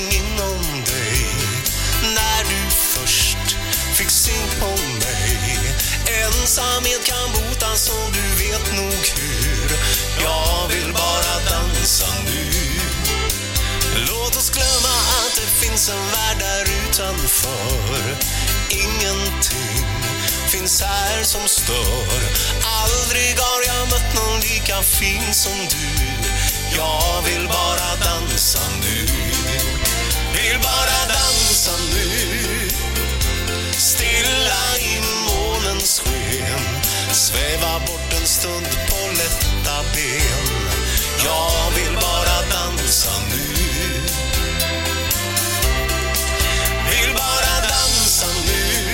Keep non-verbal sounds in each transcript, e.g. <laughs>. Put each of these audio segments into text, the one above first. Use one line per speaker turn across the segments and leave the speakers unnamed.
någonting inom dig när du först fick syn på mig. Ensamhet kan botas och du vet nog hur. Jag vill bara dansa nu. Låt oss glömma att det finns en värld där utanför. Ingenting finns här som stör. Aldrig har jag mött någon lika fin som du. Jag vill bara dansa nu. Vill bara dansa nu. Stilla i månens sken. Sväva bort en stund på lätta ben. Jag vill bara dansa nu. Vill bara dansa nu.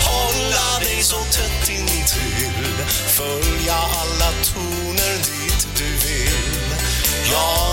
Hålla dig så tätt intill. Följa alla toner dit du vill. Jag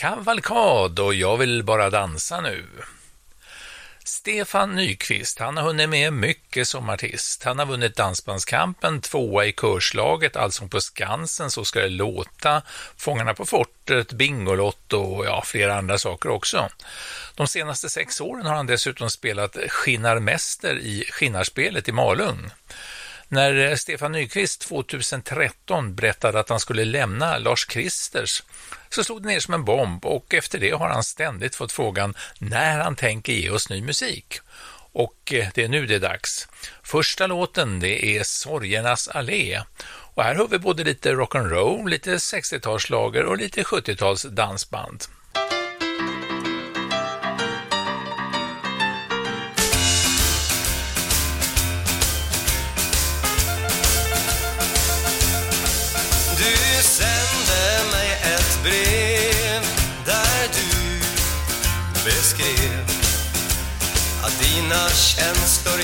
Kavalkad och jag vill bara dansa nu. Stefan Nyqvist, han har hunnit med mycket som artist. Han har vunnit Dansbandskampen, tvåa i körslaget, Allsång på Skansen, Så ska det låta, Fångarna på fortet, Bingolotto och ja, flera andra saker också. De senaste sex åren har han dessutom spelat Skinnarmäster i Skinnarspelet i Malung. När eh, Stefan Nyqvist 2013 berättade att han skulle lämna Lars Kristers så slog det ner som en bomb och efter det har han ständigt fått frågan när han tänker ge oss ny musik. Och eh, det är nu det är dags. Första låten det är Sorgernas allé och här hör vi både lite rock'n'roll, lite 60-talslager och lite 70-tals dansband.
Beskrev att dina känslor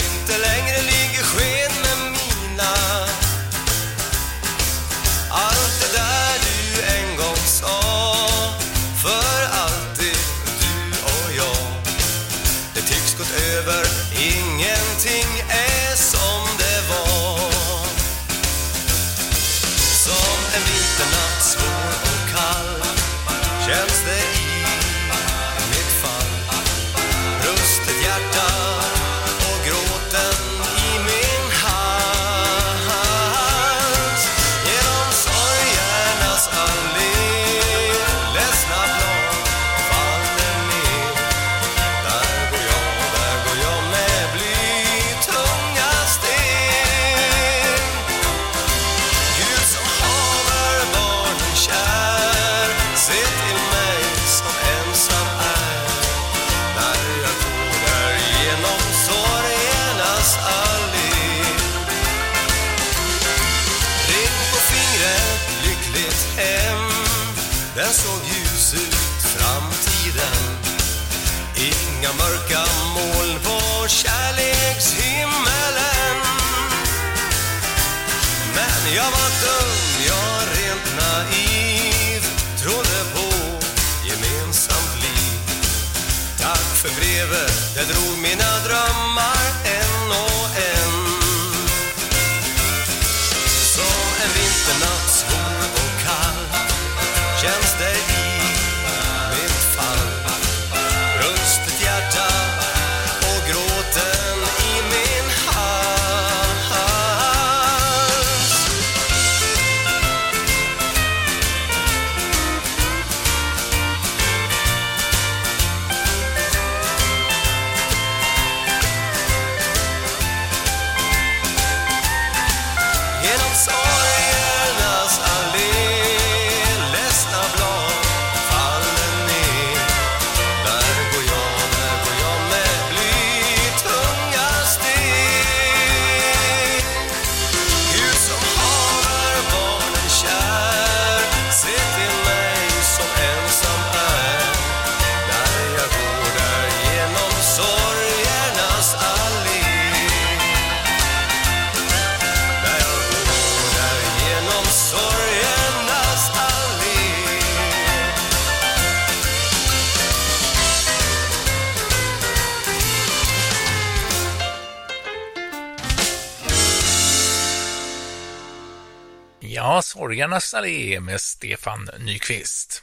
Ja, Sorgarnas allé med Stefan Nyqvist.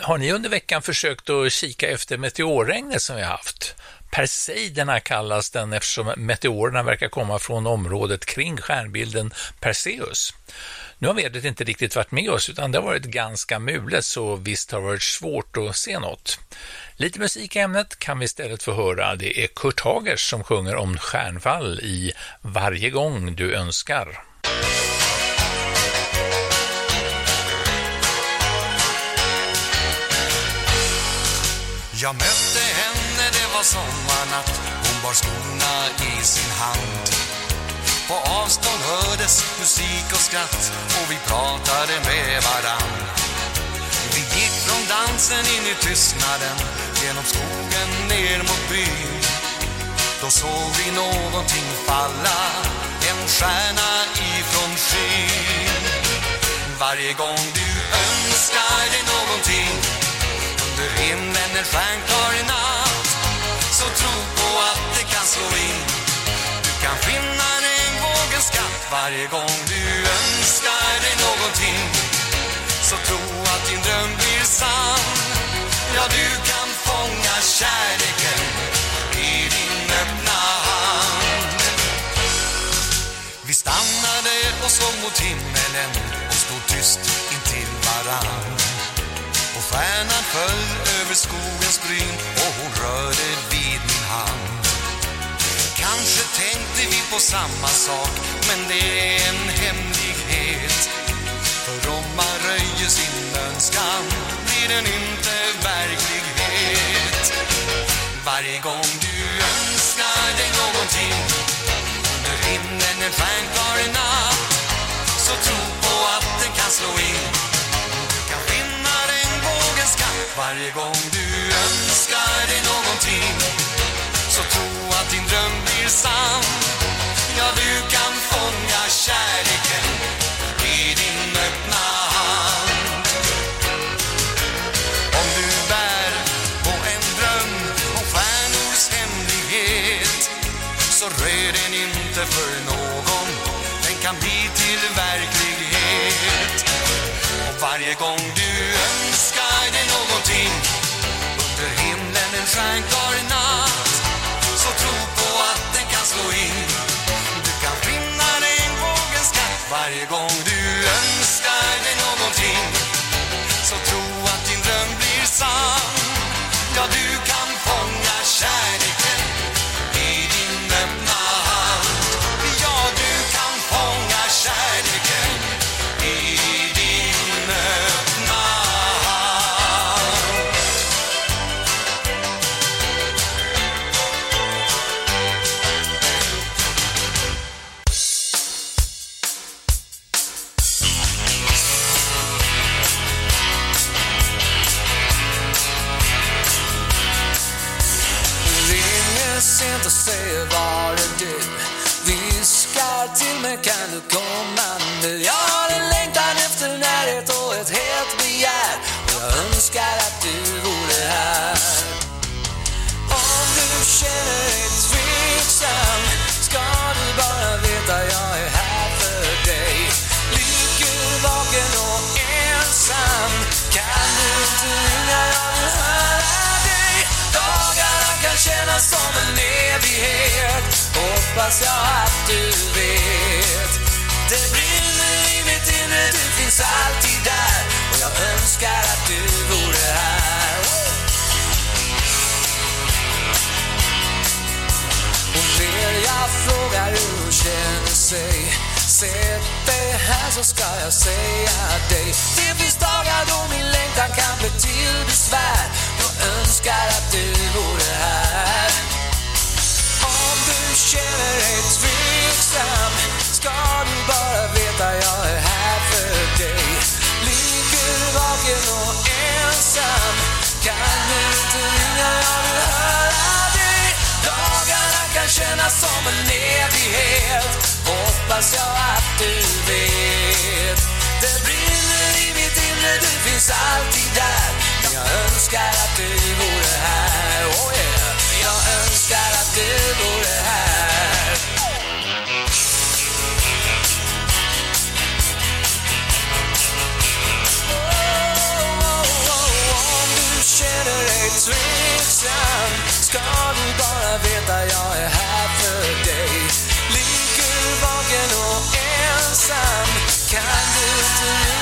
Har ni under veckan försökt att kika efter meteorregnet som vi har haft? Perseiderna kallas den eftersom meteorerna verkar komma från området kring stjärnbilden Perseus. Nu har vädret inte riktigt varit med oss utan det har varit ganska mulet så visst har det varit svårt att se något. Lite musik i ämnet kan vi istället få höra. Det är Kurt Hagers som sjunger om stjärnfall i Varje gång du önskar.
Jag mötte henne, det var sommarnatt. Hon bar skorna i sin hand. På avstånd hördes musik och skratt Och vi pratade med varann. Vi gick från dansen in i tystnaden Genom skogen ner mot byn. Då såg vi någonting falla En stjärna ifrån skyn. Varje gång du önskar dig någonting under himlen en stjärnklar natt. Så tro på att det kan slå in. Du kan finna regnbågens vågen skatt. Varje gång du önskar dig någonting Så tro att din dröm blir sann. Ja, du kan fånga kärleken i din öppna hand. Vi stannade och såg mot himmelen och stod tyst intill varann stjärnan föll över skogens bryn och hon rörde vid min hand. Kanske tänkte vi på samma sak, men det är en hemlighet. För om man röjer sin önskan blir den inte verklighet. Varje gång du 快点攻。Skatt Varje gång du säger var är du? Viskar till mig kan du komma nu? Jag Hoppas jag att du vet. Det brinner i mitt inre, du finns alltid där. Och jag önskar att du vore här. Hon ler, jag frågar hur hon känner sig. Sätt dig här så ska jag säga dig. Det finns dagar då min längtan kan
bli till besvär. Jag önskar att du vore här du känner dig tveksam Ska du bara veta jag är här för dig. Ligger du vaken och ensam? Kan du inte ringa, jag vill höra dig. Dagarna kan kännas som en evighet. Hoppas jag att du vet. Det brinner i mitt inre, du finns alltid där. Men jag önskar att du vore här. Oh yeah jag önskar att du vore här. Om du känner dig tveksam ska du bara veta jag är här för dig. Ligger vaken och ensam kan du inte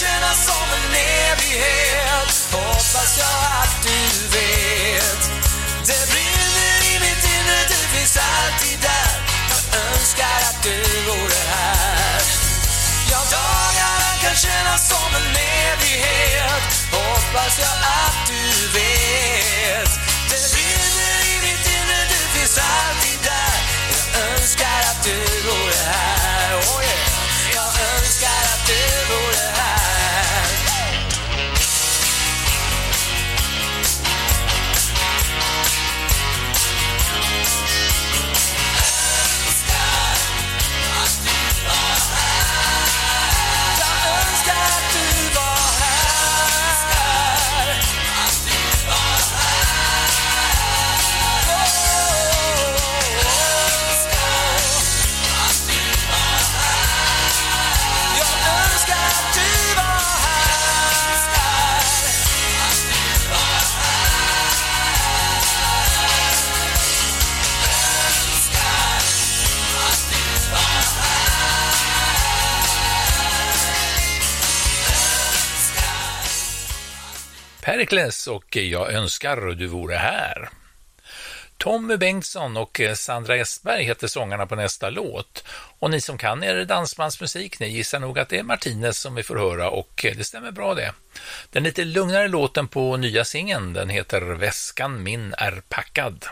kännas som en evighet. Hoppas jag att du vet. Det brinner i mitt inre, du finns alltid där. Jag önskar att du vore här. Ja, dagarna kan kännas som en evighet. Hoppas jag att du vet. Det brinner i mitt inre, du finns alltid där. Jag önskar att du vore här.
Perikles och Jag önskar du vore här. Tommy Bengtsson och eh, Sandra Estberg heter sångarna på nästa låt. Och ni som kan er dansbandsmusik, ni gissar nog att det är Martinez som vi får höra och eh, det stämmer bra det. Den lite lugnare låten på nya singeln, den heter Väskan min är packad.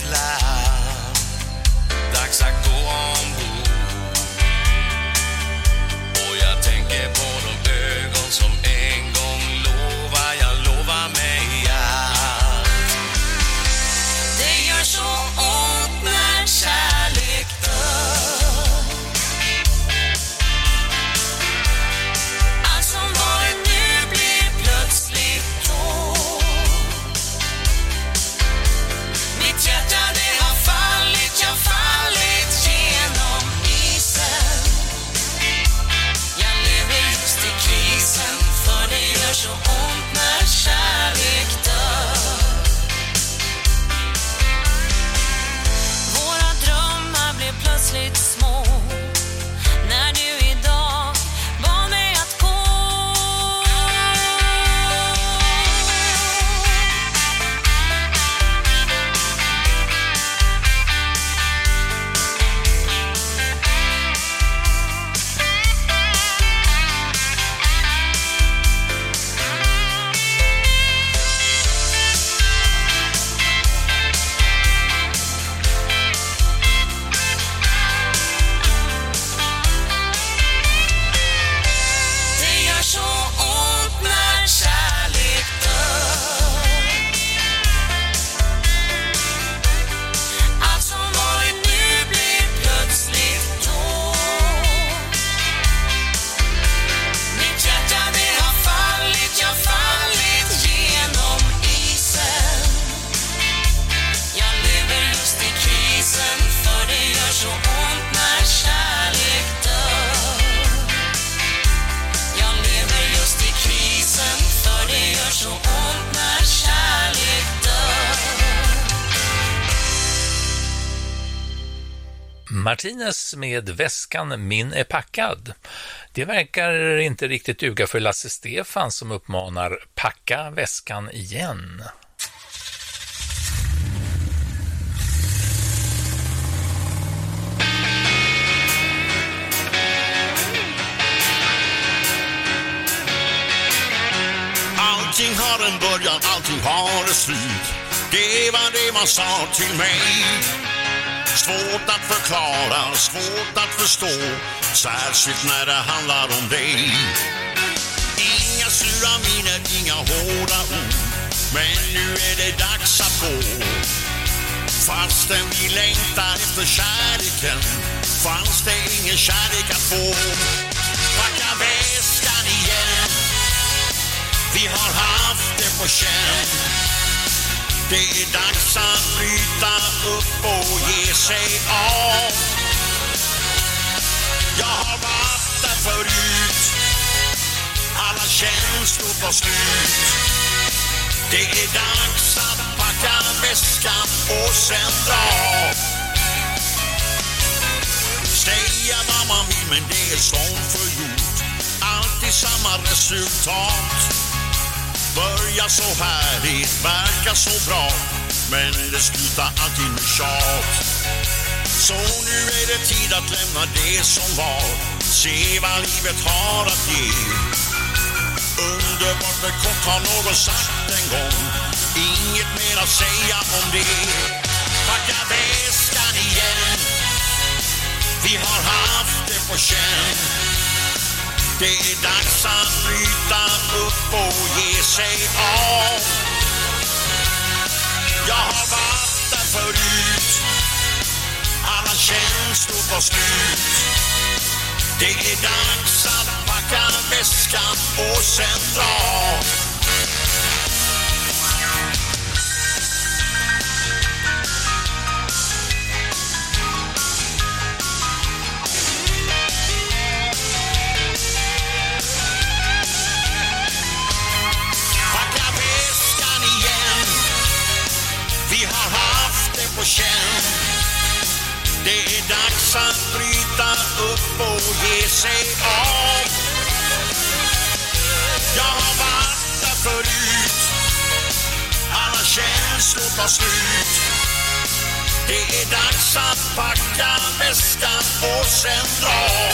last.
Martinez med väskan Min är packad. Det verkar inte riktigt duga för Lasse Stefan som uppmanar packa väskan igen.
Allting har en början, allting har ett slut. Det var det man sa till mig. Svårt att förklara, svårt att förstå Särskilt när det handlar om dig. Inga sura miner, inga hårda ord Men nu är det dags att gå. Fastän vi längtar efter kärleken Fanns det ingen kärlek att få. Packa väskan igen. Vi har haft det på känn det är dags att bryta upp och ge sig av. Jag har varit där förut. Alla känslor tar slut. Det är dags att packa väskan och sen dra. Säga vad man vill men det är som förgjort. Alltid samma resultat. Börjar så härligt, verkar så bra. Men det slutar alltid med tjat. Så nu är det tid att lämna det som var. Se vad livet har att ge. Underbart för kort har någon sagt en gång. Inget mer att säga om det. Packa väskan igen. Vi har haft det på känn det är dags att bryta upp och ge sig av. Jag har varit där förut. Alla känslor tar slut. Det är dags att packa väskan och sen dra. Är att bryta upp och ge sig av. Jag har varit där förut. Alla känslor tar slut. Det är dags att packa väskan och sen dra.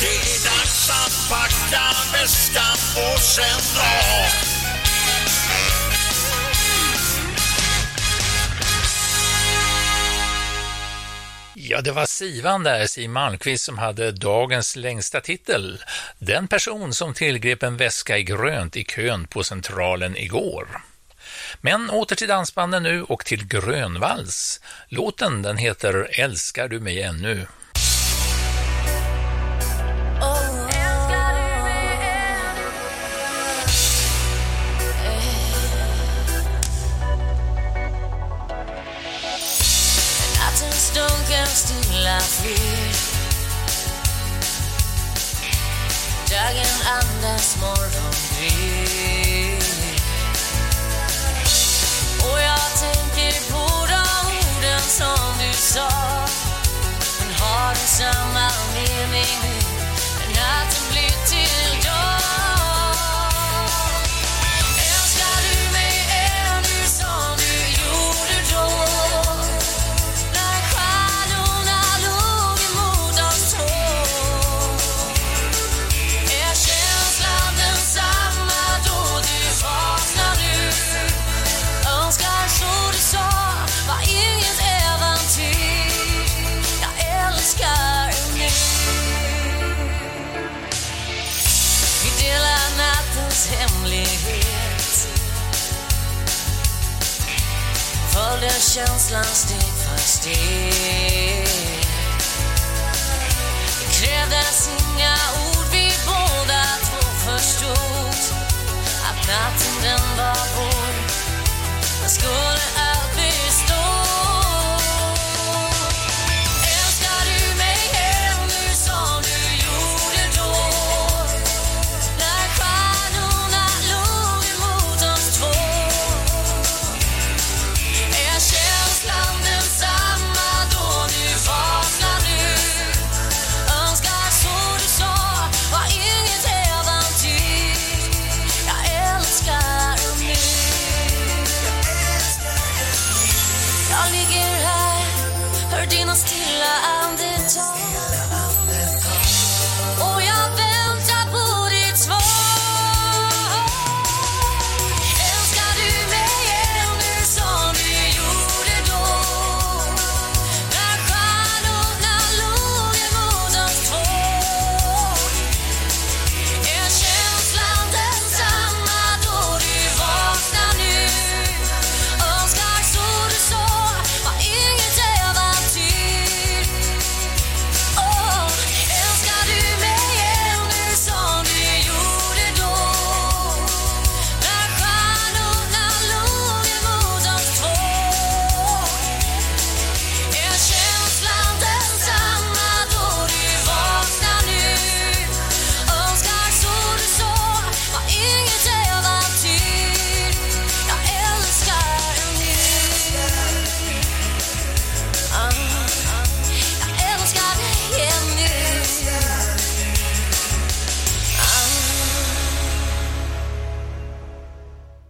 Det är dags att packa väskan och sen dra.
Ja, det var Sivan där, Siw Malmkvist, som hade dagens längsta titel. Den person som tillgrep en väska i grönt i kön på Centralen igår. Men åter till dansbanden nu och till Grönvals. Låten den heter Älskar du mig ännu?
Andas morgongry Och jag tänker på de orden som du sa. Men har du samma mening nu? När natten blir till håller känslan steg för steg. Det krävdes inga ord, vi båda två förstod att natten den var vår. Man skulle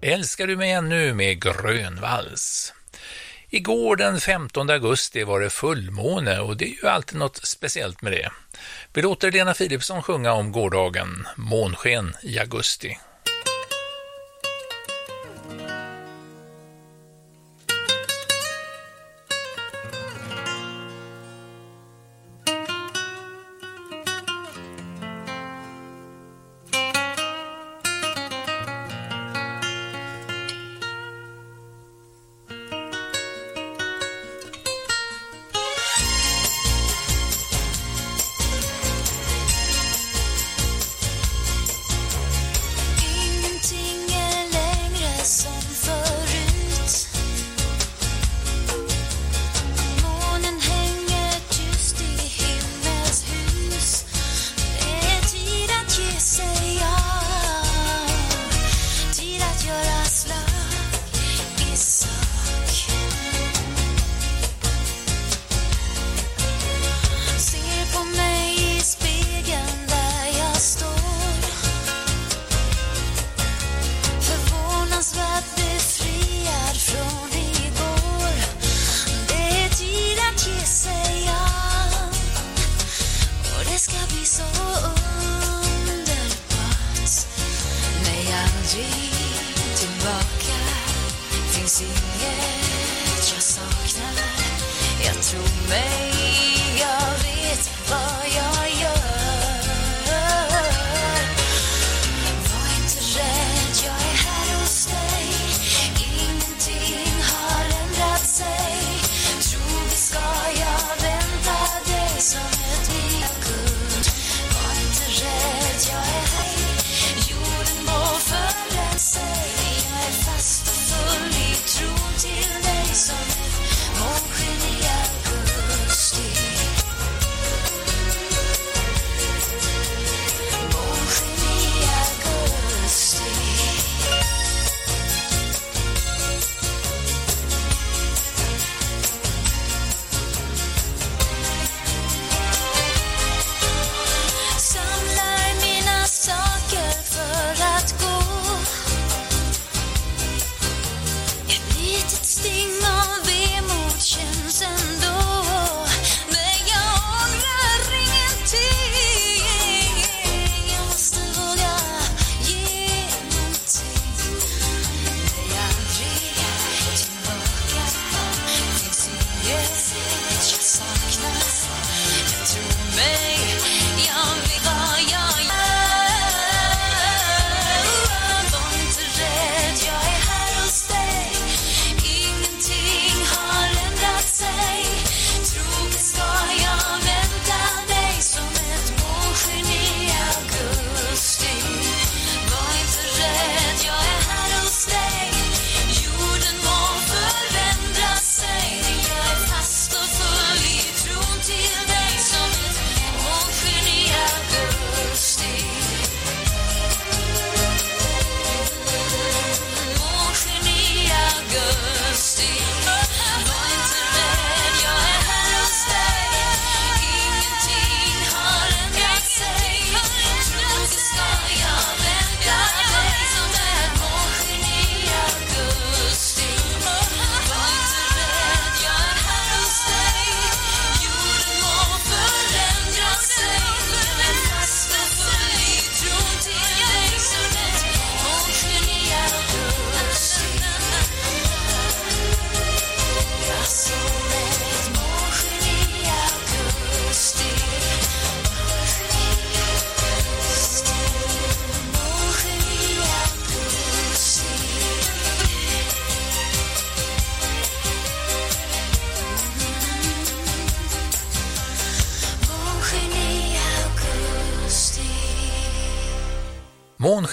Älskar du mig ännu med Grönvals. Igår den 15 augusti var det fullmåne och det är ju alltid något speciellt med det. Vi låter Lena Philipsson sjunga om gårdagen, månsken i augusti.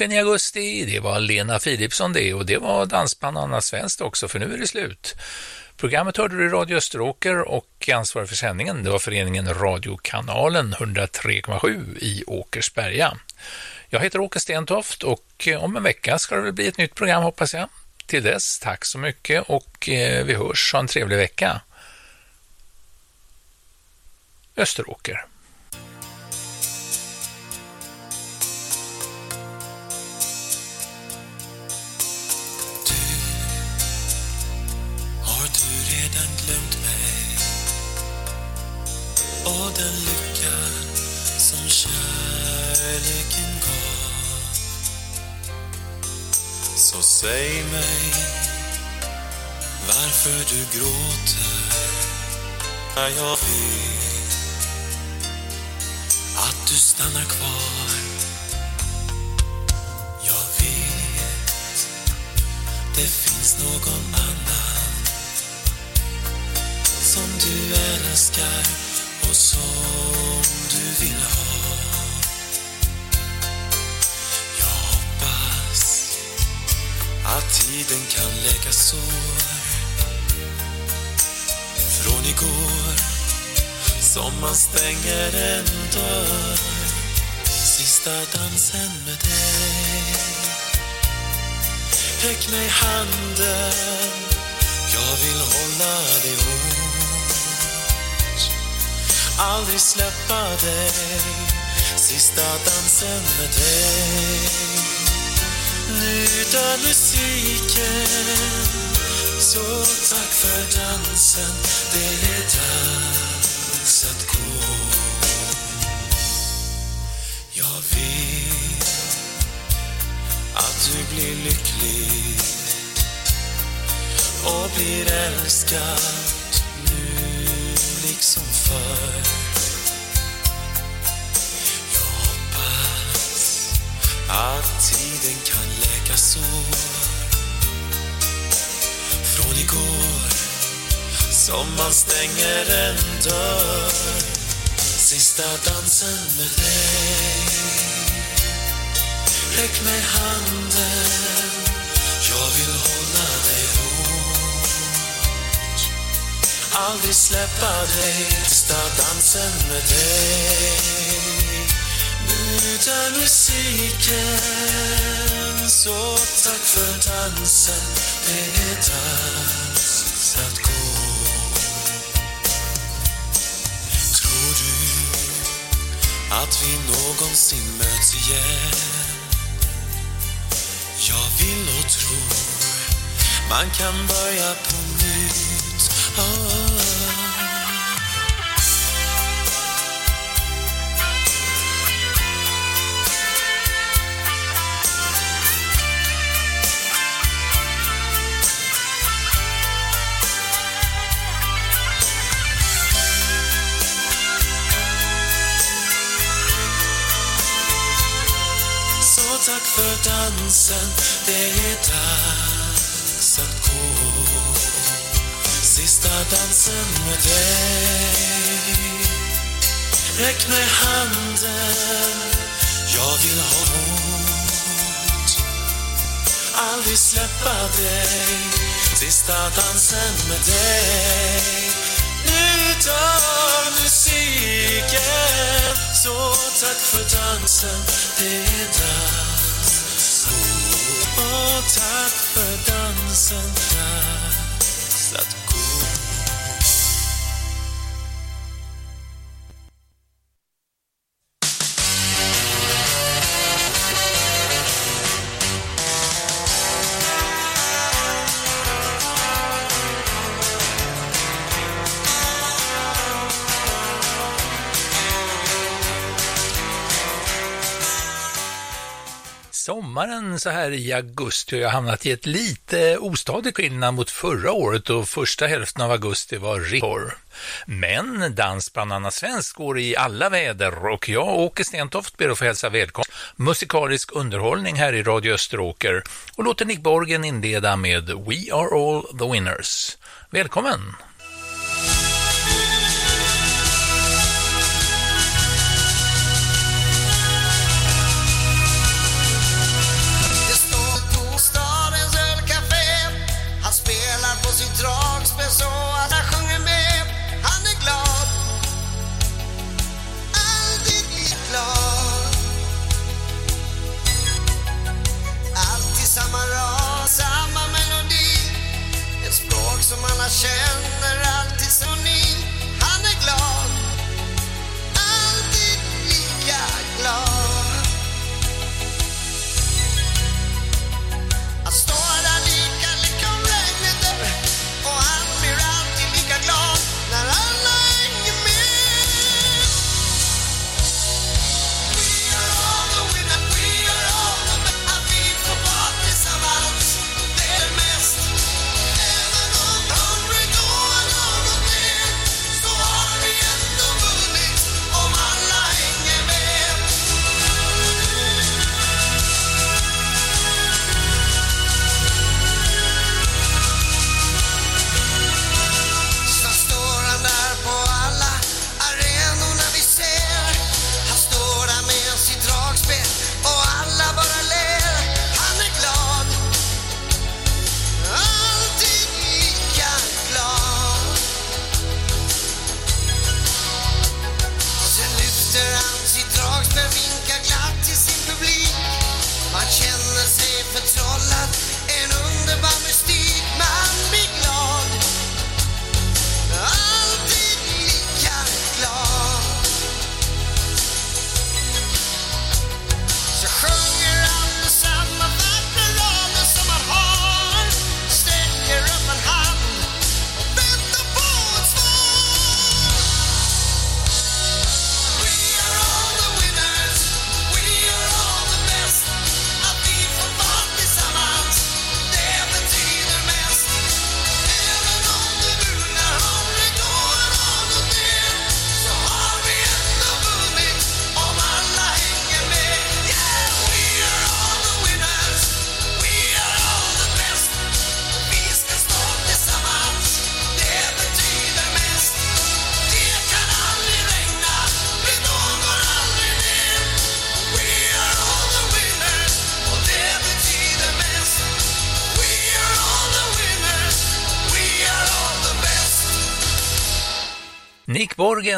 Solsken i augusti, det var Lena Philipsson det och det var Dansband Anna Svenskt också för nu är det slut. Programmet hörde du i Radio Österåker och ansvarig för sändningen det var föreningen Radiokanalen 103,7 i Åkersberga. Jag heter Åke Stentoft och eh, om en vecka ska det väl bli ett nytt program hoppas jag. Till dess, tack så mycket och eh, vi hörs. Ha en trevlig vecka. Österåker.
Och den lycka som kärleken gav? Så säg mig varför du gråter när jag vet att du stannar kvar. Jag vet det finns någon annan som du älskar och som du vill ha. Jag hoppas att tiden kan läka sår från igår som man stänger en dörr. Sista dansen med dig. Räck mig handen, jag vill hålla dig hårt. Aldrig släppa dig, sista dansen med dig. Nu dör musiken, så tack för dansen, det är dags att gå. Jag vet att du blir lycklig och blir älskad nu liksom förr. Att tiden kan läka sår från igår som man stänger en dörr. Sista dansen med dig Räck mig handen, jag vill hålla dig hårt. Aldrig släppa dig, sista dansen med dig. Nu musiken, så tack för dansen, det är dags att gå. Tror du att vi någonsin möts igen? Jag vill och tror man kan börja på nytt. oh. Tack för dansen, det är dags att gå. Sista dansen med dig. Räck mig handen, jag vill ha hårt. Aldrig släppa dig, sista dansen med dig. Nu dör musiken, så tack för dansen, det är dags. Och tack för dansen, här.
Sommaren så här i augusti har jag hamnat i ett lite ostadigt skillnad mot förra året och första hälften av augusti var riktigt Men dans bland annat Svensk går i alla väder och jag, Åke Stentoft, ber att få hälsa välkommen. Musikalisk underhållning här i Radio Österåker och låter Nick Borgen inleda med We Are All The Winners. Välkommen!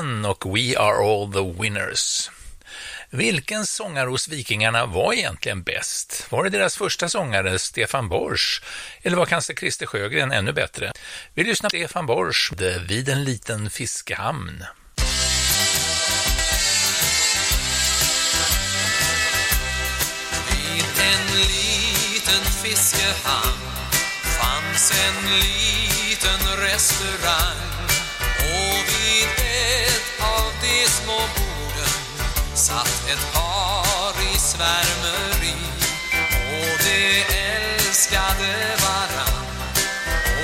Nick och We Are All The Winners. Vilken sångare hos Vikingarna var egentligen bäst? Var det deras första sångare, Stefan Borsch? Eller var kanske Christer Sjögren ännu bättre? Vi lyssnar på Stefan Borsch, Vid en liten fiskehamn.
Vid en liten fiskehamn fanns en liten restaurang små borden satt ett par i svärmeri. Och de älskade varann.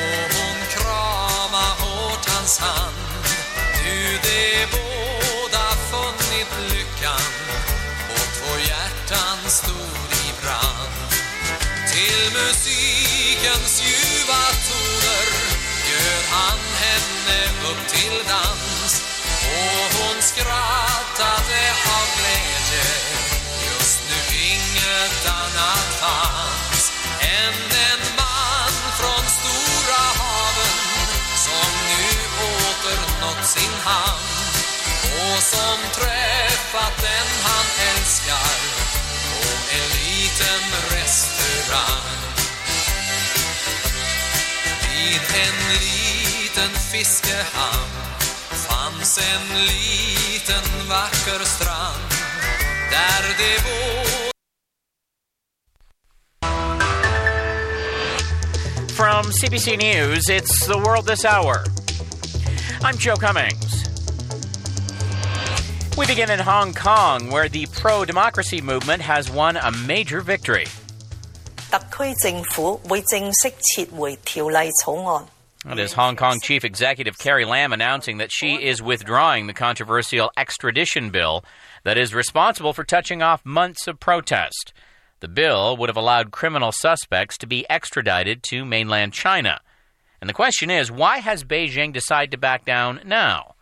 Och hon krama hårt hans hand. Nu de båda funnit lyckan. Och två hjärtan stod i brand. Till musikens ljuva toner bjöd han henne upp till dans och hon skrattade av glädje. Just nu inget annat fanns än en man från stora haven som nu åter nått sin hamn och som träffat den han älskar på en liten restaurang. Vid en liten fiskehamn fanns en liten vacker strand där det båda
From CBC News, it's The World This Hour. I'm Joe Cummings. We begin in Hong Kong, where the pro democracy movement has won a major victory.
特区政府会正式撤回条例草案。
It is Hong Kong Chief Executive Carrie Lam announcing that she is withdrawing the controversial extradition bill that is responsible for touching off months of protest. The bill would have allowed criminal suspects to be extradited to mainland China. And the question is why has Beijing decided to back down now?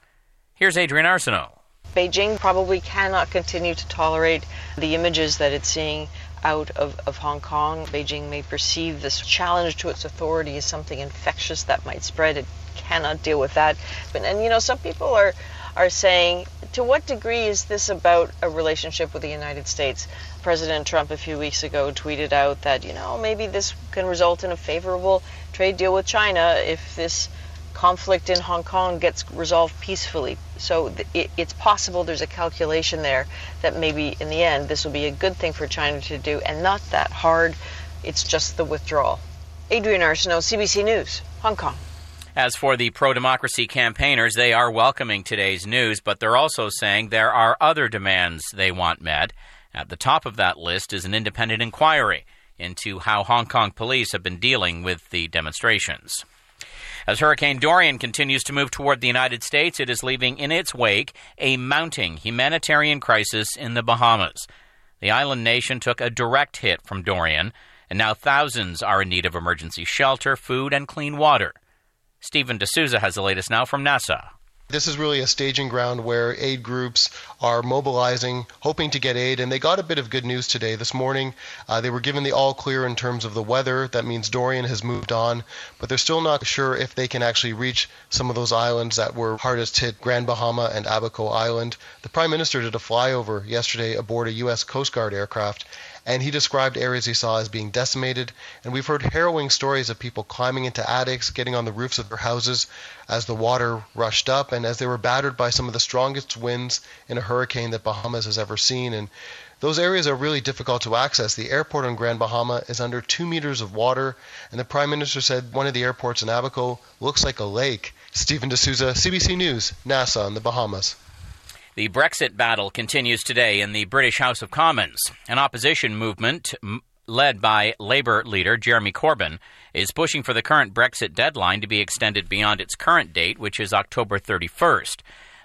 Here's Adrian Arsenault.
Beijing probably cannot continue to tolerate the images that it's seeing out of, of Hong Kong. Beijing may perceive this challenge to its authority as something infectious that might spread. It cannot deal with that. But, and you know, some people are are saying, to what degree is this about a relationship with the United States? President Trump a few weeks ago tweeted out that, you know, maybe this can result in a favorable trade deal with China if this conflict in Hong Kong gets resolved peacefully. So it, it's possible there's a calculation there that maybe in the end this will be a good thing for China to do and not that hard. It's just the withdrawal. Adrian Arsenault, CBC News, Hong Kong.
As for the pro democracy campaigners, they are welcoming today's news, but they're also saying there are other demands they want met. At the top of that list is an independent inquiry into how Hong Kong police have been dealing with the demonstrations. As Hurricane Dorian continues to move toward the United States, it is leaving in its wake a mounting humanitarian crisis in the Bahamas. The island nation took a direct hit from Dorian, and now thousands are in need of emergency shelter, food, and clean water. Stephen D'Souza has the latest now from NASA.
This is really a staging ground where aid groups are mobilizing, hoping to get aid, and they got a bit of good news today. This morning, uh, they were given the all clear in terms of the weather. That means Dorian has moved on, but they're still not sure if they can actually reach some of those islands that were hardest hit Grand Bahama and Abaco Island. The Prime Minister did a flyover yesterday aboard a U.S. Coast Guard aircraft, and he described areas he saw as being decimated. And we've heard harrowing stories of people climbing into attics, getting on the roofs of their houses as the water rushed up, and as they were battered by some of the strongest winds in a hurricane that Bahamas has ever seen. And those areas are really difficult to access. The airport on Grand Bahama is under two meters of water, and the Prime Minister said one of the airports in Abaco looks like a lake. Stephen D'Souza, CBC News, NASA in the Bahamas.
The Brexit battle continues today in the British House of Commons. An opposition movement led by Labour leader Jeremy Corbyn is pushing for the current Brexit deadline to be extended beyond its current date, which is October 31st.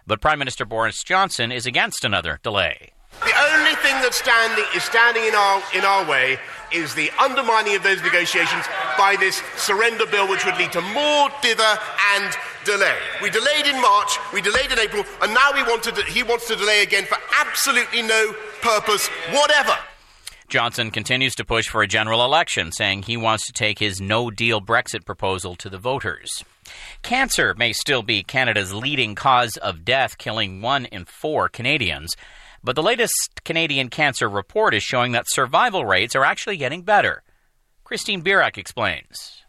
But Prime Minister Boris Johnson is against another delay.
The only thing that's standing is standing in our in our way is the undermining of those negotiations by this surrender bill, which would lead to more dither and delay. We delayed in March, we delayed in April, and now we want to de- he wants to delay again for absolutely no purpose whatever.
Johnson continues to push for a general election, saying he wants to take his no deal Brexit proposal to the voters. Cancer may still be Canada's leading cause of death, killing one in four Canadians. But the latest Canadian cancer report is showing that survival rates are actually getting better. Christine Birak explains.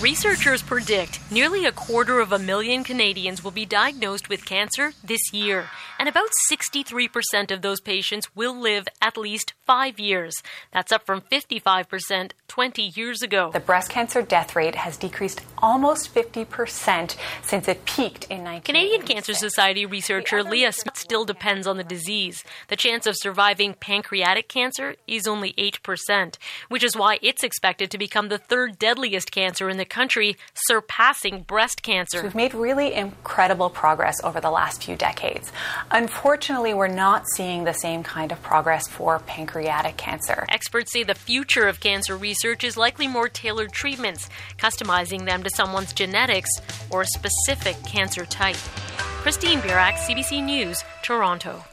Researchers predict nearly a quarter of a million Canadians will be diagnosed with cancer this year, and about 63% of those patients will live at least five years. That's up from 55% 20 years ago.
The breast cancer death rate has decreased almost 50% since it peaked in 19.
Canadian Cancer Society researcher Leah Smith still depends on the disease. The chance of surviving pancreatic cancer is only 8%, which is why it's expected to become the third deadliest cancer in the country, surpassing breast cancer.
We've made really incredible progress over the last few decades. Unfortunately, we're not seeing the same kind of progress for pancreatic cancer.
Experts say the future of cancer research is likely more tailored treatments, customizing them to someone's genetics or a specific cancer type. Christine Birak, CBC News, Toronto.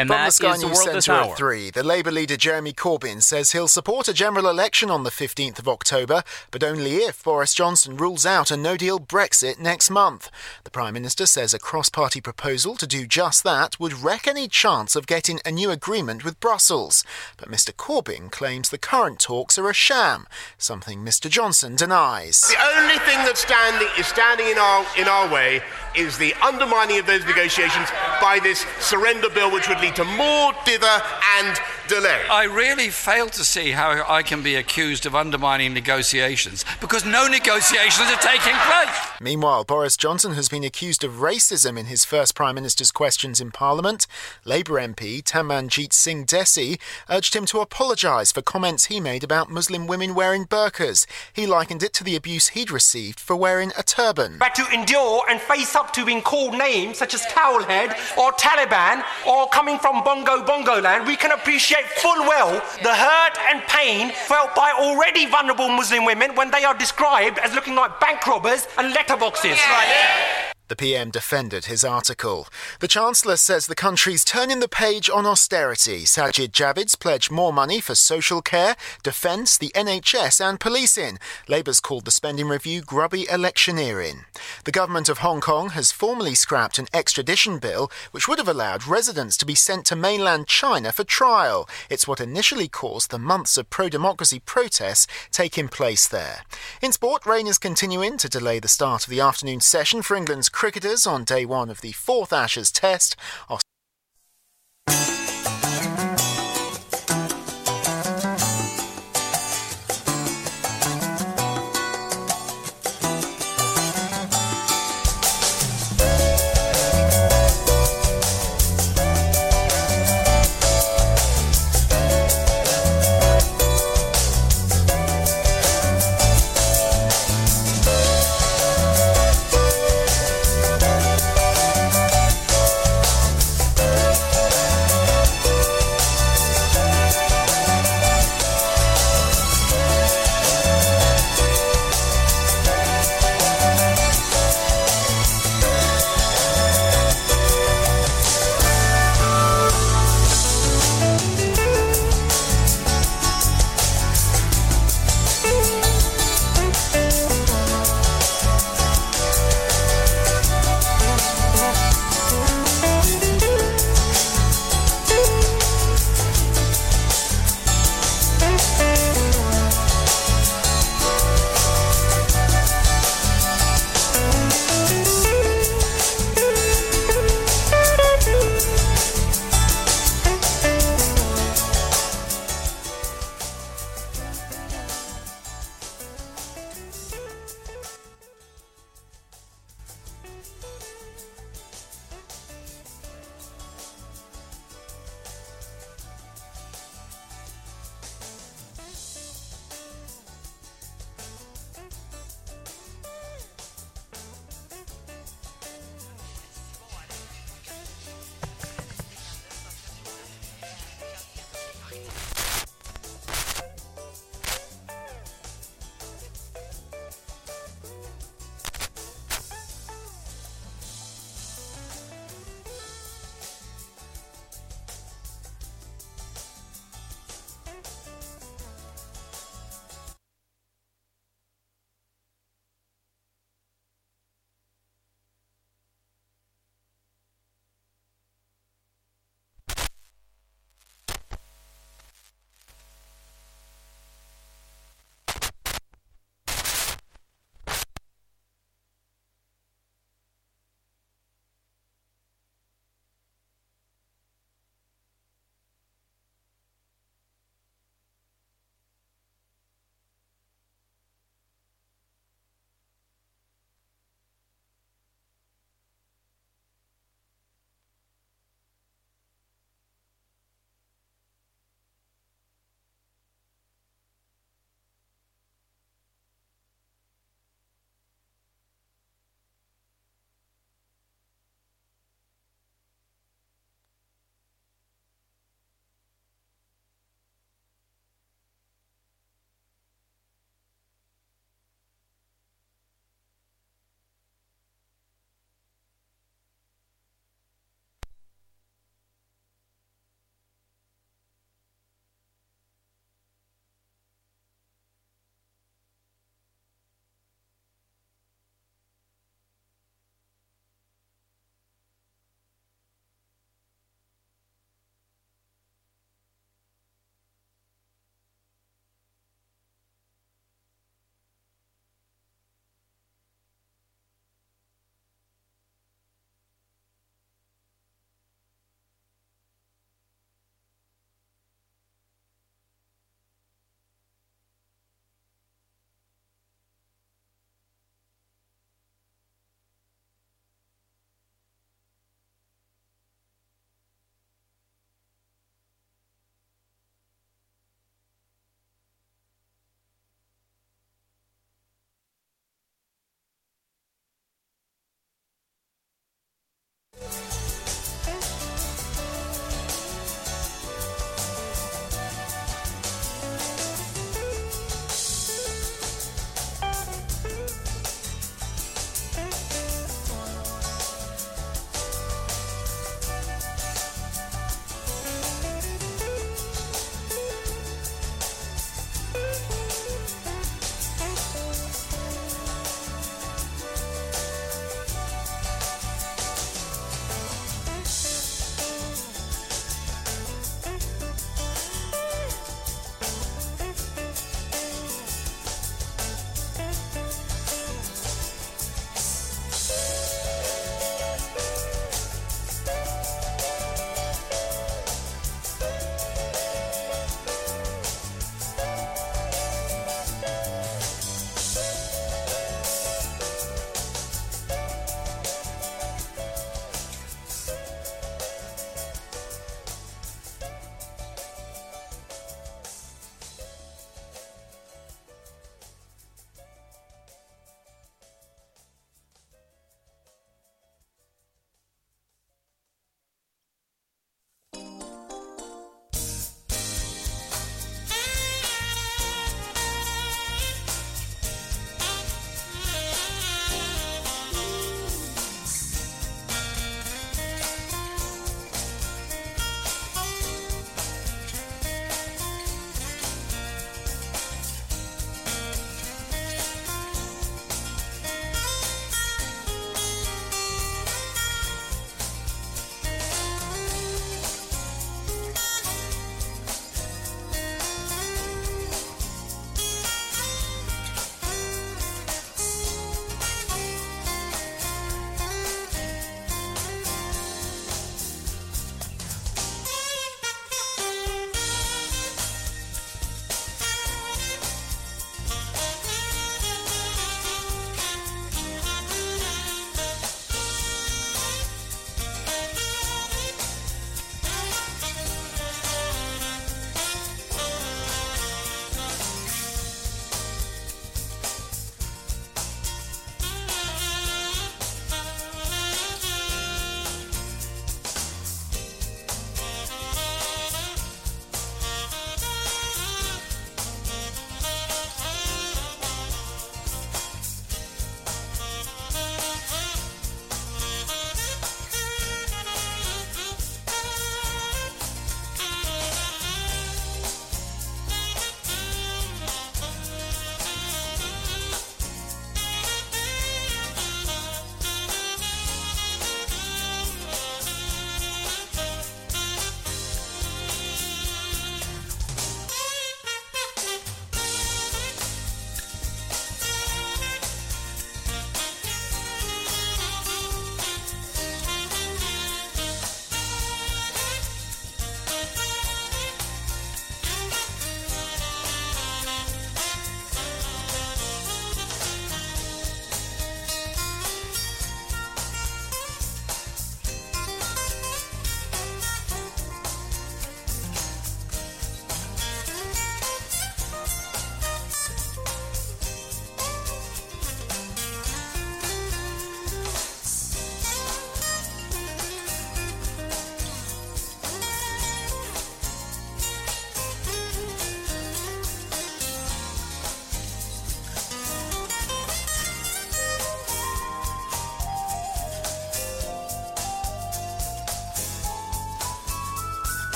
And
From
that
the Sky
is
News Centre
hour.
at 3, the Labour leader Jeremy Corbyn says he'll support a general election on the 15th of October, but only if Boris Johnson rules out a no deal Brexit next month. The Prime Minister says a cross party proposal to do just that would wreck any chance of getting a new agreement with Brussels. But Mr Corbyn claims the current talks are a sham, something Mr Johnson denies.
The only thing that's standing is standing in our in our way is the undermining of those negotiations by this surrender bill, which would lead to more dither and delay.
I really fail to see how I can be accused of undermining negotiations because no negotiations are taking place.
Meanwhile, Boris Johnson has been accused of racism in his first Prime Minister's questions in Parliament. Labour MP Tamanjeet Singh Desi urged him to apologise for comments he made about Muslim women wearing burqas. He likened it to the abuse he'd received for wearing a turban.
But to endure and face up to being called names such as Towelhead or Taliban or coming from Bongo Bongo land, we can appreciate full well the hurt and pain felt by already vulnerable Muslim women when they are described as looking like bank robbers and letterboxes.
The PM defended his article. The Chancellor says the country's turning the page on austerity. Sajid Javid's pledged more money for social care, defence, the NHS, and policing. Labour's called the spending review grubby electioneering. The government of Hong Kong has formally scrapped an extradition bill which would have allowed residents to be sent to mainland China for trial. It's what initially caused the months of pro democracy protests taking place there. In sport, rain is continuing to delay the start of the afternoon session for England's cricketers on day one of the fourth Ashes Test. Aus-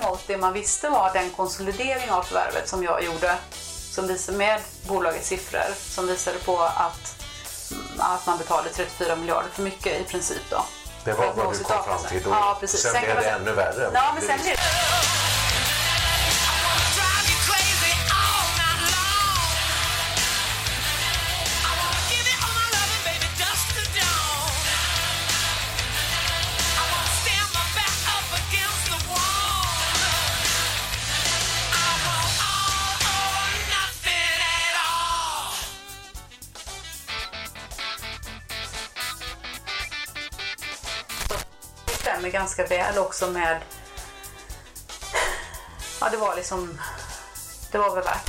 Däremot det man visste var den konsolidering av förvärvet som jag gjorde som visade med bolagets siffror som visade på att, att man betalade 34 miljarder för mycket i princip då.
Det var vad du kom fram till då.
Ja, precis.
Sen, blev det ännu värre.
Ja, men sen blev ganska väl också med... Ja, det var liksom... Det var väl värt.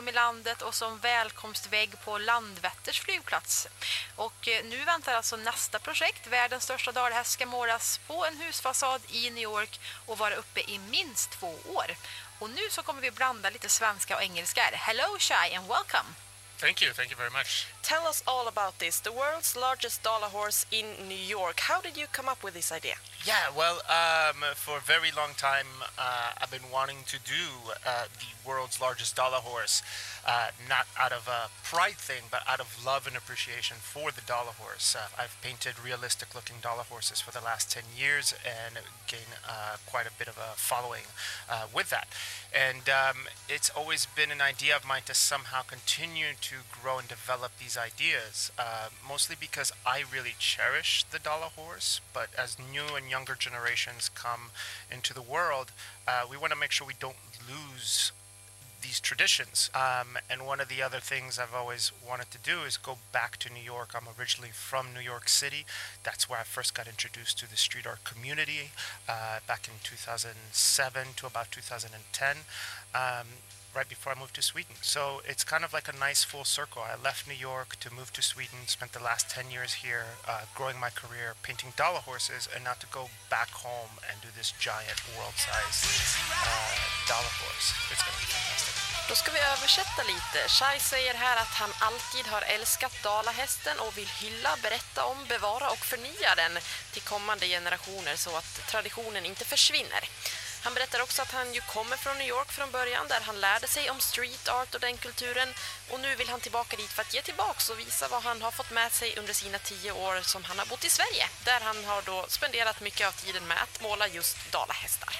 Om i landet och som välkomstvägg på Landvetters flygplats. Och eh, nu väntar alltså nästa projekt. Världens största dalhäst ska målas på en husfasad i New York och vara uppe i minst två år. Och nu så kommer vi blanda lite svenska och engelska. Hello Shai and welcome!
Thank you, thank you very much.
Tell us all about this. The world's largest dollar horse in New York. How did you come up with this idea?
Yeah, well, um, for a very long time, uh, I've been wanting to do uh, the world's largest dollar horse, uh, not out of a pride thing, but out of love and appreciation for the dollar horse. Uh, I've painted realistic looking dollar horses for the last 10 years and gained uh, quite a bit of a following uh, with that. And um, it's always been an idea of mine to somehow continue to grow and develop these ideas, mostly because I really cherish the dollar horse, but as new and younger generations come into the world, uh, we want to make sure we don't lose these traditions. Um, and one of the other things I've always wanted to do is go back to New York. I'm originally from New York City. That's where I first got introduced to the street art community uh, back in 2007 to about 2010. Um, right before I moved to Sweden. So it's kind of like a nice full circle. I left New York to move to Sweden, spent the last 10 years here uh, growing my career painting dollar horses, and now to go back home and do this giant world size uh, dollar horse. It's going to be fantastic.
Då ska vi översätta lite. Shai säger här att han alltid har älskat dalahästen och vill hylla, berätta om, bevara och förnya den till kommande generationer så att traditionen inte försvinner. Han berättar också att han ju kommer från New York från början där han lärde sig om street art och den kulturen och nu vill han tillbaka dit för att ge tillbaka och visa vad han har fått med sig under sina tio år som han har bott i Sverige där han har då spenderat mycket av tiden med att måla just dalahästar.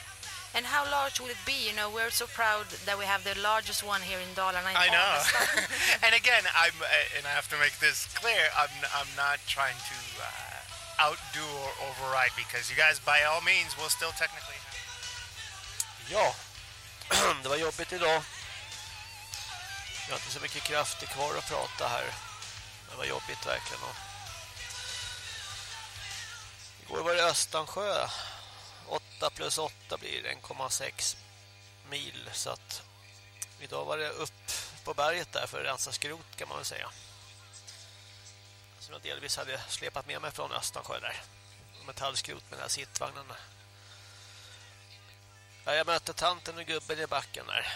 And how large will it be? You know, we're so proud that we have the largest one here in Dalarna.
I know. <laughs> and again, I'm uh, and I have to make this clear. I'm I'm not trying to uh, outdo or override because you guys, by all means, will still technically.
Ja, <clears throat> det var jobbigt idag. Jag har inte så mycket krafter kvar att prata här. Det var jobbigt verkligen. Igår var det Östansjö. 8 plus 8 blir 1,6 mil. Så att idag var det upp på berget där för att rensa skrot kan man väl säga. Som jag delvis hade släpat med mig från Östansjö där. Metallskrot med den här sittvagnen. Ja, jag mötte tanten och gubben i backen där.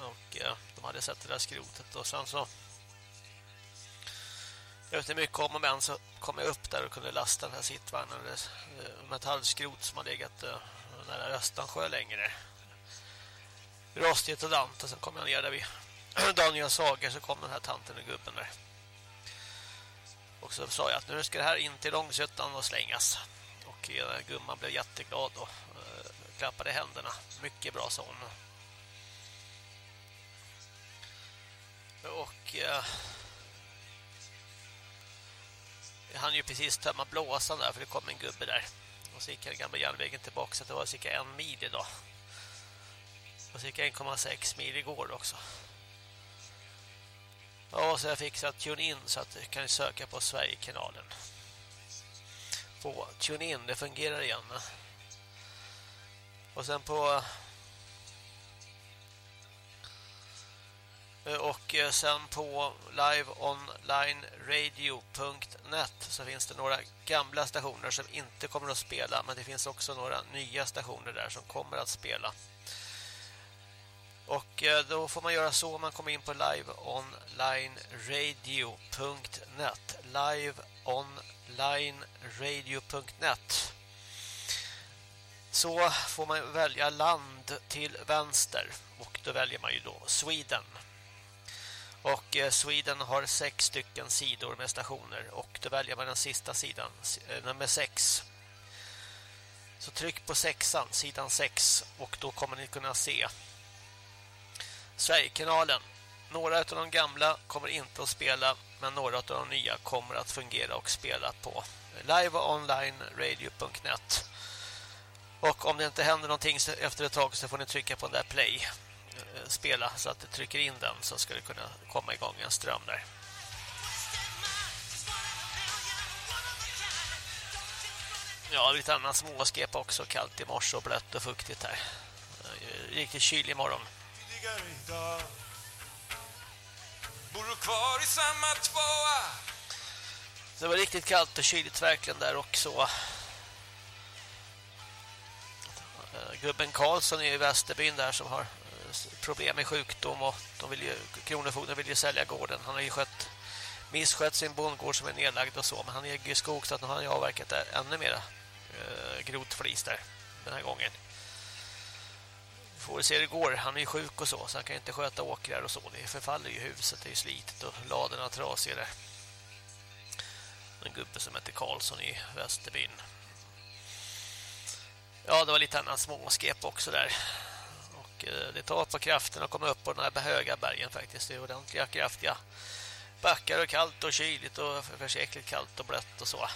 Och ja, de hade sett det där skrotet. Och sen så... Jag vet inte mycket om och men så kom jag upp där och kunde lasta den här sittvagnen. Eh, Metallskrot som har legat eh, nära Östansjö längre. Rostigt och dant. Och sen kom jag ner där vid <clears throat> Daniel Sager så kom den här tanten och gubben där. Och så sa jag att nu ska det här in till Långsötan och slängas. Och gumman blev jätteglad och klappade händerna. Mycket bra sån. Och eh, jag hann ju precis tömma blåsan där för det kom en gubbe där. Och så gick den gamla järnvägen tillbaka så det var cirka en mil idag. Och cirka 1,6 mil igår också. Ja, så jag fixat TuneIn så att du kan söka på Sverigekanalen. På TuneIn, det fungerar igen. Och sen på eh, och eh, sen på liveonlineradio.net så finns det några gamla stationer som inte kommer att spela men det finns också några nya stationer där som kommer att spela. Och eh, då får man göra så om man kommer in på liveonlineradio.net liveonlineradio.net så får man välja land till vänster och då väljer man ju då Sweden. Och eh, Sweden har sex stycken sidor med stationer och då väljer man den sista sidan, eh, nummer sex. Så tryck på sexan, sidan sex och då kommer ni kunna se Sverigekanalen. Några av de gamla kommer inte att spela men några av de nya kommer att fungera och spela på live Och om det inte händer någonting efter ett tag så får ni trycka på den där play eh, spela så att det trycker in den så ska det kunna komma igång en ström där. Ja, lite annan småskep också. Kallt i morse och blött och fuktigt här. Riktigt kylig morgon.
Bor du kvar i samma tvåa?
Det var riktigt kallt och kyligt verkligen där och så. Eh, Eh, gubben Karlsson i Västerbyn där som har eh, problem med sjukdom och de vill ju, Kronofogden vill ju sälja gården. Han har ju skött, misskött sin bondgård som är nedlagd och så men han äger ju skog så att nu har han ju avverkat där ännu mera eh, grotflis där den här gången. Får vi se hur det går. Han är ju sjuk och så så han kan inte sköta åkrar och så. Det förfaller ju huset, det är ju slitet och ladorna trasiga där. En gubbe som heter Karlsson i Västerbyn. Ja, det var lite annan småskep också där. Och eh, det tar på kraften att komma upp på den här höga bergen faktiskt. Det är ordentliga kraftiga backar och kallt och kyligt och försäkligt kallt och blött och så.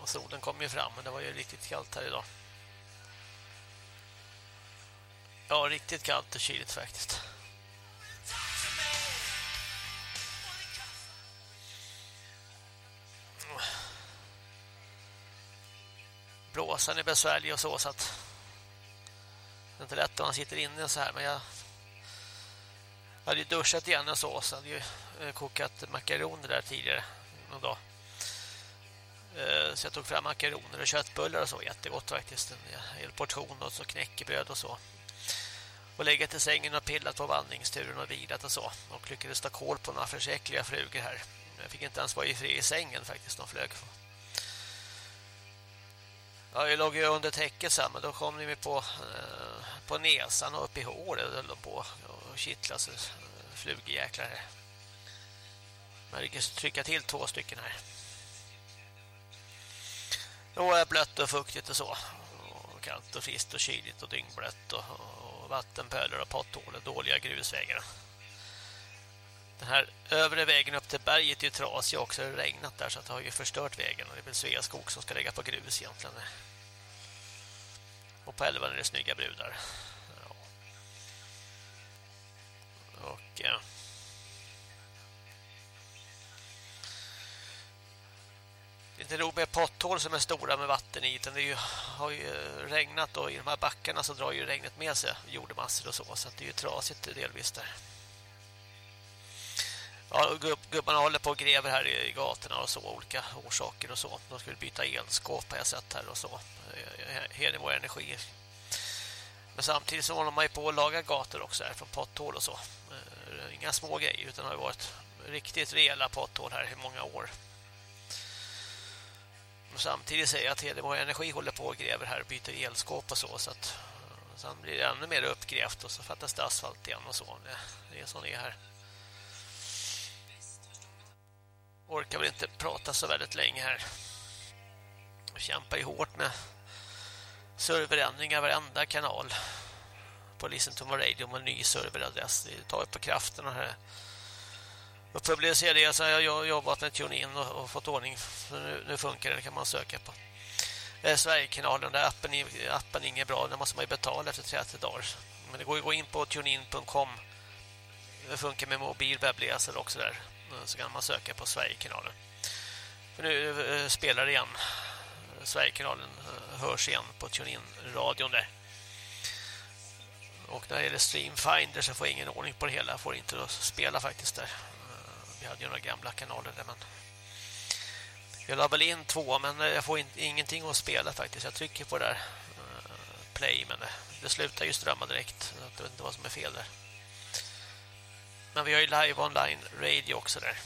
Och solen kom ju fram men det var ju riktigt kallt här idag. Ja, riktigt kallt och kyligt faktiskt. Blåsan är besvärlig och så så att det är inte lätt om man sitter inne så här men jag hade ju duschat igen och så så hade ju eh, kokat makaroner där tidigare någon dag. Eh, så jag tog fram makaroner och köttbullar och så jättegott faktiskt en hel portion och så knäckebröd och så och legat i sängen och pillat på vandringsturen och vilat och så. Och lyckades ta kål på några försäkliga frugor här. Jag fick inte ens vara i fri i sängen faktiskt, de flög. Ja, jag låg ju under täcket sen, men då kom ni mig på, eh, på näsan och upp i håret och höll på och kittlas sig eh, flugjäklar här. Man lyckades trycka till två stycken här. Då är blött och fuktigt och så. Och kallt och friskt och kyligt och dyngblött och, och vattenpölar och potthål och dåliga grusvägar. Den här övre vägen upp till berget är ju trasig också. Det har regnat där så att det har ju förstört vägen. Och det är väl Sveaskog som ska lägga på grus egentligen. Och på älven är det snygga brudar. Ja. Och... Ja. Det är inte nog med potthål som är stora med vatten i utan det ju, har ju regnat och i de här backarna så drar ju regnet med sig jordmassor och så så att det är ju trasigt delvis där. Ja, gubb, gubbarna håller på och gräver här i gatorna och så, olika orsaker och så. De skulle byta elskåp har jag sett här och så. Eh, Hedemor Energi. Men samtidigt så håller man ju på att laga gator också här från potthål och så. Eh, inga små grejer utan det har varit riktigt rejäla potthål här i många år. Men samtidigt säger jag att Hedemor Energi håller på och gräver här och byter elskåp och så. Så att eh, sen blir det ännu mer uppgrävt och så fattas det asfalt igen och så. Det, det är så det är här orkar väl inte prata så väldigt länge här. Jag kämpar ju hårt med serverändringar varenda kanal på Listen to my radio med en ny serveradress. Det tar ju på krafterna. här. Och publicerar det så har jag jobbat med TuneIn och, och fått ordning. Nu, nu, funkar det, det kan man söka på. Eh, Sverigekanalen, där appen, är, appen är inget bra. Den måste man ju betala efter 30 dagar. Men det går ju att gå in på tunein.com. Det funkar med mobil webbläsare också där så kan man söka på Sverigekanalen. För nu eh, spelar det igen. Sverigekanalen eh, hörs igen på TuneIn-radion där. Och när det gäller Streamfinder så får jag ingen ordning på det hela. Jag får inte att spela faktiskt där. Eh, vi hade ju några gamla kanaler där men jag la väl in två men jag får in, ingenting att spela faktiskt. Jag trycker på där play men det, det slutar ju strömma direkt. Jag vet inte vad som är fel där. Men vi har ju live online radio också där.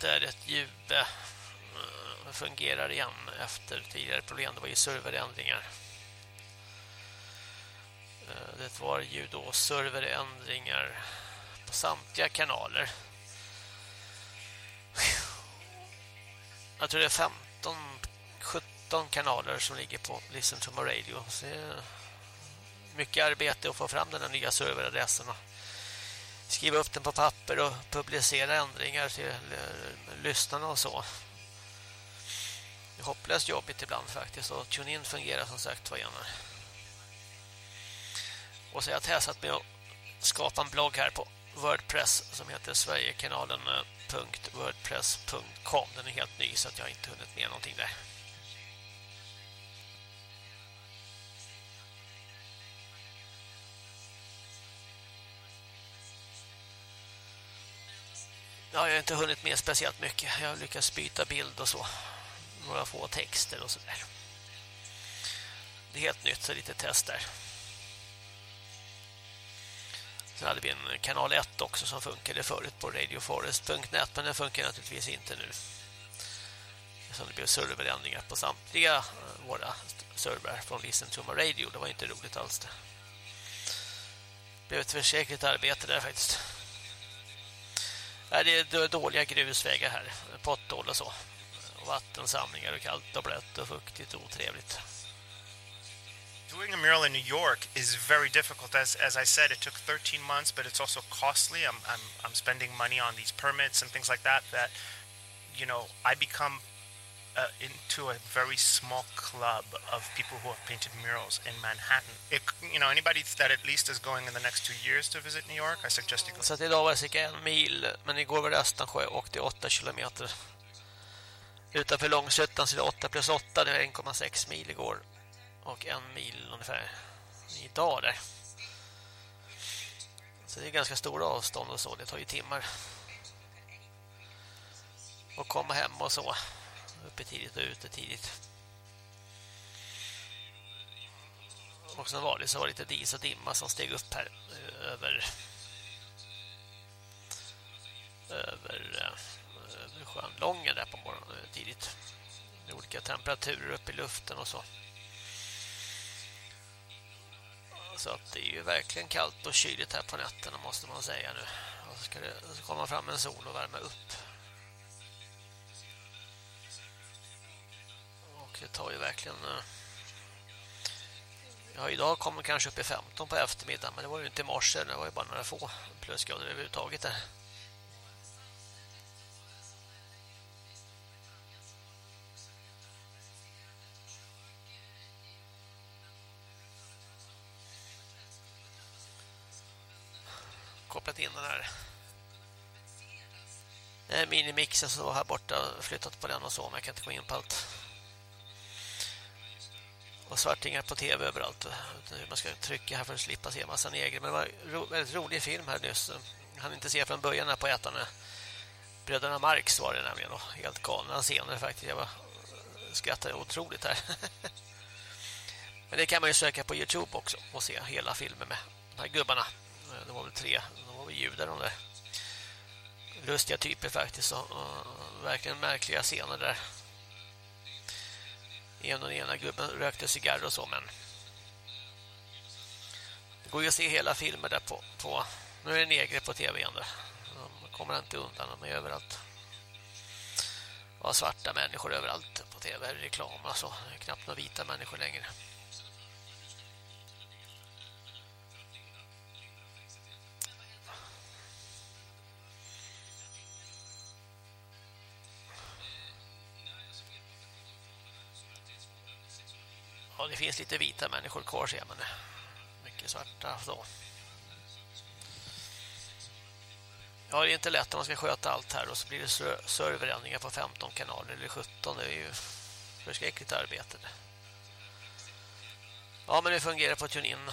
Där ett ljud eh, fungerar igen efter tidigare problem. Det var ju serverändringar. Eh, det var ju då serverändringar på samtliga kanaler. Jag tror det är 15 17 kanaler som ligger på Listen to my radio. Så mycket arbete att få fram den här nya serveradressen och skriva upp den på papper och publicera ändringar till eh, lyssnarna och så. Det är hopplöst jobbigt ibland faktiskt och TuneIn fungerar som sagt vad gärna. Och så har jag testat med att skapa en blogg här på Wordpress som heter sverigekanalen.wordpress.com eh, Den är helt ny så att jag inte hunnit med någonting där. Ja, jag har inte hunnit med speciellt mycket. Jag har lyckats byta bild och så. Några få texter och sådär. Det är helt nytt, så lite test där. Sen hade vi en kanal 1 också som funkade förut på radioforest.net men den funkar naturligtvis inte nu. Så det blev serverändringar på samtliga eh, våra servrar från Listen to my radio. Det var inte roligt alls det. Det blev ett försäkligt arbete där faktiskt. Äh, det är dåliga grusvägar här. Potthål och så. Vattensamlingar och kallt och blött och fuktigt och otrevligt.
Doing a mural in New York is very difficult. As, as I said, it took 13 months, but it's also costly. I'm, I'm, I'm spending money on these permits and things like that, that, you know, I become uh, into a very small club of people who have painted murals in Manhattan. It, you know, anybody that at least is going in the next two years to visit New York, I suggest you go.
Så idag var det cirka en mil, men igår var det Östansjö och åkte 8 kilometer. Utanför Långsötan så är det 8 plus 8, det var 1,6 mil igår. Och en mil ungefär idag där. Så det är ganska stora avstånd och så, det tar ju timmar. Och komma hem och så uppe tidigt och ute tidigt. Och som vanligt så var det lite dis och dimma som steg upp här eh, över över, eh, över sjön Lången där på morgonen eh, tidigt. Det är olika temperaturer uppe i luften och så. Så att det är ju verkligen kallt och kyligt här på nätterna måste man säga nu. Och så ska det komma fram en sol och värma upp. Det tar ju verkligen... Eh, ja, idag kommer kanske upp i 15 på eftermiddagen, men det var ju inte i morse. Det var ju bara några få plusgrader överhuvudtaget där. kopplat in den här eh, minimixen som var här borta flyttat på den och så men jag kan inte gå in på allt och svartingar på tv överallt. Hur man ska trycka här för att slippa se massa negrer. Men det var en ro, väldigt rolig film här nyss. Han inte se från början här på ettan. Bröderna Marx var det nämligen. Och helt galna scener faktiskt. Jag var, skrattade otroligt här. <laughs> Men det kan man ju söka på Youtube också och se hela filmen med de här gubbarna. Eh, de var väl tre, de var väl judar de där. Lustiga typer faktiskt och, och verkligen märkliga scener där. En och den ena gubben rökte cigarr och så, men det går ju att se hela filmer där på, på nu är det negre på tv igen där. De kommer inte undan, de är överallt. Och svarta människor överallt på tv, reklam alltså. Det är knappt några vita människor längre. Ja, det finns lite vita människor kvar ser man. Mycket svarta så. Ja, det är inte lätt om man ska sköta allt här och så blir det serverändringar på 15 kanaler eller 17. Det är ju förskräckligt arbete. Ja, men det fungerar på TuneIn.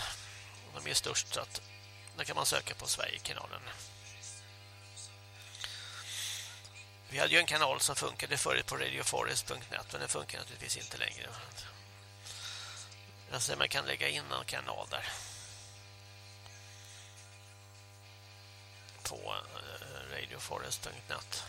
De är störst så att där kan man söka på Sverigekanalen. Vi hade ju en kanal som funkade förut på radioforest.net men den funkar naturligtvis inte längre. Jag ser man kan lägga in en kanal där. På eh, radioforest.net.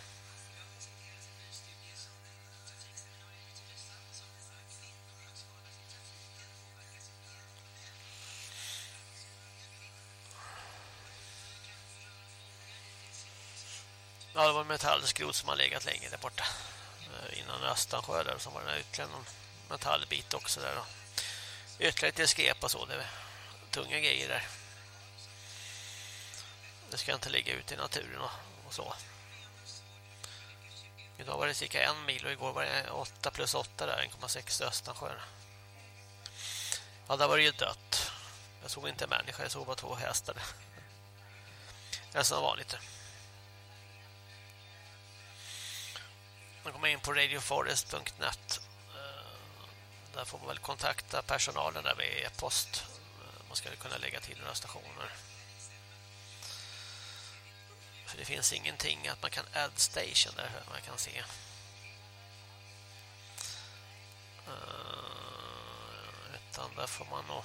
Ja, det var metallskrot som har legat länge där borta. Eh, innan Östansjö där så var det ytterligare någon metallbit också där då ytterligare lite skep och så. Det är tunga grejer där. Det ska inte ligga ute i naturen och, och så. Idag var det cirka en mil och igår var det 8 plus 8 där, 1,6 Östansjön. Ja, där var det ju dött. Jag såg inte en människa, jag såg bara två hästar. Det är som vanligt. Man kommer in på radioforest.net där får man väl kontakta personalen där med e-post. Man ska kunna lägga till några stationer. För det finns ingenting att man kan add station där man kan se. Uh, utan där får man nog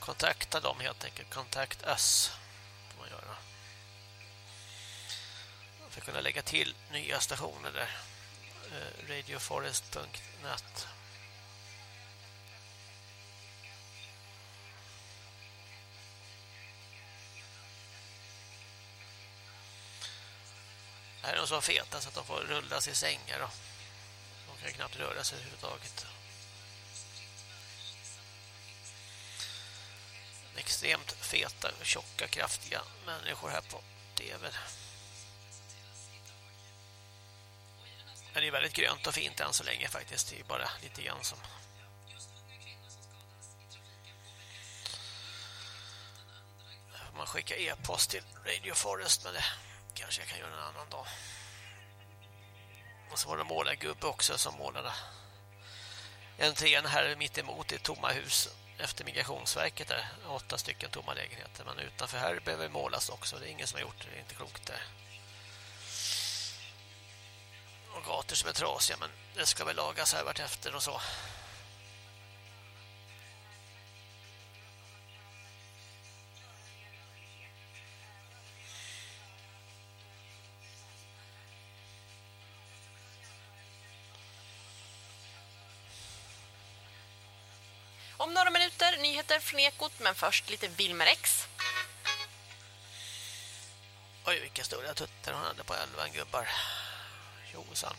kontakta dem helt enkelt. Kontakt us får man göra. För att kunna lägga till nya stationer där. Eh, Radioforest.net Här är de så feta så att de får rulla sig i sängar. då. de kan knappt röra sig överhuvudtaget. Extremt feta, tjocka, kraftiga människor här på tv. Men det är väldigt grönt och fint än så länge faktiskt. Det är bara lite grann som... Man skickar e-post till Radio Forest med det kanske jag kan göra en annan dag. Och så var det målargubbe också som målade entrén här mitt emot i tomma hus efter Migrationsverket där. Åtta stycken tomma lägenheter. Men utanför här behöver målas också. Det är ingen som har gjort det. Det är inte klokt där. Och gator som är trasiga men det ska väl lagas här vart efter och så.
Om några minuter nyheter från Ekot, men först lite Wilmer X.
Oj, vilka stora tuttar hon hade på elvan gubbar. Rosan.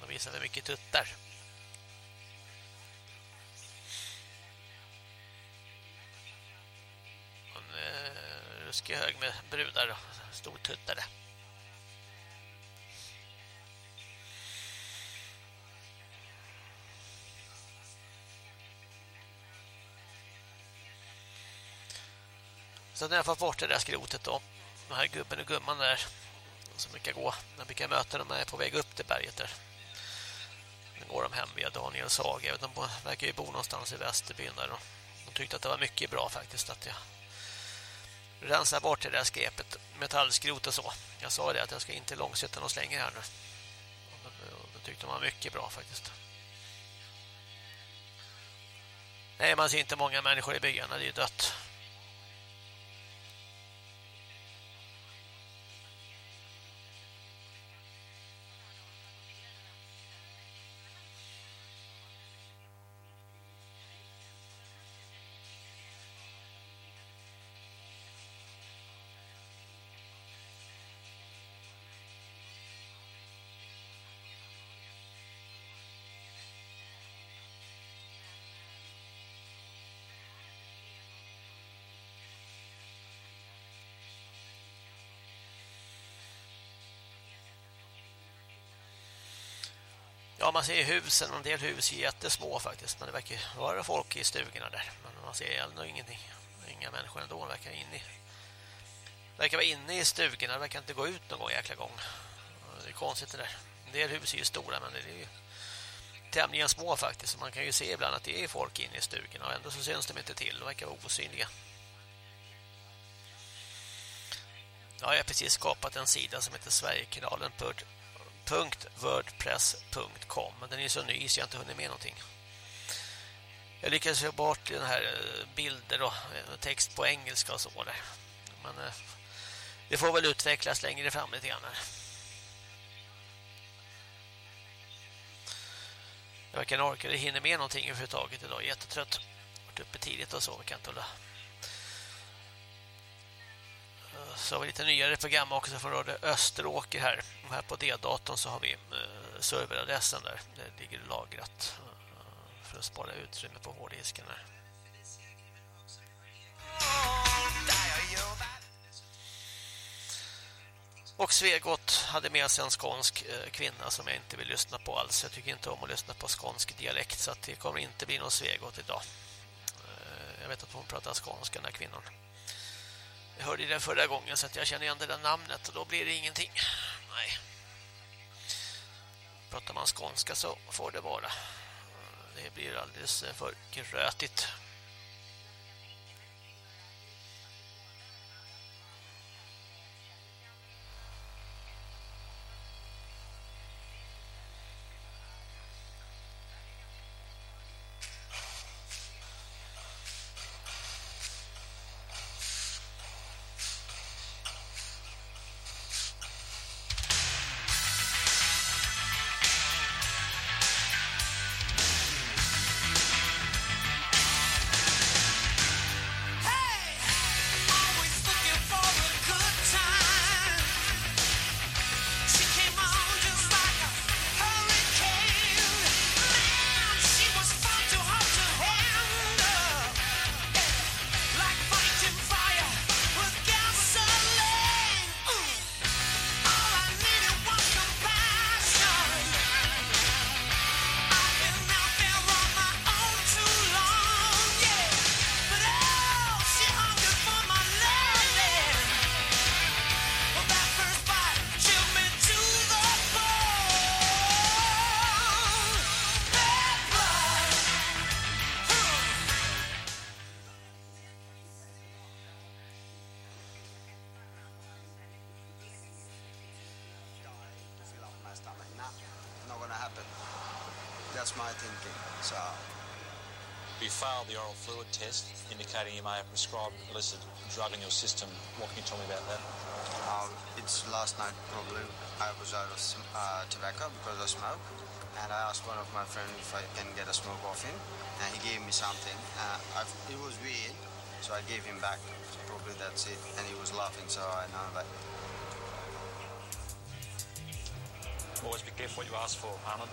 De visade mycket tuttar. En eh, ruskig hög med brudar och stortuttare. Så när jag fått bort det där skrotet då, den här gubben och gumman där som brukar gå, när jag brukar möta dem är på väg upp till berget där. Nu går de hem via Daniel Saga, de verkar ju bo någonstans i Västerbyn där de tyckte att det var mycket bra faktiskt att jag rensar bort det där skräpet, metallskrot och så. Jag sa det att jag ska inte långsätta någon slänger här nu. Det tyckte de var mycket bra faktiskt. Nej, man ser inte många människor i byarna, det är ju dött. Ja, man ser husen. En del hus är jättesmå faktiskt. Men det verkar vara folk i stugorna där. Men man ser ändå ingenting. Inga människor ändå. De verkar inne i, verkar vara inne i stugorna. De verkar inte gå ut någon gång jäkla gång. Det är konstigt det där. En del hus är ju stora men det är ju tämligen små faktiskt. Man kan ju se ibland att det är folk inne i stugorna. Och ändå så syns de inte till. De verkar vara osynliga. Ja, jag har precis skapat en sida som heter Sverigekanalen.se www.wordpress.com men den är så ny så jag inte hunnit med någonting. Jag lyckades få bort den här eh, bilder och eh, text på engelska och så där. Men eh, det får väl utvecklas längre fram lite grann här. Jag kan orka, det hinner med någonting överhuvudtaget idag. Jättetrött. Varit uppe tidigt och så, jag kan inte hålla så har vi lite nyare program också från Radio Österåker här. Här på D-datorn så har vi eh, serveradressen där. Det ligger lagrat eh, för att spara utrymme på hårddisken här. Och Svegot hade med sig en skånsk eh, kvinna som jag inte vill lyssna på alls. Jag tycker inte om att lyssna på skånsk dialekt så det kommer inte bli någon Svegot idag. Jag vet att hon pratar skånska den här kvinnan. Jag hörde det förra gången så att jag känner igen det där namnet och då blir det ingenting. Nej. Pratar man skånska så får det vara. Det blir alldeles för grötigt.
Failed the oral fluid test, indicating you may have prescribed illicit drug in your system. What can you tell me about that?
um, it's last night probably. I was out of uh, tobacco because I smoke, and I asked one of my friends if I can get a smoke off him, and he gave me something. Uh, it was weird, so I gave him back. So probably that's it, and he was laughing, so I know that.
Always be careful what you ask for, Harlan.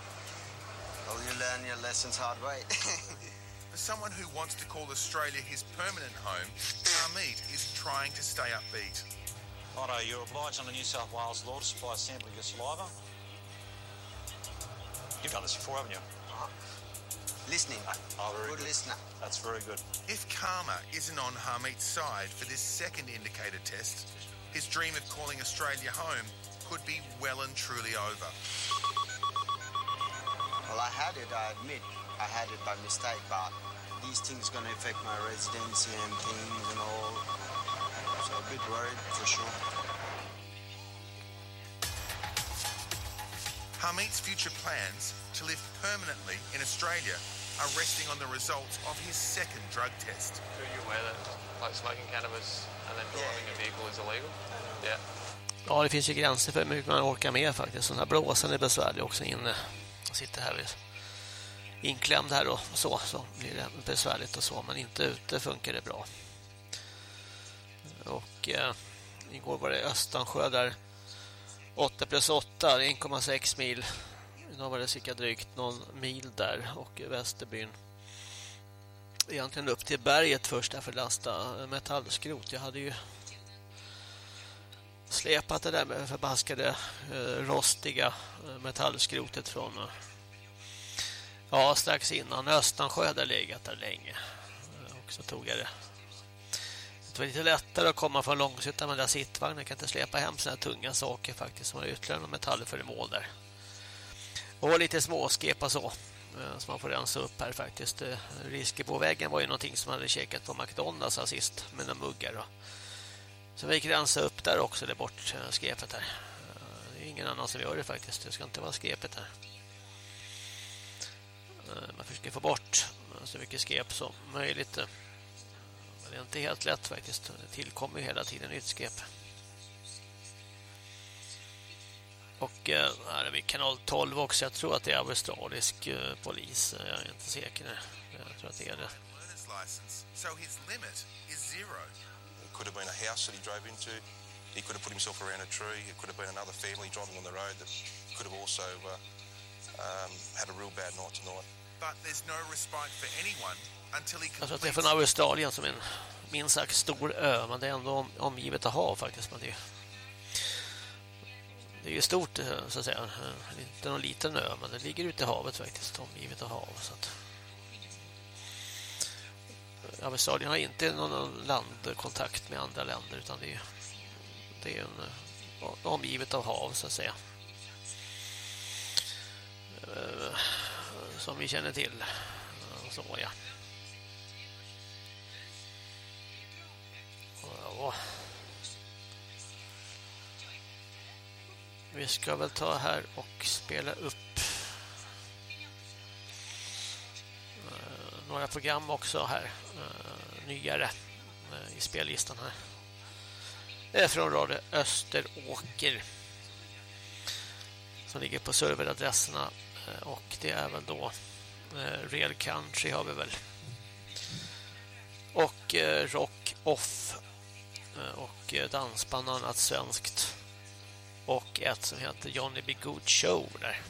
Well, you learn your lessons hard way. <laughs>
For someone who wants to call Australia his permanent home, Hamid is trying to stay upbeat.
Otto, you're obliged under New South Wales law to supply a sample of your saliva. You've done this before, haven't you? Uh-huh.
Listening.
Ah, oh, very
Good
good.
listener.
That's very good.
If karma isn't on Hamid's side for this second indicator test, his dream of calling Australia home could be well and truly over.
Well, I had it, I admit. I had it by mistake, but these things going to affect my residency and things and all. So a bit worried for sure.
Hamid's future plans to live permanently in Australia are resting on the results of his second drug test.
Are you aware that like smoking cannabis and then driving a vehicle is illegal? Yeah.
Ja, det finns ju gränser för hur mycket man orkar med faktiskt. Den här blåsan är besvärlig också inne. Jag sitter här vid inklämd här och så, så blir det besvärligt och så. Men inte ute funkar det bra. Och eh, igår var det Östansjö där 8 plus 8, det är 1,6 mil. Idag var det cirka drygt någon mil där och Västerbyn. Egentligen upp till berget först där för att lasta metallskrot. Jag hade ju släpat det där med förbaskade eh, rostiga eh, metallskrotet från eh, ja, strax innan Östansjö hade legat där länge. Och så tog jag det. Det var lite lättare att komma från Långshyttan med den där sittvagnen. Jag kan inte släpa hem såna här tunga saker faktiskt som har ytterligare någon metallföremål där. Och lite småskep och så. Eh, som man får rensa upp här faktiskt. Eh, på Riskeboväggen var ju någonting som man hade käkat på McDonalds här sist med några muggar och så vi gick rensa upp där också, det bort eh, skepet här. Det är ingen annan som gör det faktiskt. Det ska inte vara skepet här. Eh, Man försöker få bort eh, så mycket skep som möjligt. eh. Men det är inte helt lätt faktiskt. Det tillkommer hela tiden nytt skep. Och eh, här är vi kanal 12 också. Jag tror att det är australisk eh, polis. Jag är inte säker. Jag tror att det är det.
So his limit is zero.
It could have been a house that he drove into. He could have put himself around a tree. It could have been another family driving on the road that could have also uh, um, had a real bad night tonight.
Jag tror att det är från Australien som är en minst sagt stor ö, men det är ändå om, omgivet av hav faktiskt. Men det, är, det är ju stort eh, så att säga. Eh, Inte någon liten ö, men det ligger ute i havet faktiskt, omgivet av hav. Så att, Australien har inte någon landkontakt med andra länder utan det är, det är en, eh, omgivet av hav så att säga. Som vi känner till. Så ja. Ja. Vi ska väl ta här och spela upp eh, några program också här. Eh, nyare eh, i spellistan här. Det är från Radio Österåker. Som ligger på serveradresserna. Eh, och det är väl då eh, Real Country har vi väl. Och eh, Rock Off Eh, och eh, dansband annat svenskt och ett som heter Johnny B. Good Show där.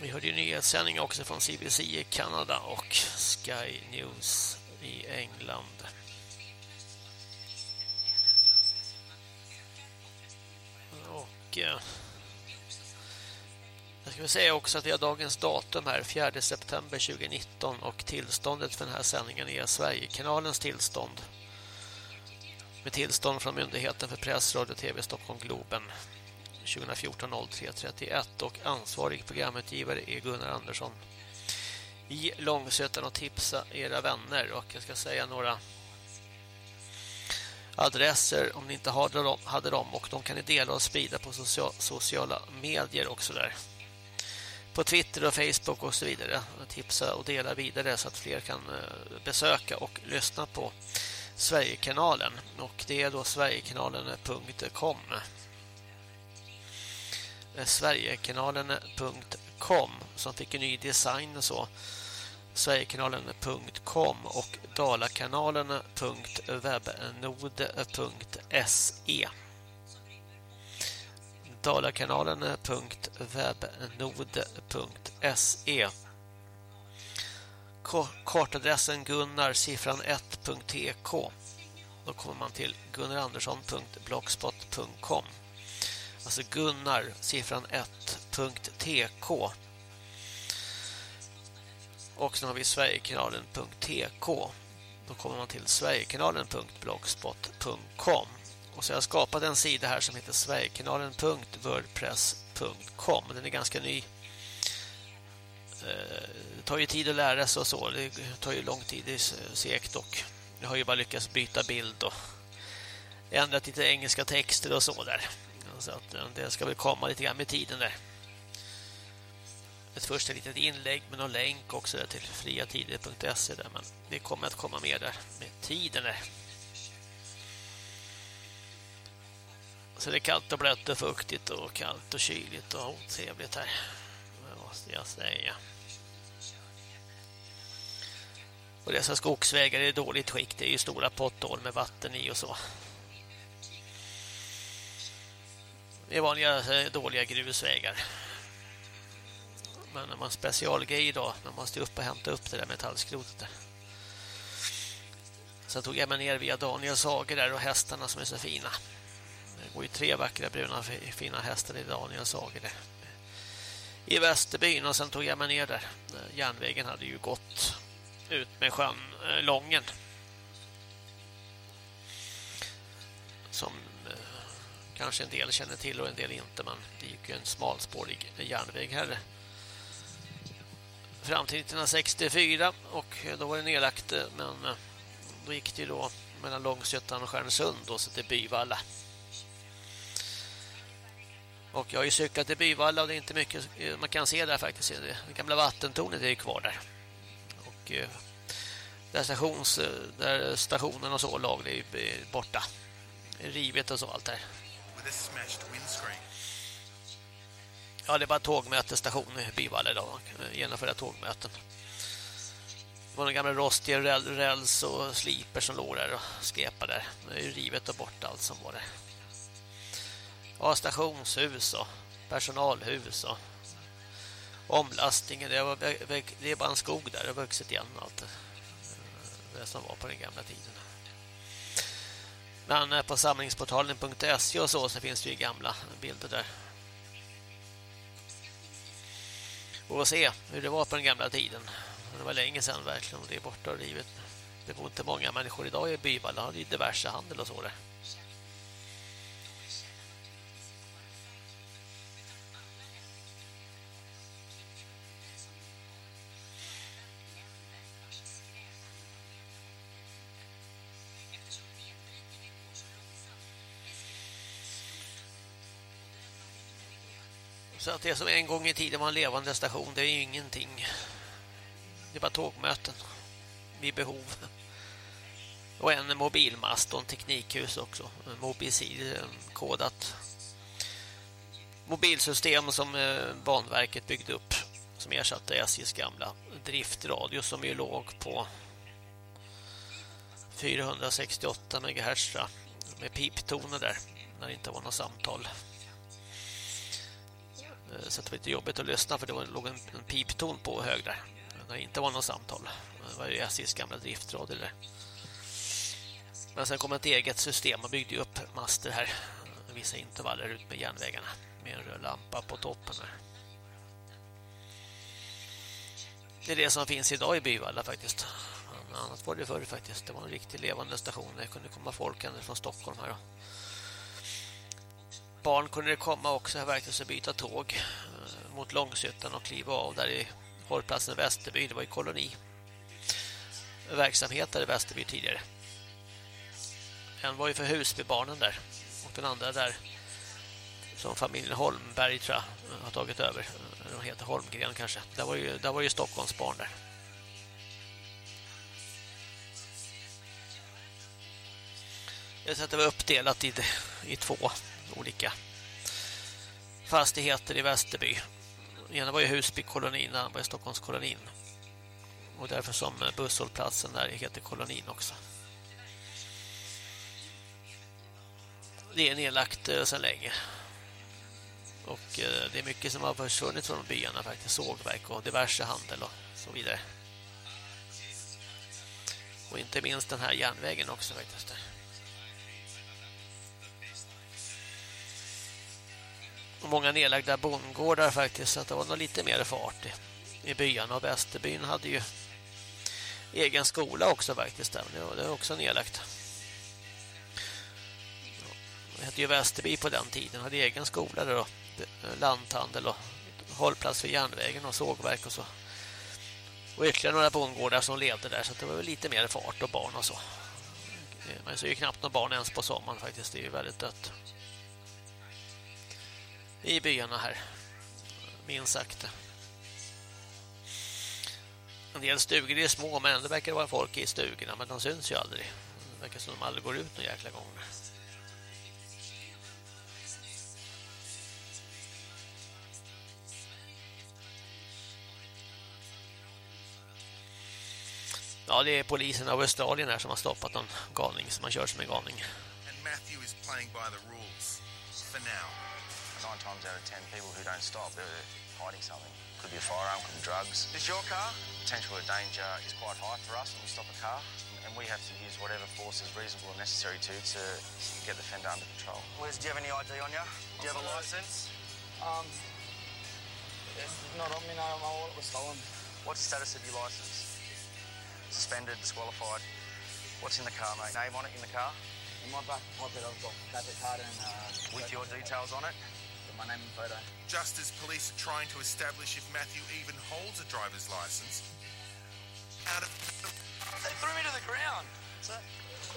Vi hörde ju nyhetssändning också från CBC i Kanada och Sky News i England. Och eh, jag ska väl säga också att vi har dagens datum här, 4 september 2019 och tillståndet för den här sändningen är Sverigekanalens tillstånd. Med tillstånd från Myndigheten för press, radio och tv Stockholm Globen 2014 03 31 och ansvarig programutgivare är Gunnar Andersson i Långsötan och tipsa era vänner och jag ska säga några adresser om ni inte hade dem, dem och de kan ni dela och sprida på sociala medier också där på Twitter och Facebook och så vidare. Tipsa och dela vidare så att fler kan eh, besöka och lyssna på Sverigekanalen. Och det är då sverigekanalen.com eh, Sverigekanalen.com som fick en ny design och så. Sverigekanalen.com och dalakanalen.webnode.se dalakanalen.webnode.se eh, Kortadressen Gunnar siffran 1.tk Då kommer man till gunnarandersson.blogspot.com Alltså Gunnar siffran 1.tk och sen har vi sverigekanalen.tk Då kommer man till sverigekanalen.blogspot.com och så har jag skapat en sida här som heter sverigekanalen.wordpress.com. Den är ganska ny. Det tar ju tid att lära sig och så. Det tar ju lång tid, det är segt och jag har ju bara lyckats byta bild och ändrat lite engelska texter och så där. Så att eh, det ska väl komma lite grann med tiden där. Ett första litet inlägg med någon länk också där till friatider.se där men det kommer att komma mer där med tiden där. Så det är kallt och blött och fuktigt och kallt och kyligt och otrevligt här. Det måste jag säga. Och dessa skogsvägar är i dåligt skick. Det är ju stora potthål med vatten i och så. Det är vanliga eh, dåliga grusvägar. Men när man specialgrej idag, man måste upp och hämta upp det där metallskrotet där. Sen tog jag mig ner via Daniels Hager där och hästarna som är så fina. Går ju tre vackra bruna fina hästar i Daniels Hager I Västerbyn och sen tog jag mig ner där. Järnvägen hade ju gått ut med sjön eh, Lången. Som eh, kanske en del känner till och en del inte men det gick ju en smalspårig järnväg här fram till 1964 och då var det nedlagt eh, men eh, då gick det ju då mellan Långsötan och Stjärnsund då så till Byvalla. Och jag har ju cyklat till Byvalla och det är inte mycket man kan se där faktiskt. Det gamla vattentornet är ju kvar där. Och eh, där, stations, där stationen och så lag det är ju borta. Rivet och så allt där. Ja, det bara tågmötesstation i Byvalla idag. Genomföra tågmöten. Det var en gamla rostiga räls och sliper som låg där och skepade där. Det är ju rivet och bort allt som var där. Ja, stationshus och personalhus och omlastningen. Det, var, det är bara en skog där. Det har vuxit igen allt det som var på den gamla tiden. Men eh, på samlingsportalen.se och så så finns det ju gamla bilder där. Och se hur det var på den gamla tiden. Det var länge sedan verkligen och det är borta och rivet. Det bor inte många människor idag i Byvalla. Det är diverse handel och så där. Så att det som en gång i tiden var en levande station, det är ju ingenting. Det är bara tågmöten vid behov. Och en mobilmast och en teknikhus också. Mobilsid kodat. Mobilsystem som eh, Banverket byggde upp som ersatte SJs gamla driftradio som ju låg på 468 MHz med piptoner där när det inte var något samtal. Eh, så det var lite jobbigt att lyssna för det var, låg en, en pipton på hög där. När det inte var något samtal. Det var ju SJs gamla driftradio där. Men sen kom ett eget system och byggde upp master här. Eh, vissa intervaller ut med järnvägarna. Med en röd lampa på toppen här. Det är det som finns idag i Byvalla faktiskt. Annat var det förr faktiskt. Det var en riktigt levande station. Det kunde komma folk från Stockholm här. Barn kunde det komma också här verkligen att byta tåg eh, mot Långsötan och kliva av där i hållplatsen Västerby. Det var ju koloni verksamhet där i Västerby tidigare. En var ju för Husbybarnen där och den andra där som familjen Holmberg tror jag har tagit över. Eh, de heter Holmgren kanske. Där var ju, det var ju Stockholms barn där. Det var uppdelat i, i två olika fastigheter i Västerby. Ena var ju Husbykolonin, den andra var ju Stockholmskolonin. Och därför som eh, busshållplatsen där heter kolonin också. Det är nedlagt eh, sedan länge. Och eh, det är mycket som har försvunnit från byarna faktiskt. Sågverk och diverse handel och så vidare. Och inte minst den här järnvägen också faktiskt. Och många nedlagda bondgårdar faktiskt. Så att det var nog lite mer fart i, i byarna. Och Västerbyn hade ju egen skola också faktiskt. Där. Men det var också nedlagt. Det hette ju Västerby på den tiden. Hade egen skola där då. Lanthandel och hållplats för järnvägen och sågverk och så. Och ytterligare några bondgårdar som levde där. Så det var väl lite mer fart och barn och så. Man ser ju knappt några barn ens på sommaren faktiskt. Det är ju väldigt dött. I byarna här. Minst sagt. En del stugor är små men det verkar vara folk i stugorna men de syns ju aldrig. Det verkar som de aldrig går ut någon jäkla gång. Ja, det är polisen av Australien här som har stoppat en galning som har kört som en galning.
And Matthew is playing by the rules for now.
Nine times out of ten, people who don't stop, they're hiding something. Could be a firearm, could be drugs. Is your car? Potential of danger is quite high for us when we stop a car, and we have to use whatever force is reasonable and necessary to to get the fender under control. Where's, do you have any ID on you? Do you have a license?
Um, it's not on me, no. My wallet was stolen.
What's the status of your license? Suspended, disqualified. What's in the car, mate? Name on it in the car?
In my back pocket, I've got debit card and... Uh,
With your details on it?
My name and photo.
Just as police are trying to establish if Matthew even holds a driver's license, out of
They threw me to the ground. So,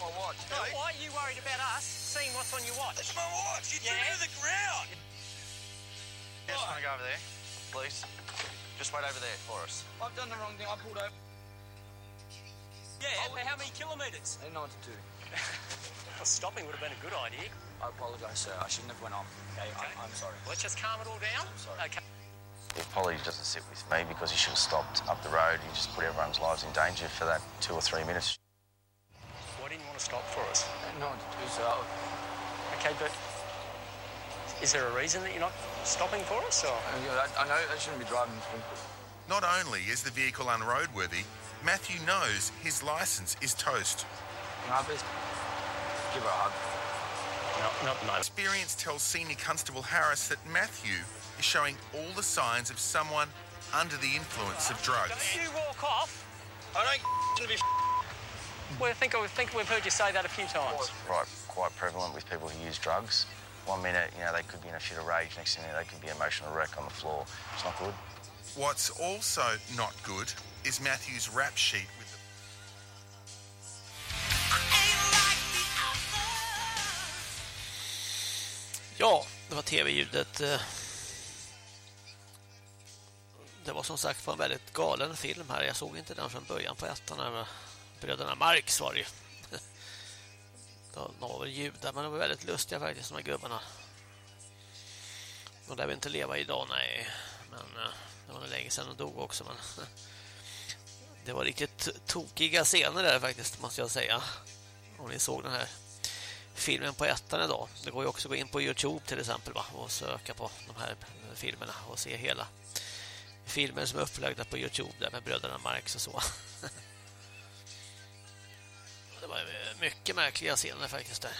my watch.
No, why are you worried about us seeing what's on your watch?
It's my watch. You threw me to the ground.
You just want to go over there, please? Just wait over there for us.
I've done the wrong thing. I pulled over.
Yeah, for how many kilometres?
92. <laughs>
Well, stopping would have been a good idea.
I apologise, sir. I shouldn't have went on. Okay, I, I'm sorry.
Let's just calm it all down.
I'm sorry.
Okay.
The apology doesn't sit with me because he should have stopped up the road. He just put everyone's lives in danger for that two or three minutes.
Why didn't you want to stop for us?
92, sir.
Okay, but is there a reason that you're not stopping for us? Or?
Uh, I, I know I shouldn't be driving.
Not only is the vehicle unroadworthy, Matthew knows his license is toast.
Can I please give her a hug?
No, not at.
Experience tells Senior Constable Harris that Matthew is showing all the signs of someone under the influence of drugs.
Don't you walk off.
I don't be
Well, I think, I think we've heard you say that a few times.
Right, quite prevalent with people who use drugs. One minute, you know, they could be in a fit of rage. Next minute, they could be emotional wreck on the floor. It's not good.
What's also not good is Matthew's rap sheet
Ja, det var tv-ljudet. Eh, det var som sagt var en väldigt galen film här. Jag såg inte den från början på ettan. här Bröderna Marx var det ju. De var väl judar, men de var väldigt lustiga faktiskt, de här gubbarna. De lär väl inte leva idag, nej. Men eh, det var nog länge sedan de dog också. Men <laughs> det var riktigt tokiga scener där faktiskt, måste jag säga. Om ni såg den här filmen på ettan idag. Det går ju också att gå in på Youtube till exempel va? och söka på de här eh, filmerna och se hela filmer som är upplagda på Youtube där med bröderna Marx och så. <laughs> Det var mycket märkliga scener faktiskt där.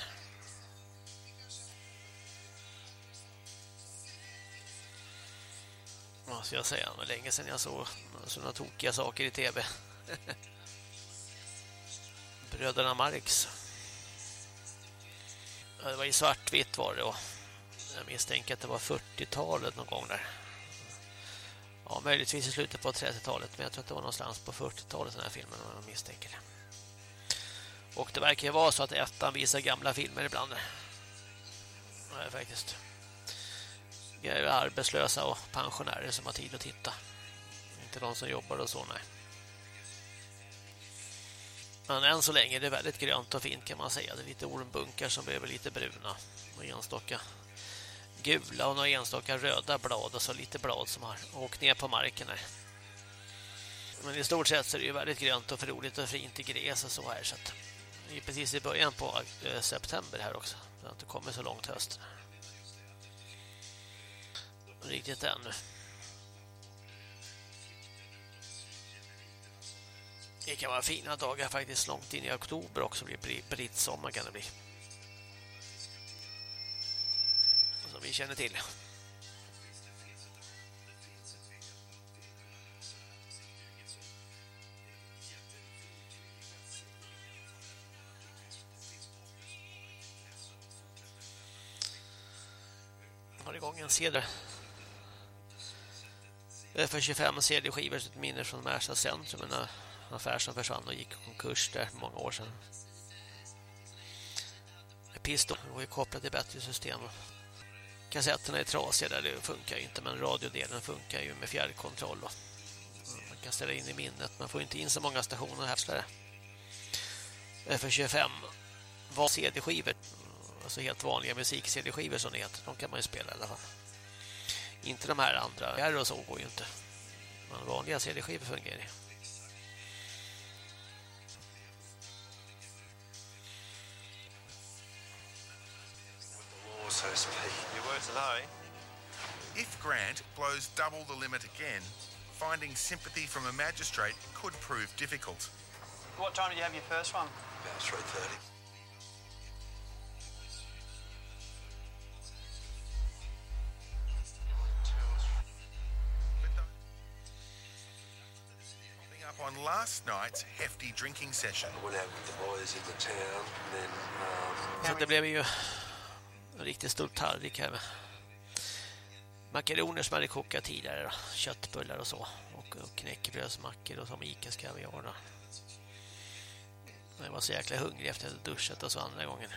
ska jag säga, det var länge sedan jag såg sådana tokiga saker i tv. <laughs> Bröderna Marx. Det var i svartvitt var det då. jag misstänker att det var 40-talet någon gång där. Ja, möjligtvis i slutet på 30-talet, men jag tror att det var någonstans på 40-talet den här filmen om jag misstänker det. Och det verkar ju vara så att ettan visar gamla filmer ibland. Ja, faktiskt. arbetslösa och pensionärer som har tid att titta. Inte de som jobbar och så, nej. Men än så länge är det väldigt grönt och fint kan man säga. Det är lite ormbunkar som behöver lite bruna och enstaka gula och några enstaka röda blad och så lite blad som har åkt ner på marken här. Men i stort sett så är det ju väldigt grönt och frodigt och fint i gräs och så här så att det är precis i början på eh, september här också. Det har inte kommit så långt höst. Riktigt ännu. Det kan vara fina dagar faktiskt långt in i oktober också blir brittsommar kan det bli. Som vi känner till. har igång en CD för 25 CD-skivor ett minne från Märsta centrum Men eh, affär som försvann och gick i konkurs där många år sedan. Piston var ju kopplad till bättre system. Kassetterna är trasiga där det funkar inte men radiodelen funkar ju med fjärrkontroll. Mm, man kan ställa in i minnet, man får inte in så många stationer här. För 25 var CD-skivor mm, alltså helt vanliga musik-CD-skivor som det heter. De kan man ju spela i alla fall. Inte de här andra. Här och så går ju inte. Men vanliga CD-skivor fungerar ju.
Grant blows double the limit again, finding sympathy from a magistrate could prove difficult.
What time did you have your first one?
About 3.30.
on last night's hefty drinking session.
I went out with the boys in the town. Then, um...
Så det blev ju en riktigt stor tallrik här med makaroner som hade kokat tidigare, då. köttbullar och så. Och, och knäckebrödsmackor och som Icas kaviar. Då. Jag var så jäkla hungrig efter att ha duschat och så andra gången.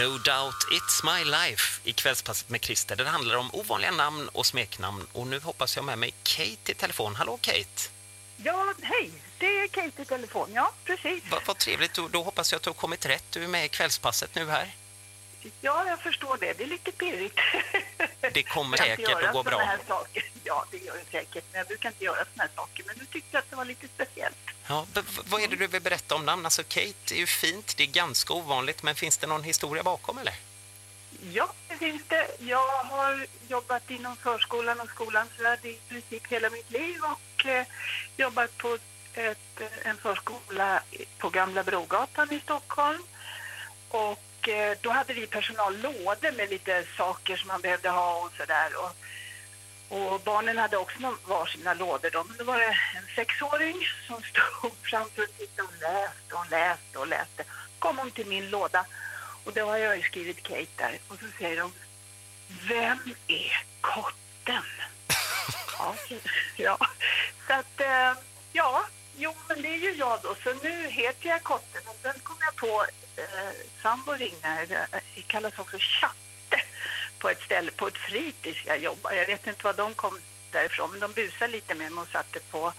No Doubt It's My Life i kvällspasset med Christer. Det handlar om ovanliga namn och smeknamn. Och nu hoppas jag med mig Kate i telefon. Hallå Kate!
Ja, hej. Det är Kate i telefon. Ja, precis.
Va, vad trevligt. Då, då hoppas jag att du har kommit rätt. Du är med i kvällspasset nu här.
Ja, jag förstår det. Det är lite pirrigt. <laughs>
Det kommer säkert att gå bra.
Här saker. Ja, det gör det säkert. Men jag brukar inte göra såna här saker. Men nu tyckte jag att det var lite.
Ja, vad är det du vill berätta om namn? Alltså Kate är ju fint, det är ganska ovanligt, men finns det någon historia bakom eller?
Ja, det finns det. Jag har jobbat inom förskolan och skolans värld i princip hela mitt liv och eh, jobbat på ett, eh, en förskola på Gamla Brogatan i Stockholm. Och eh, då hade vi personallådor med lite saker som man behövde ha och sådär. Och, och barnen hade också någon- varsina lådor. Då. Men då var det en sexåring som stod <laughs> framför och tittade och läste och läste och läste. kom hon till min låda och då har jag ju skrivit Kate där. Och så säger de, vem är kotten? <laughs> ja, ja, så att, eh, ja, jo men det är ju jag då. Så nu heter jag kotten och sen kom jag på, eh, sambo ringde, det kallas också chatte på ett ställe, på ett fritids jag jobbar. Jag vet inte vad de kom därifrån, men de busade lite med mig och satte på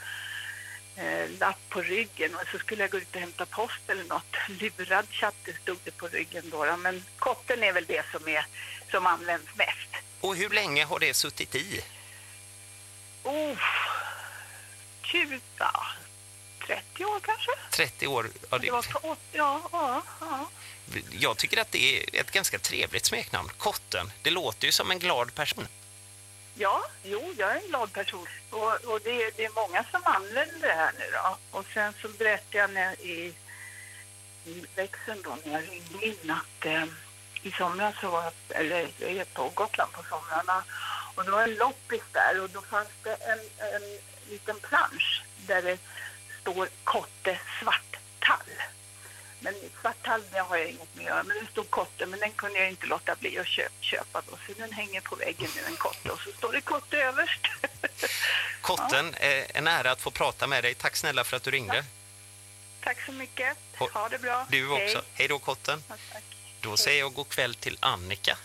eh, lapp på ryggen och så skulle jag gå ut och hämta post eller något. Lurad chatte stod det på ryggen då, då. men kotten är väl det som, är, som används mest.
Och hur länge har det suttit i?
Oh, 20, ja, 30 år kanske?
30 år? Ja,
Det
det,
var på, åt- ja, ja, ja
jag tycker att det är ett ganska trevligt smeknamn, Kotten. Det låter ju som en glad person.
Ja, jo, jag är en glad person. Och, och det, är- det är många som använder det här nu då. Och sen så berättade jag när, i, i växeln då när jag ringde in att eh, i somras så var jag, eller jag är på Gotland på somrarna och det var en loppis där och då fanns det en, en liten plansch där det står Kotte Svarttall. Men svarttall det har jag inget med att göra, men det stod kotte, men den kunde jag inte låta bli att köp, köpa då. Så den hänger på väggen nu, en kotte, och så står det kotte överst. <laughs>
Kotten, eh, en ära att få prata med dig. Tack snälla för att du ringde.
Tack så mycket. Ha det bra.
Du också.
Hej.
Hej då Kotten. Då säger jag god kväll till Annika.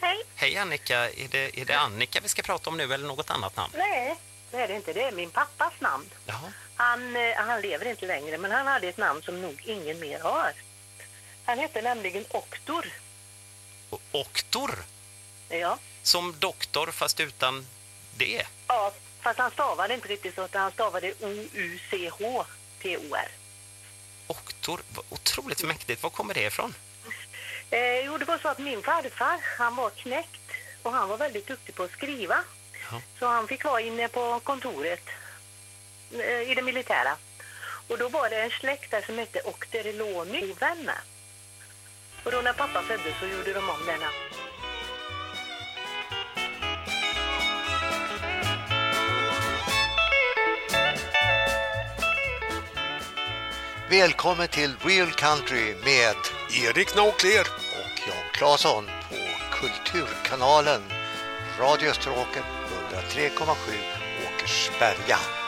Hej.
Hej Annika, är det, är det Annika vi ska prata om nu eller något annat namn?
Nej, det är det inte. Det är min pappas namn.
Jaha.
Han, eh, han lever inte längre, men han hade ett namn som nog ingen mer har. Han hette nämligen Oktor.
Oktor,
Ja.
som doktor fast utan det.
ja, fast han stavade inte riktigt så, utan han stavade O-U-C-H-T-O-R.
Oktor, otroligt mäktigt. Var kommer det ifrån?
Eh, jo, det var så att min farfar, han var knäckt och han var väldigt duktig på att skriva. Så han fick vara inne på kontoret eh, i det militära. Och då var det en släkt där som hette Okterloni vänner. Och då när pappa föddes så gjorde de om denna.
Välkommen till Real Country med
Erik Naukler
och Jan Claesson på Kulturkanalen Radio Österåker 103,7 Åkersberga.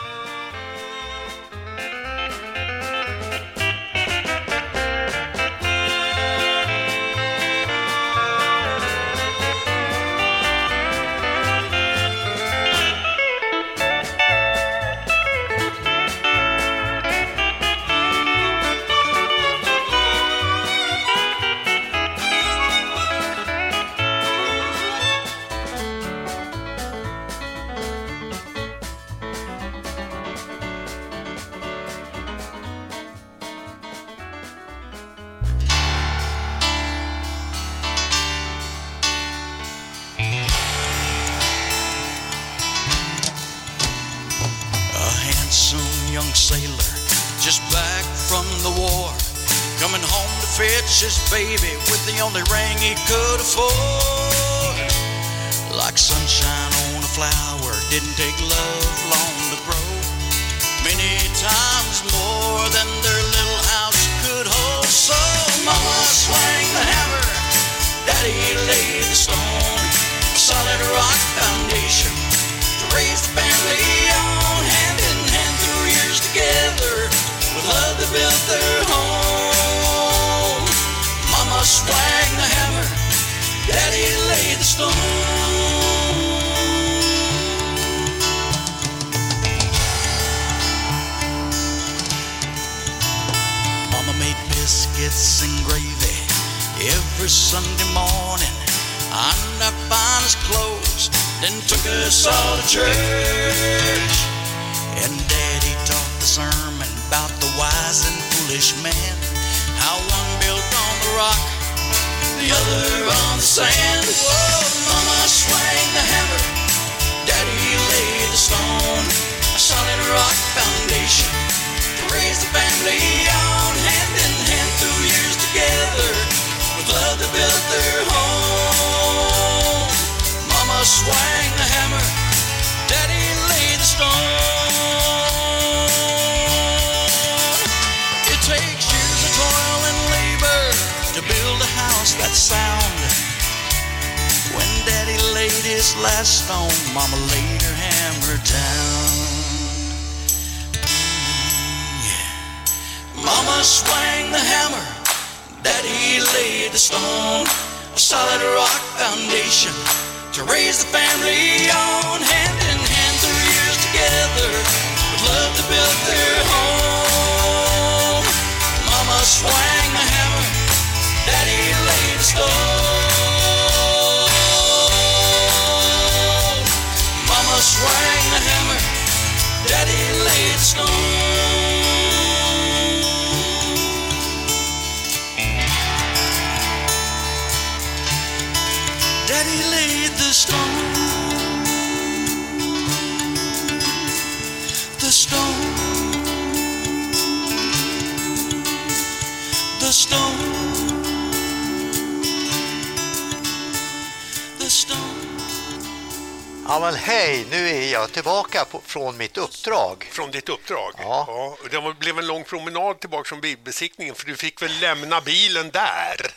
Från mitt uppdrag.
Från ditt uppdrag?
Ja.
Det var- blev en lång promenad tillbaka från bilbesiktningen för du fick väl lämna bilen där?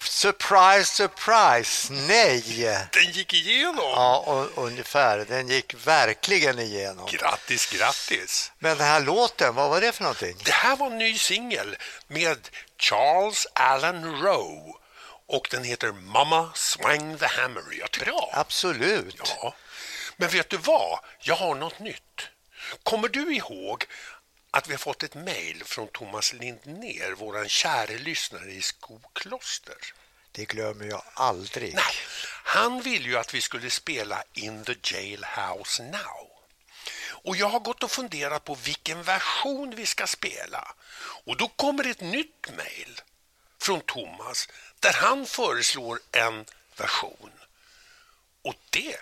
Surprise, surprise, nej!
Den gick igenom?
Ja, och, ungefär. Den gick verkligen igenom.
Grattis, grattis!
Men den här låten, vad var det för någonting?
Det här var en ny singel med Charles Allen Rowe och den heter Mama Swang the Hammer. Jag bra.
Absolut.
Ja. Men vet du vad? Jag har något nytt. Kommer du ihåg att vi har fått ett mejl från Thomas Lindner, våran käre lyssnare i Skokloster?
Det glömmer jag aldrig.
Nej, han ville ju att vi skulle spela In the Jailhouse Now. Och jag har gått och funderat på vilken version vi ska spela. Och då kommer ett nytt mejl från Thomas där han föreslår en version. Och det,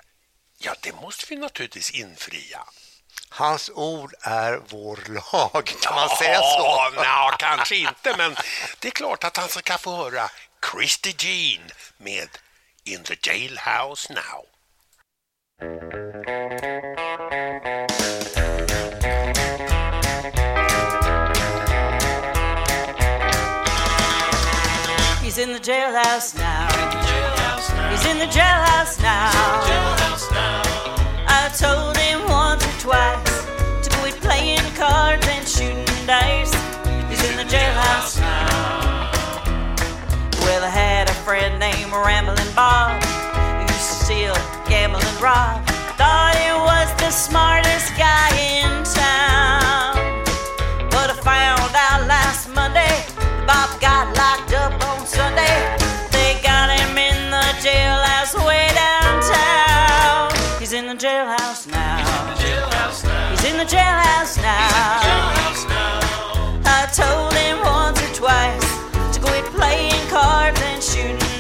ja det måste vi naturligtvis infria.
Hans ord är vår lag, kan man säga så?
Ja, kanske inte, men det är klart att han ska få höra Christy Jean med In the Jailhouse Now.
He's in the jailhouse now. He's in the jailhouse now. Told him once or twice to quit playing cards and shooting dice. He's in the jailhouse now. Well, I had a friend named Rambling Bob who used to steal, gamble, and rob. Thought he was the smartest guy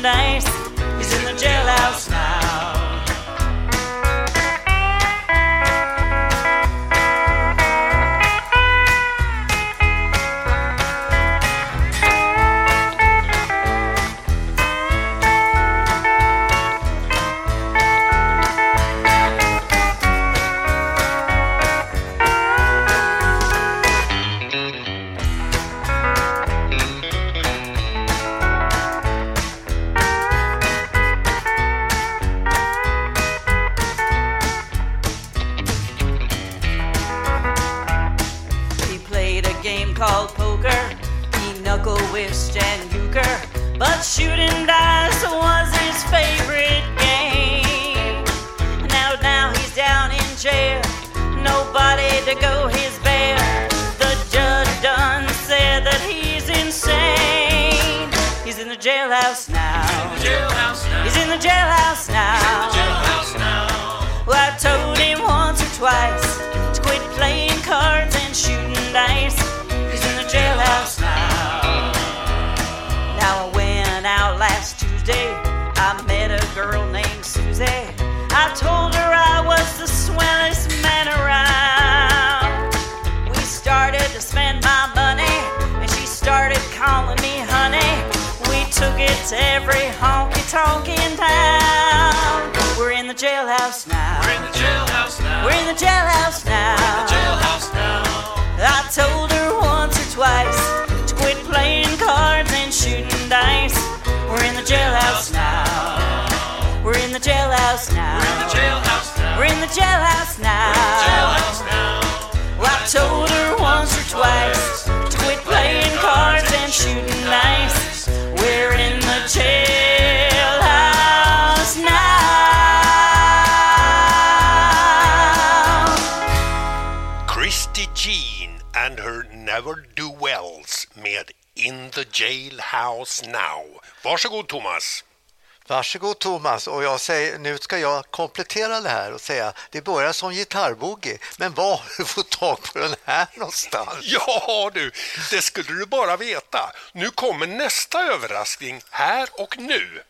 dice. He's in the jailhouse
took it to every honky tonk in town. We're in the jailhouse now. We're in the jailhouse now. We're in the jailhouse now. We're in the jailhouse now. I told her once or twice to quit playing cards and shooting dice. We're in the jailhouse now. We're in the jailhouse now. We're in the jailhouse now. We're in the jailhouse now. Well, I told her once or twice to quit playing cards and shooting dice. We're in the jailhouse now.
Christy Jean and her never-do-wells med In the Jailhouse Now. Varsågod Thomas.
Varsågod Thomas och jag säger, nu ska jag komplettera det här och säga det börjar som gitarrboogie men var har du fått tag på den här någonstans?
Ja du, det skulle du bara veta. Nu kommer nästa överraskning här och nu.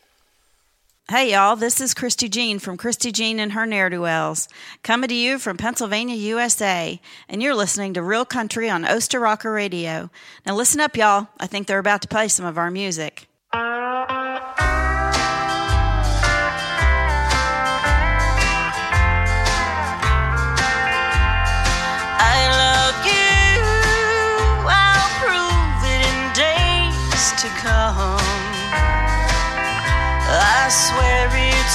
Hey y'all, this is Christy Jean from Christy Jean and her ne'er do wells, coming to you from Pennsylvania, USA, and you're listening to Real Country on Oster Rocker Radio. Now listen up, y'all. I think they're about to play some of our music.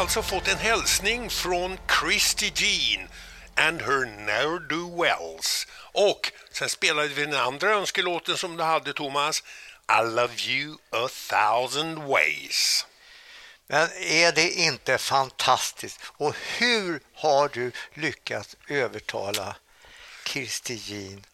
alltså fått en hälsning från Christy Jean and her ne'er-do-wells. Och sen spelade vi den andra önskelåten som du hade Thomas, I love you a thousand ways.
Men är det inte fantastiskt? Och hur har du lyckats övertala Kirsti Jean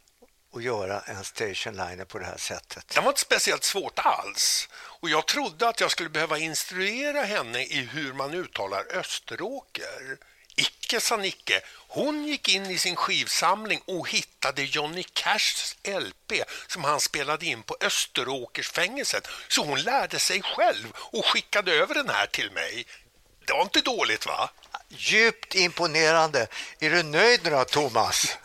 att göra en stationliner på det här sättet?
Det var inte speciellt svårt alls. Och jag trodde att jag skulle behöva instruera henne i hur man uttalar Österåker. Icke sa Nicke. Hon gick in i sin skivsamling och hittade Johnny Cashs LP som han spelade in på Österåkersfängelset. Så hon lärde sig själv och skickade över den här till mig. Det var inte dåligt va?
Djupt imponerande. Är du nöjd nu då, Thomas?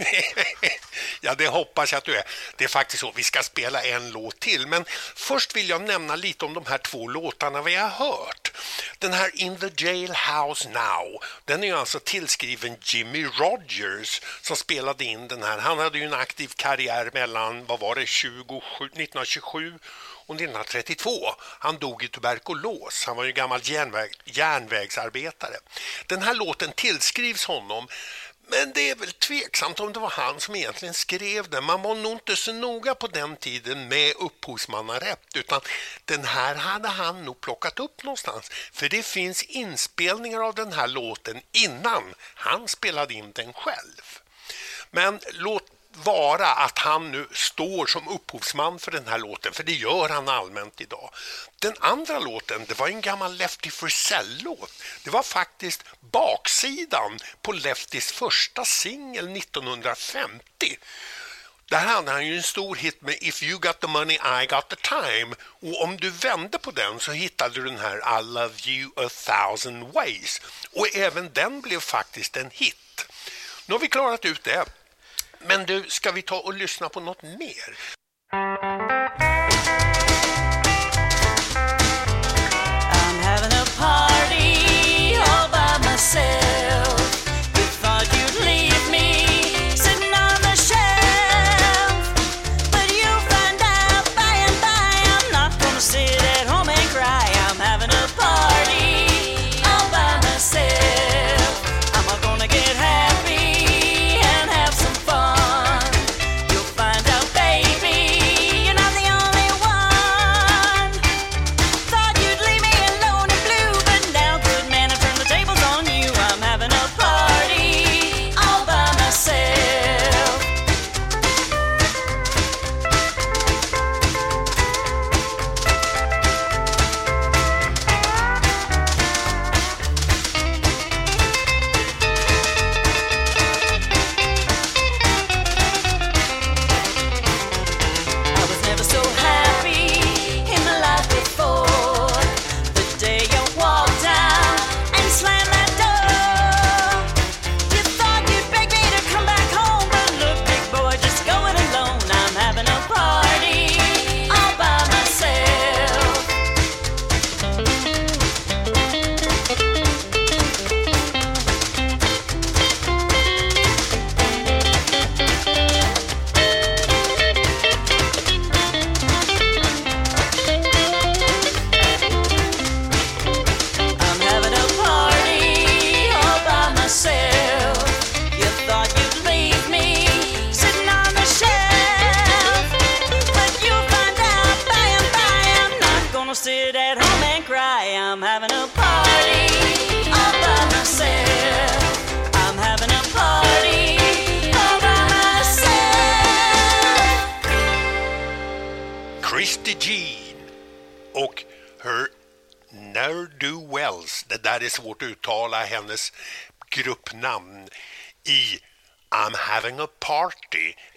<laughs>
ja, det hoppas jag att du är. Det är faktiskt så. Vi ska spela en låt till. Men först vill jag nämna lite om de här två låtarna vi har hört. Den här In the Jailhouse Now, den är ju alltså tillskriven Jimmy Rogers som spelade in den här. Han hade ju en aktiv karriär mellan, vad var det, 20, 1927 och 1932. Han dog i tuberkulos. Han var ju gammal järnväg, järnvägsarbetare. Den här låten tillskrivs honom men det är väl tveksamt om det var han som egentligen skrev den. Man var nog inte så noga på den tiden med upphovsmannarätt utan den här hade han nog plockat upp någonstans. För det finns inspelningar av den här låten innan han spelade in den själv. Men låt vara att han nu står som upphovsman för den här låten, för det gör han allmänt idag. Den andra låten, det var en gammal Lefty Frizzell-låt. Det var faktiskt baksidan på Leftys första singel 1950. Där hade han ju en stor hit med If you got the money, I got the time. Och om du vände på den så hittade du den här I love you a thousand ways. Och även den blev faktiskt en hit. Nu har vi klarat ut det. Men du, ska vi ta och lyssna på något mer?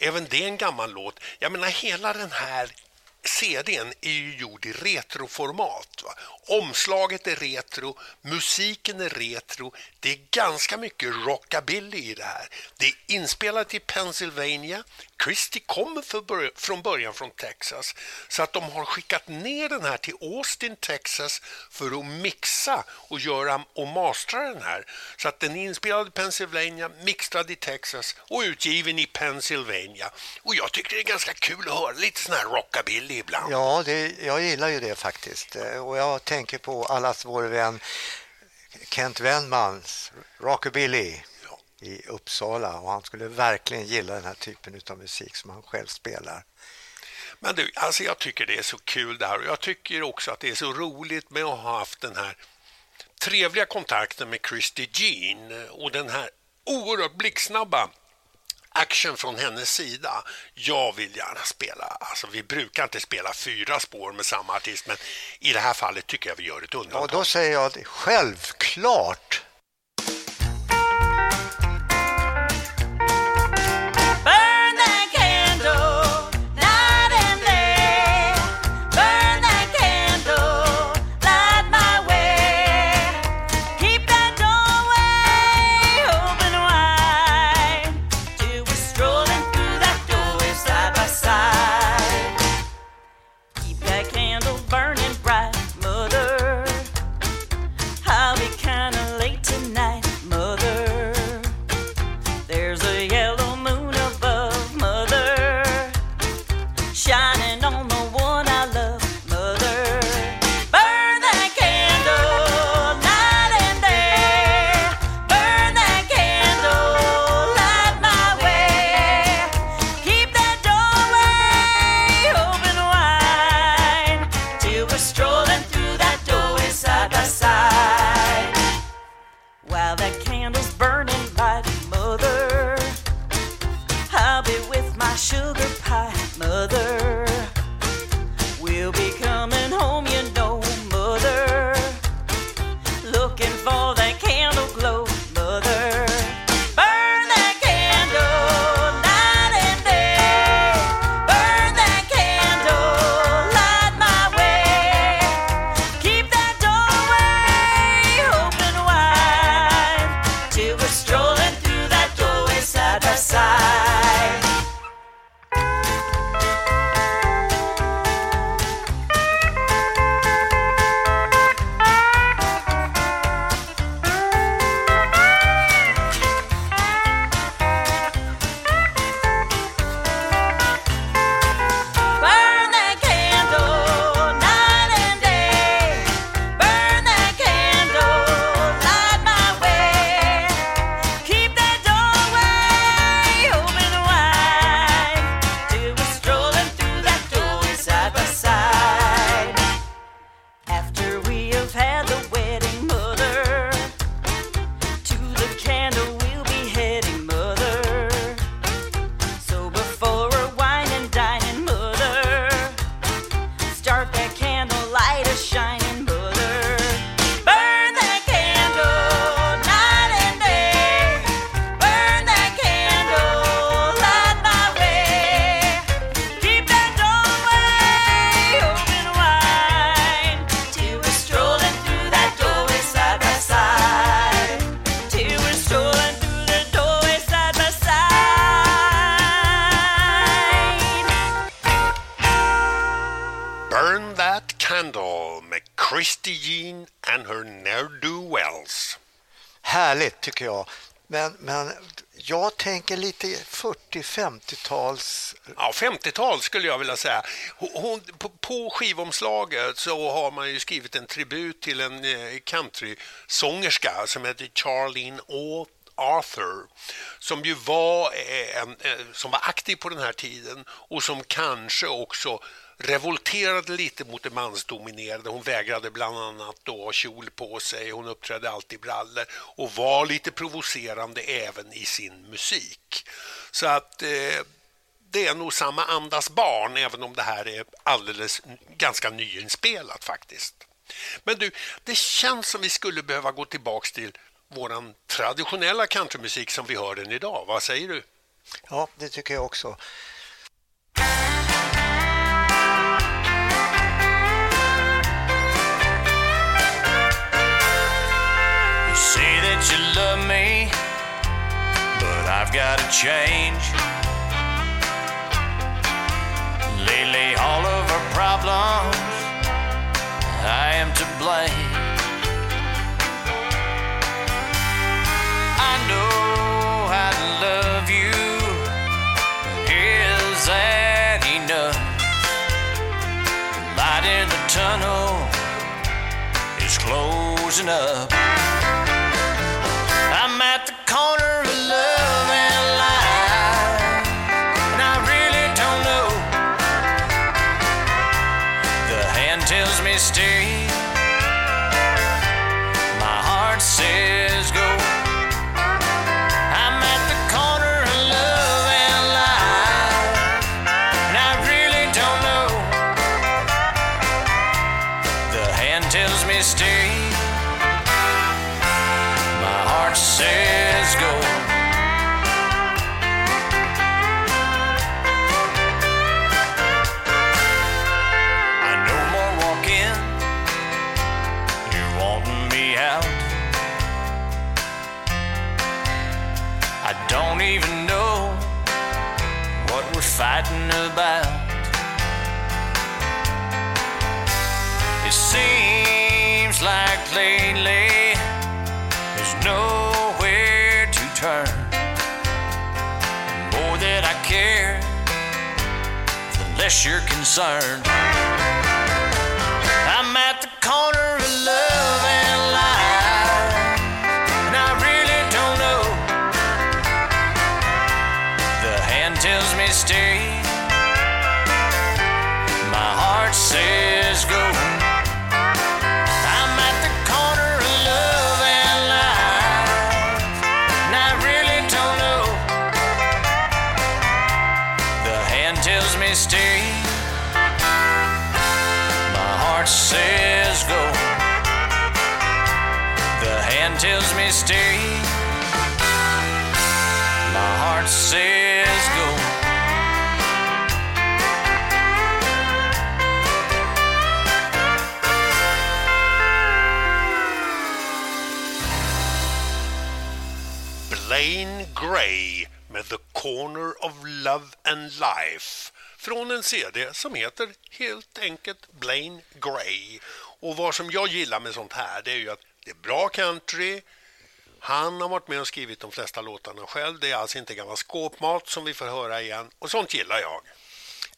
Även det är en gammal låt. Jag menar hela den här CDn är ju gjord i retroformat. Va? Omslaget är retro, musiken är retro. Det är ganska mycket rockabilly i det här. Det är inspelat i Pennsylvania. Christie kommer för bör- från början från Texas. Så att de har skickat ner den här till Austin, Texas för att mixa och göra och mastra den här. Så att den är inspelad i Pennsylvania, mixad i Texas och utgiven i Pennsylvania. Och jag tycker det är ganska kul att höra lite sån här rockabilly ibland.
Ja, det, jag gillar ju det faktiskt. Och jag tänker på allas vår vän Kent Wennmans Rockabilly i Uppsala och han skulle verkligen gilla den här typen av musik som han själv spelar.
Men du, alltså jag tycker det är så kul där och jag tycker också att det är så roligt med att ha haft den här trevliga kontakten med Christy Jean och den här oerhört blixtsnabba action från hennes sida. Jag vill gärna spela, alltså vi brukar inte spela fyra spår med samma artist, men i det här fallet tycker jag vi gör ett undantag.
Och då säger jag att självklart 50-tals...
Ja, 50-tal skulle jag vilja säga. Hon, på, på skivomslaget så har man ju skrivit en tribut till en eh, countrysångerska som heter Charlene Arthur som ju var, eh, en, eh, som var aktiv på den här tiden och som kanske också revolterade lite mot det mansdominerade. Hon vägrade bland annat då ha kjol på sig, hon uppträdde alltid i brallor och var lite provocerande även i sin musik. Så att eh, det är nog samma andas barn även om det här är alldeles ganska nyinspelat faktiskt. Men du, det känns som vi skulle behöva gå tillbaks till våran traditionella countrymusik som vi hör den idag. Vad säger du?
Ja, det tycker jag också.
You say that you love me, I've got to change. Lately, all of our problems, I am to blame. I know I love you. Is that enough? The light in the tunnel is closing up. About. It seems like lately there's nowhere to turn. The more that I care, the less you're concerned.
Blaine Gray med The Corner of Love and Life från en CD som heter helt enkelt Blaine Gray. Och vad som jag gillar med sånt här det är ju att det är bra country. Han har varit med och skrivit de flesta låtarna själv. Det är alltså inte gammal skåpmat som vi får höra igen och sånt gillar jag.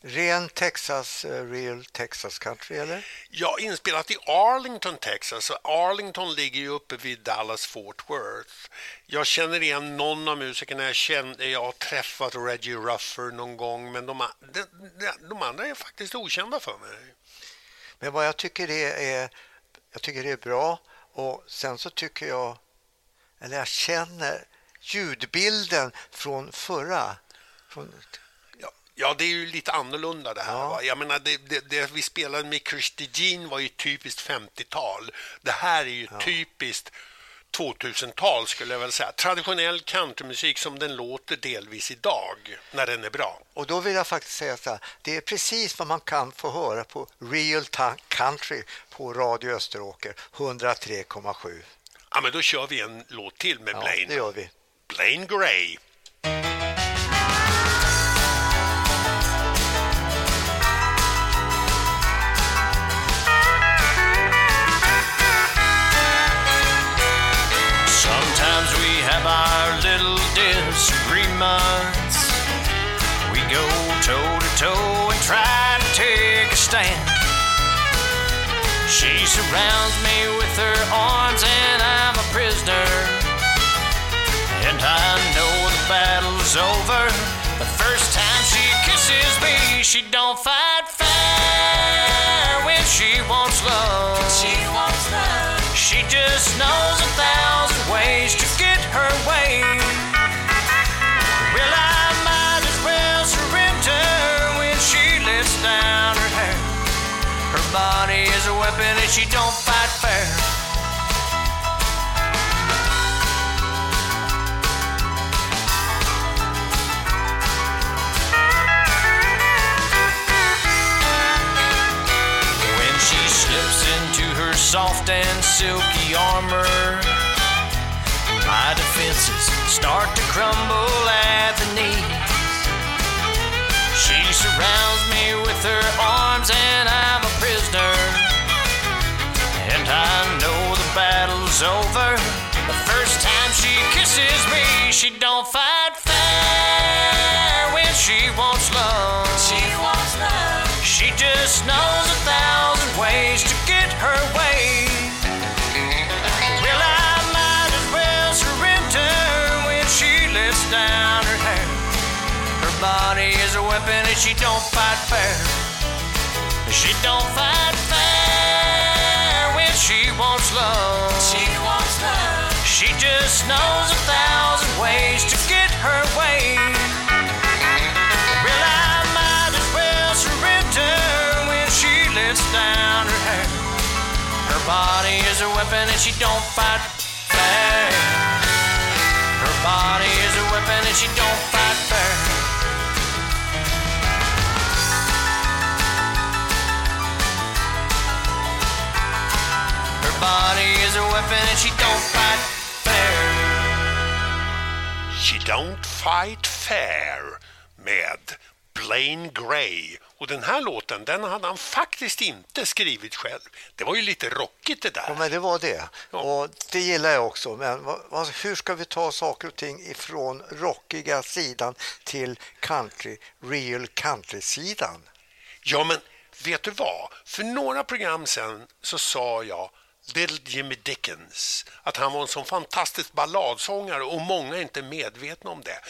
Ren Texas, eh, real Texas country eller?
Ja, inspelat i Arlington, Texas. Arlington ligger ju uppe vid Dallas Fort Worth. Jag känner igen någon av musikerna. Jag, kände, jag har träffat Reggie Ruffer någon gång, men de, de, de, de andra är faktiskt okända för mig.
Men vad jag tycker det är, jag tycker det är bra och sen så tycker jag, eller jag känner ljudbilden från förra, från
Ja, det är ju lite annorlunda det här.
Ja.
Va? Jag menar, det, det, det vi spelade med Christy Jean var ju typiskt 50-tal. Det här är ju typiskt 2000-tal skulle jag väl säga. Traditionell countrymusik som den låter delvis idag, när den är bra.
Och då vill jag faktiskt säga så här, det är precis vad man kan få höra på Real Country på Radio Österåker 103,7.
Ja, men då kör vi en låt till med
Ja,
Blaine.
det gör vi.
Blaine Gray.
She kisses me, she don't fight fair when she wants love. She wants love. She just knows a thousand ways to get her way. Well, I might as well surrender when she lets down her hair. Her body is a weapon and she don't fight fair. Soft and silky armor, my defenses start to crumble at the knees. She surrounds me with her arms and I'm a prisoner. And I know the battle's over. The first time she kisses me, she don't fight fair when she wants love. She wants love. She just knows a thousand ways to get her way. Well, I might as well surrender when she lets down her hair. Her body is a weapon and she don't fight fair. She don't fight fair when she wants love. She wants love. She just knows a thousand ways to get her way.
Body is a weapon and she don't fight fair. Her body is a weapon and she don't fight fair. Her body is a weapon and she don't fight fair.
She Don't Fight Fair med Blaine Gray. Och den här låten den hade han faktiskt inte skrivit själv. Det var ju lite rockigt det där.
Ja, men det var det. Och det gillar jag också. Men vad, hur ska vi ta saker och ting ifrån rockiga sidan till country, real country-sidan?
Ja, men vet du vad? För några program sen så sa jag Little Jimmy Dickens, att han var en sån fantastisk balladsångare och många är inte medvetna om det.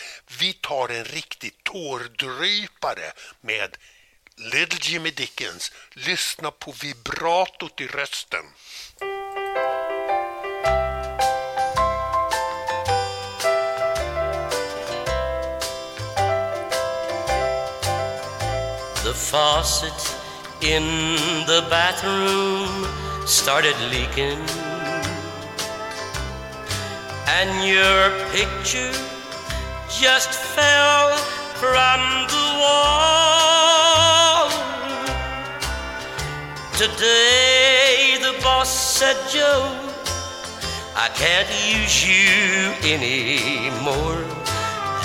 Vi tar en riktig tårdrypare med Little Jimmy Dickens. Lyssna på vibratot i rösten.
The faucet in the bathroom started leaking, and your picture just fell from the wall. Today, the boss said, Joe, I can't use you anymore.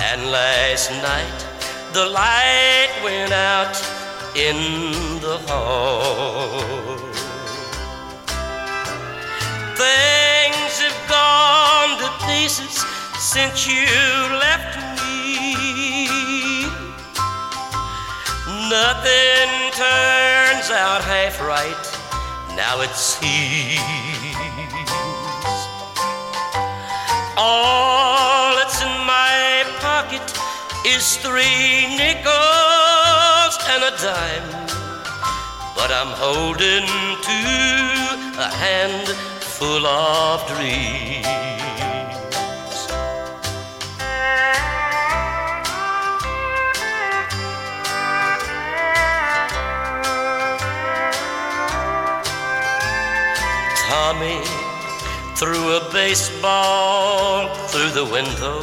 And last night, the light went out in the hall. Things have gone to pieces since you left me. Nothing turns out half right, now it seems. All that's in my pocket is three nickels and a dime. But I'm holding to a hand full of dreams. Threw a baseball through the window.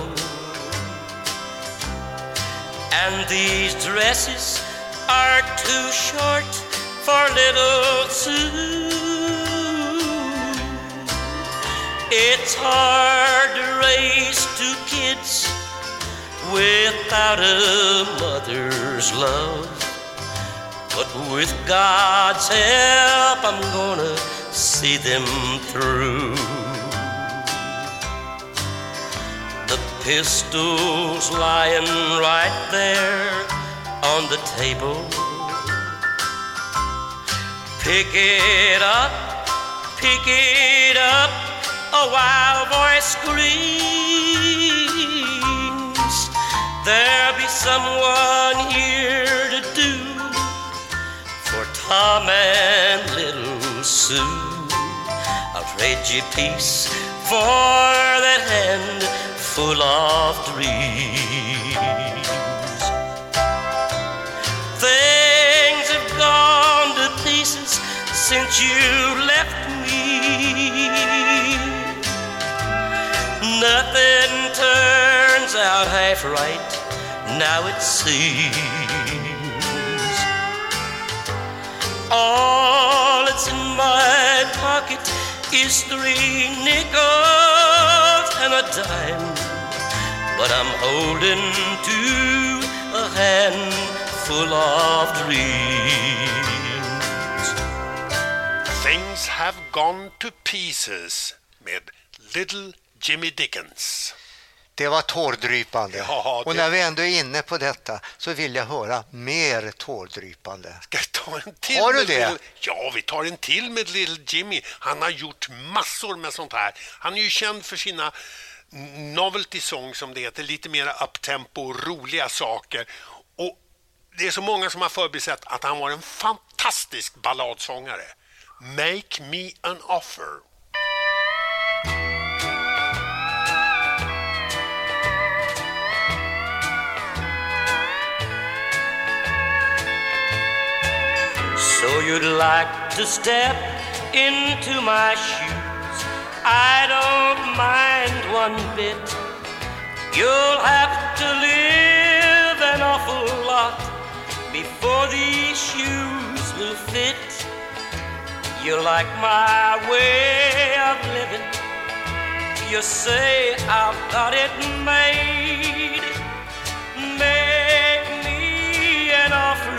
And these dresses are too short for little Sue. It's hard to raise two kids without a mother's love. But with God's help, I'm gonna see them through. Pistol's lying right there on the table. Pick it up, pick it up, a wild voice screams. There'll be someone here to do for Tom and little Sue. I'll trade you peace for that hand full of dreams. Things have gone to pieces since you left me. Nothing turns out half right, now it seems. All that's in my pocket is three nickels and a dime. But I'm holding to a hand full of dreams.
Things have gone to pieces med Little Jimmy Dickens.
Det var tårdrypande.
Ja,
Och
det-
när vi ändå är inne på detta så vill jag höra mer tårdrypande.
Ska jag ta en till
Har du det?
Little... Ja, vi tar en till med Little Jimmy. Han har gjort massor med sånt här. Han är ju känd för sina novelty song som det heter, lite mer uptempo, roliga saker. Och det är så många som har förbisett att han var en fantastisk balladsångare. Make me an offer.
You'd like to step into my shoes. I don't mind one bit. You'll have to live an awful lot before these shoes will fit. You like my way of living. You say I've got it made. Make me an offer,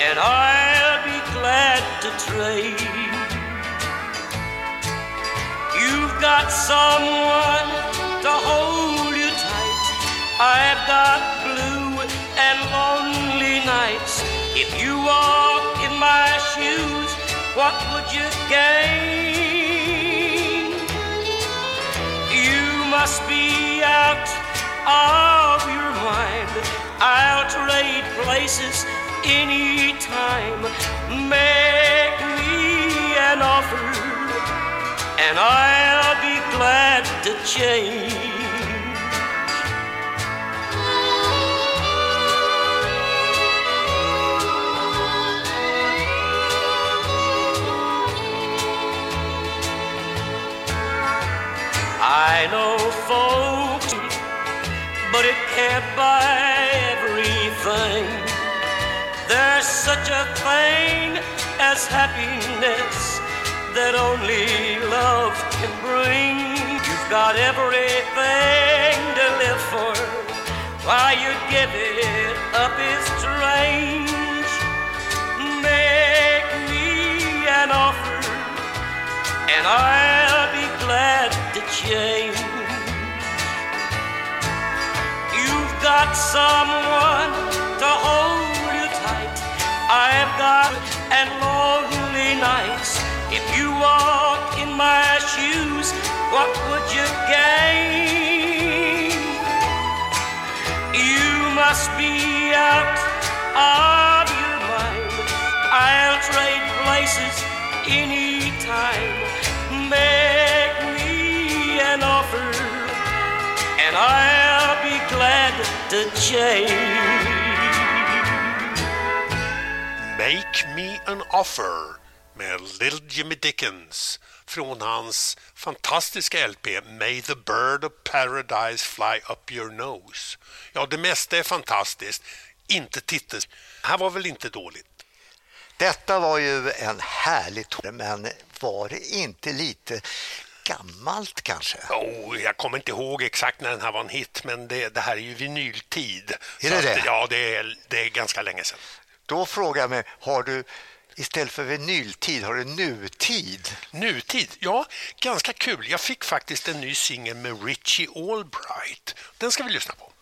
and I'll be glad to trade. You've got someone to hold you tight. I've got blue and lonely nights. If you walk in my shoes, what would you gain? You must be out of your mind. I'll trade places anytime. Make me an offer, and I'll be glad to change. I know folks, but it can't buy everything. There's such a thing as happiness that only love can bring. You've got everything to live for. Why you give it up is strange. Make me an offer, and I'll be glad to change. You've got someone to hold. I've and lonely nights. If you walk in my shoes, what would you gain? You must be out of your mind. I'll trade places anytime. Make me an offer, and I'll be glad to change.
Make me an offer med Little Jimmy Dickens från hans fantastiska LP May the bird of paradise fly up your nose. Ja, det mesta är fantastiskt, inte titeln. här var väl inte dåligt.
Detta var ju en härlig ton, men var det inte lite gammalt kanske?
Oh, jag kommer inte ihåg exakt när den här var en hit, men det, det här är ju vinyltid.
Är
Så
det
att,
det?
Ja, det är, det är ganska länge sedan.
Då frågar jag mig, har du istället för vinyltid, har du nutid?
Nutid? Ja, ganska kul. Jag fick faktiskt en ny singel med Richie Albright. Den ska vi lyssna på.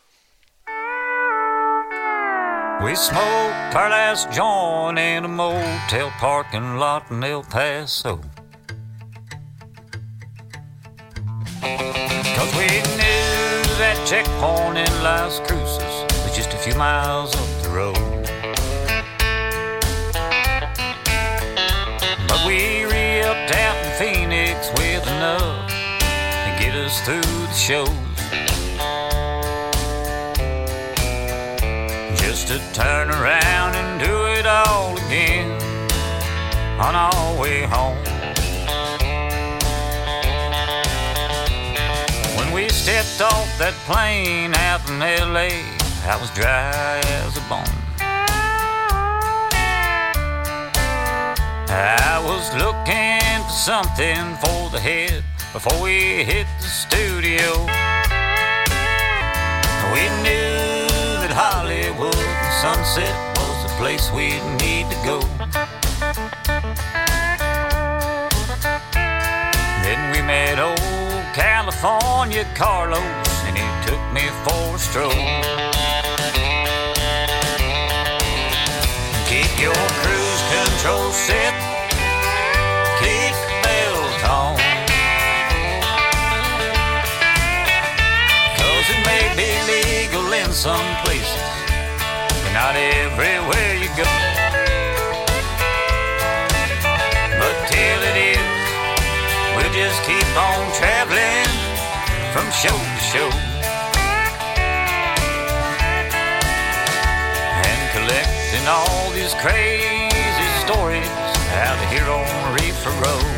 We smoked our last joint in a motel parking lot in El Paso. Cause we knew that checkpoint in Las Cruces was just a few miles up the road. Us through the shows. Just to turn around and do it all again on our way home. When we stepped off that plane out in LA, I was dry as a bone. I was looking for something for the head before we hit the studio. We knew that Hollywood Sunset was the place we'd need to go. Then we met old California Carlos, and he took me for a stroll. Keep your cruise control set, in some places, but not everywhere you go. But till it is, we'll just keep on traveling from show to show. And collecting all these crazy stories out here on Reefer Road.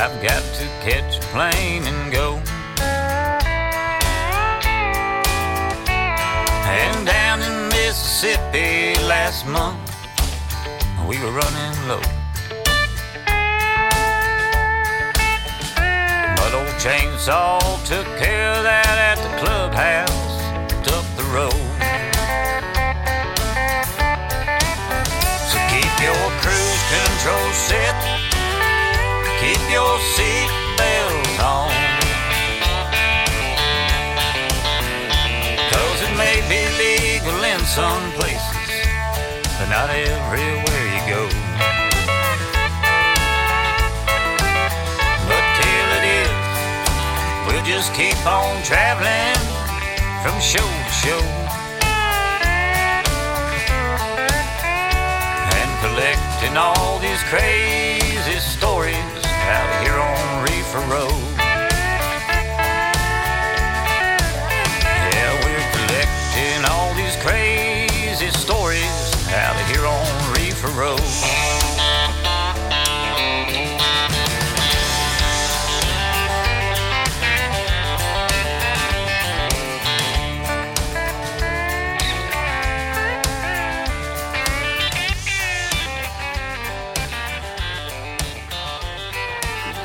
I've got to catch a plane and go. And down in Mississippi last month, we were running low. But old Chainsaw took care of that at the clubhouse up the road. So keep your cruise control set, not everywhere you go. But till it is, we'll just keep on traveling from show to show and collecting all these crazy stories out here on Reefer Road. Yeah, we're collecting all these crazy stories out Road.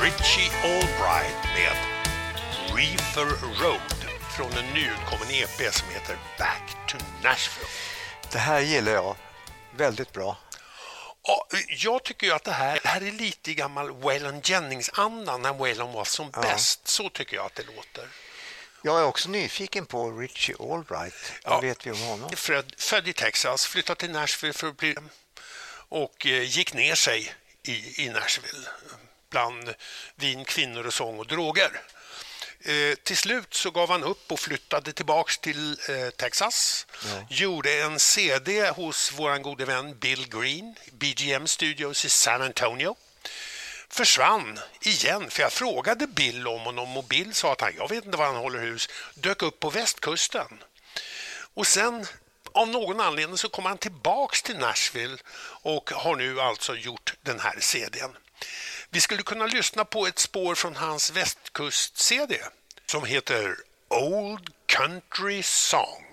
Richie Albright med Reefer Road från en nyutkommen EP som heter Back to Nashville.
Det här gillar jag väldigt bra.
Ja, jag tycker ju att det här, det här är lite gammal Waylon Jennings-andan när Waylon var som
Ja.
bäst. Så tycker jag att det låter.
Jag är också nyfiken på Richie Albright. Vad vet vi om honom?
Född, född i Texas, flyttade till Nashville för att bli och eh, gick ner sig i, i Nashville bland vin, kvinnor och sång och droger. Eh, till slut så gav han upp och flyttade tillbaks till eh, Texas. Gjorde en CD hos vår gode vän Bill Green, BGM Studios i San Antonio. Försvann igen, för jag frågade Bill om honom och Bill sa att han, jag vet inte var han håller hus, dök upp på västkusten. Och sen av någon anledning så kom han tillbaks till Nashville och har nu alltså gjort den här CDn. Vi skulle kunna lyssna på ett spår från hans västkust-CD som heter Old Country Song.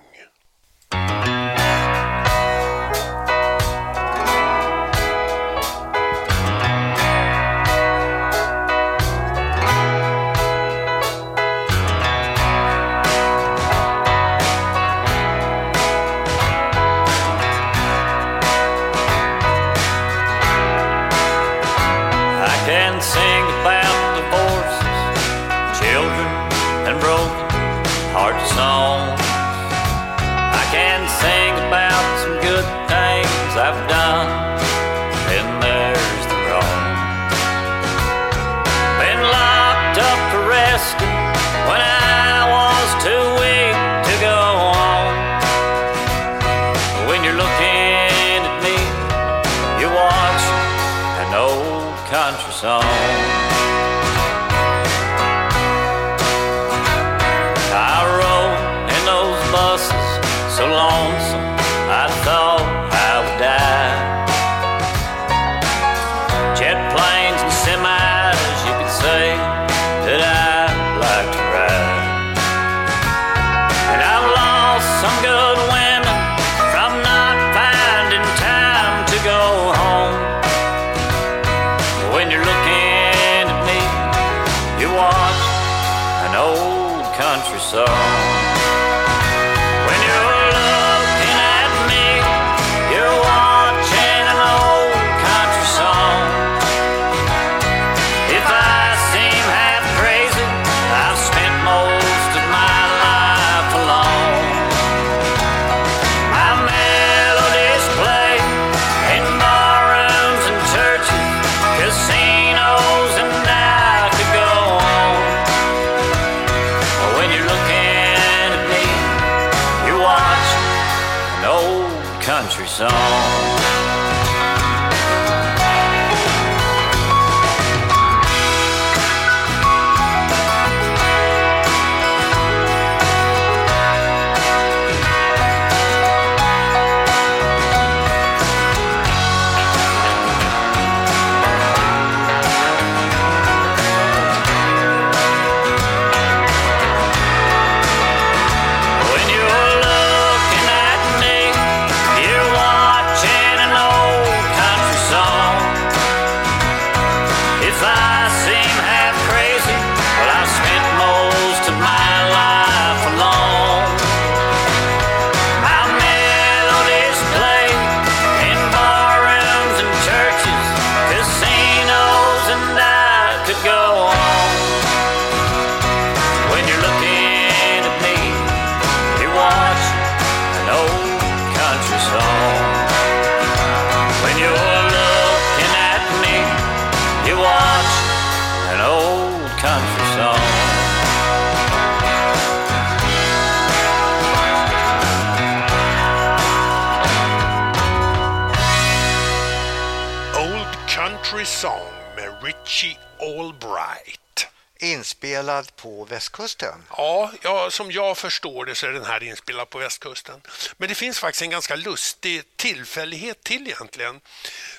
Country Song
med Richie Albright.
Inspelad på västkusten.
Ja, ja, som jag förstår det så är den här inspelad på västkusten. Men det finns faktiskt en ganska lustig tillfällighet till egentligen.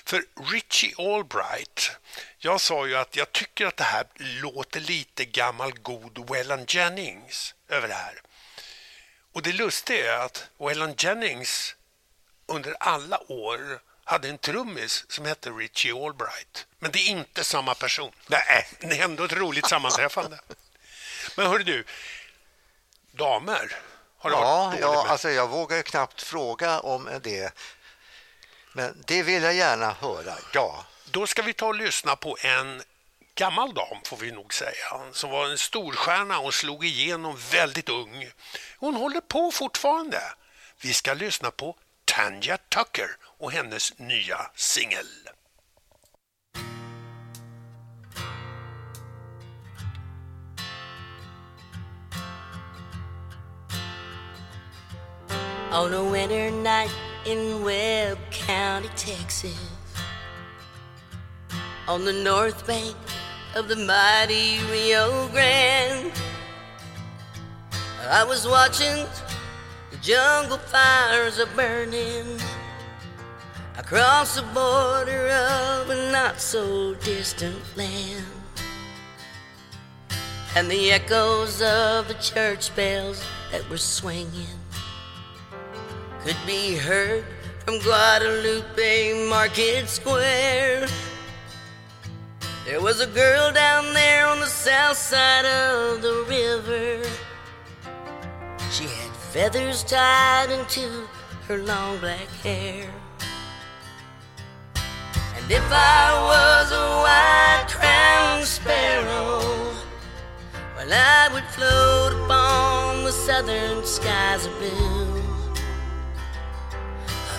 För Richie Albright, jag sa ju att jag tycker att det här låter lite gammal god Waylon Jennings över det här. Och det lustiga är att Waylon Jennings under alla år hade en trummis som hette Richie Albright. Men det är inte samma person. Nej, det är ändå ett roligt sammanträffande. Men hör du, damer, har du
Ja, ja alltså jag vågar ju knappt fråga om det. Men det vill jag gärna höra, ja.
Då ska vi ta och lyssna på en gammal dam, får vi nog säga, som var en storstjärna och slog igenom väldigt ung. Hon håller på fortfarande. Vi ska lyssna på Tanja Tucker och hennes nya singel.
On a winter night in Webb County, Texas, on the north bank of the mighty Rio Grande, I was watching the jungle fires a burning across the border of a not so distant land. And the echoes of the church bells that were swinging could be heard from Guadalupe Market Square. There was a girl down there on the south side of the river. She had feathers tied into her long black hair. If I was a white crowned sparrow, well, I would float upon the southern skies blue.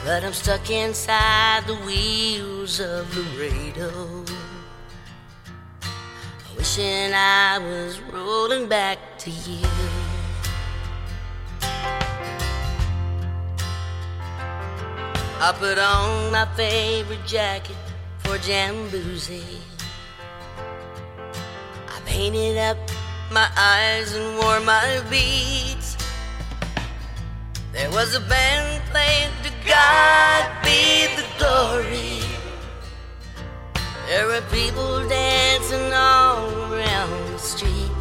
But I'm stuck inside the wheels of Laredo. Wishing I was rolling back to you. I put on my favorite jacket for Jamboozy. I painted up my eyes and wore my beads. There was a band playing to God be the glory. There were people dancing all around the street.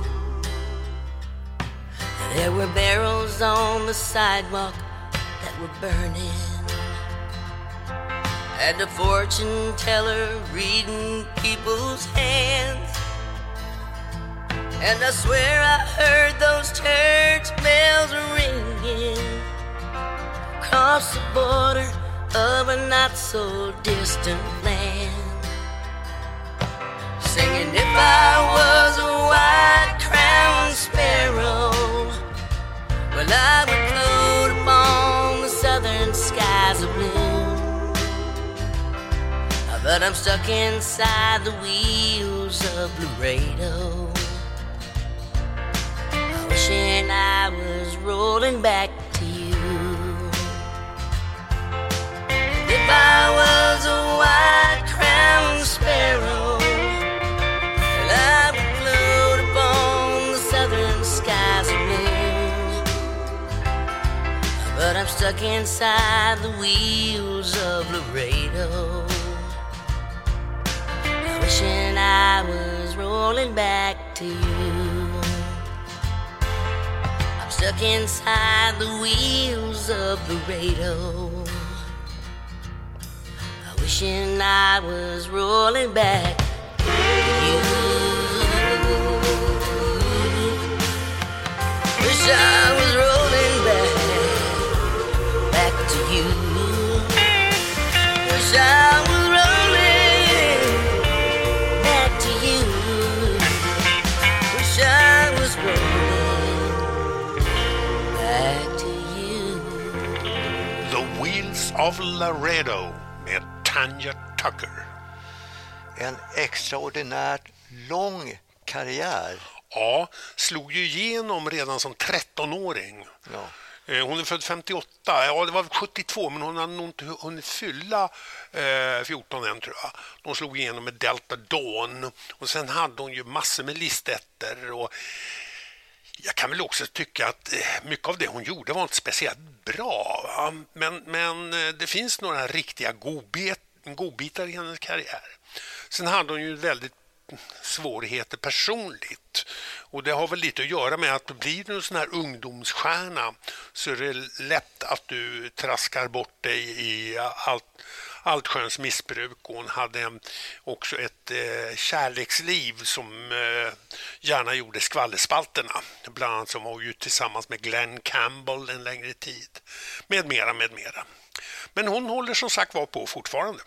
There were barrels on the sidewalk that were burning. And a fortune teller reading people's hands. And I swear I heard those church bells ringing across the border of a not so distant land. Singing, if I was a white crowned sparrow, well, I would float But I'm stuck inside the wheels of Laredo. Wishing I was rolling back to you. If I was a white crowned sparrow, I would float upon the southern skies of blue. But I'm stuck inside the wheels of Laredo. Wishing I was rolling back to you. I'm stuck inside the wheels of Laredo. Wishing I was rolling back to you. Wish I was rolling
of Laredo med Tanja Tucker.
En extraordinärt lång karriär.
Ja, slog ju igenom redan som 13-åring.
Ja.
Eh, Hon är född 58, ja det var 72 men hon hade nog inte hu- hunnit fylla eh, 14 än tror jag. De slog igenom med Delta Dawn och sen hade hon ju massor med listetter och jag kan väl också tycka att eh, mycket av det hon gjorde var inte speciellt bra. Va? Men, men eh, det finns några riktiga godbitar i hennes karriär. Sen hade hon ju väldigt svårigheter personligt. Och det har väl lite att göra med att blir du en sån här ungdomsstjärna så är det lätt att du traskar bort dig i allt allsköns missbruk och hon hade också ett eh, kärleksliv som eh, gärna gjorde skvallerspalterna. Bland annat som var ju tillsammans med Glenn Campbell en längre tid. Med mera, med mera. Men hon håller som sagt var på fortfarande.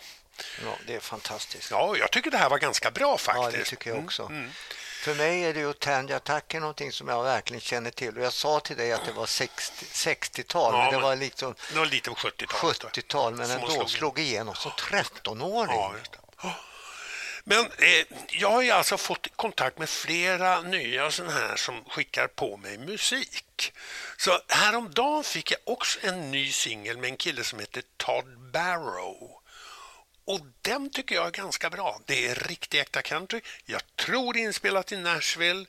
Ja, det är fantastiskt.
Ja, jag tycker det här var ganska bra faktiskt.
Ja, det tycker jag
Mm,
också.
mm.
För mig är det ju Tandy Attack är någonting som jag verkligen känner till. Och jag sa till dig att det var 60 60-tal,
Ja,
men det var liksom
Det var lite på 70-talet.
70-tal, men ändå
slog
slog, igenom som 13-åring.
Ja. Men eh, jag har ju alltså fått kontakt med flera nya sådana här som skickar på mig musik. Så häromdagen fick jag också en ny singel med en kille som heter Todd Barrow. Och den tycker jag är ganska bra. Det är riktig äkta country. Jag tror det är inspelat i Nashville.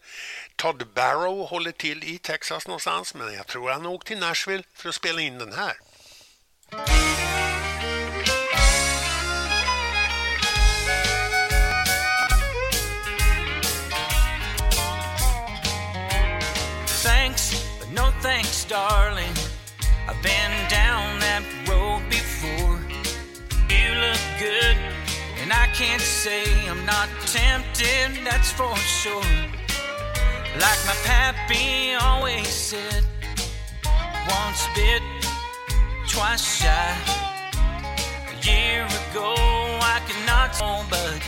Todd Barrow håller till i Texas någonstans, men jag tror han har åkt till Nashville för att spela in den här.
Thanks, but no thanks, darling. I've been down that good, and I can't say I'm not tempted, that's for sure. Like my pappy always said, once bit, twice shy. A year ago, I could not know, but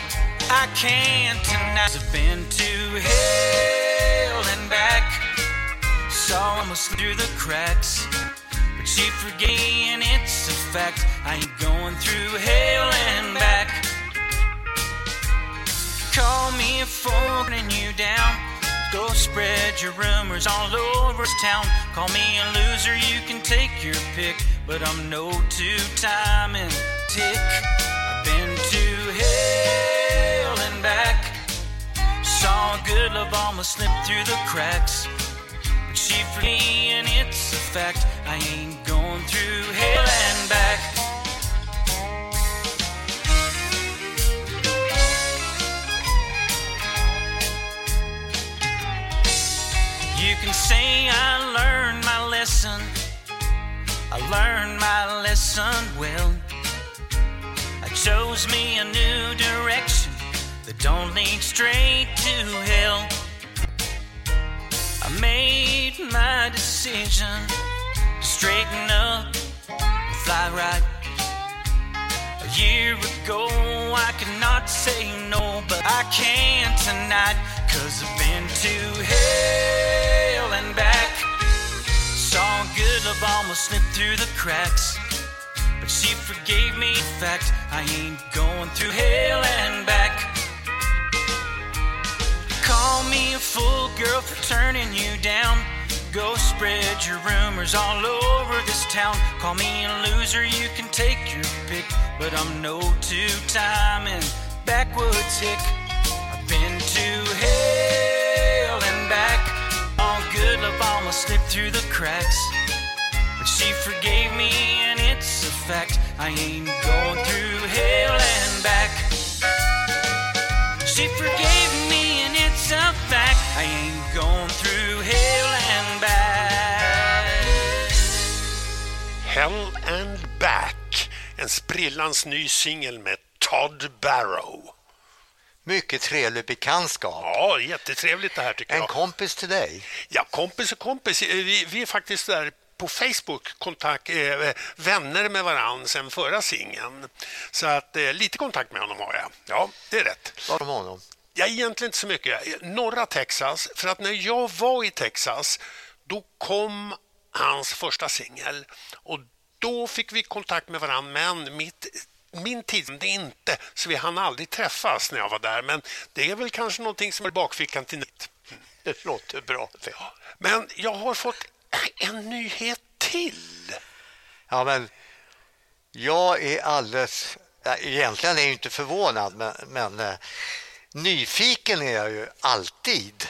I can't tonight. I've been to hell and back saw almost through the cracks. But she forgave and it's fact. I ain't going through hell and back. Call me a fool and you down. Go spread your rumors all over town. Call me a loser, you can take your pick. But I'm no two-time and tick. I've been to hell and back. Saw good love almost slip through the cracks. But she me, and it's a fact. I ain't through hell and back. You can say I learned my lesson. I learned my lesson well. I chose me a new direction that don't lead straight to hell. I made my decision straighten up fly right. A year ago, I could not say no, but I can tonight, cause I've been to hell and back. Saw good love almost slip through the cracks, but she forgave me. In fact, I ain't going through hell and back. Call me a fool, girl, for turning you down. Go spread your rumors all over this town. Call me a loser, you can take your pick. But I'm no two-time and backwoods hick. I've been to hell and back. All good love almost slipped through the cracks. But she forgave me, and it's a fact. I ain't going through hell and back. She forgave me, and it's a fact. I ain't going Hell and Back,
en sprillans ny singel med Todd Barrow.
Mycket trevlig bekantskap.
Ja, jättetrevligt det här tycker
En
jag.
kompis till dig.
Ja, kompis och kompis. Eh, Vi, vi är faktiskt där på Facebook kontakt, eh, vänner med varann sen förra singeln. Så att eh, lite kontakt med honom har jag. Ja, det är rätt.
Vad om honom?
Ja, egentligen inte så mycket. Norra Texas, för att när jag var i Texas då kom hans första singel och då fick vi kontakt med varandra men mitt, min tid det inte så vi hann aldrig träffas när jag var där men det är väl kanske någonting som är i bakfickan till nytt. <laughs>
Det låter bra.
Men jag har fått <clears throat> en nyhet till?
Ja, men jag är alldeles... Egentligen är jag inte förvånad, men, men eh, nyfiken är jag ju alltid.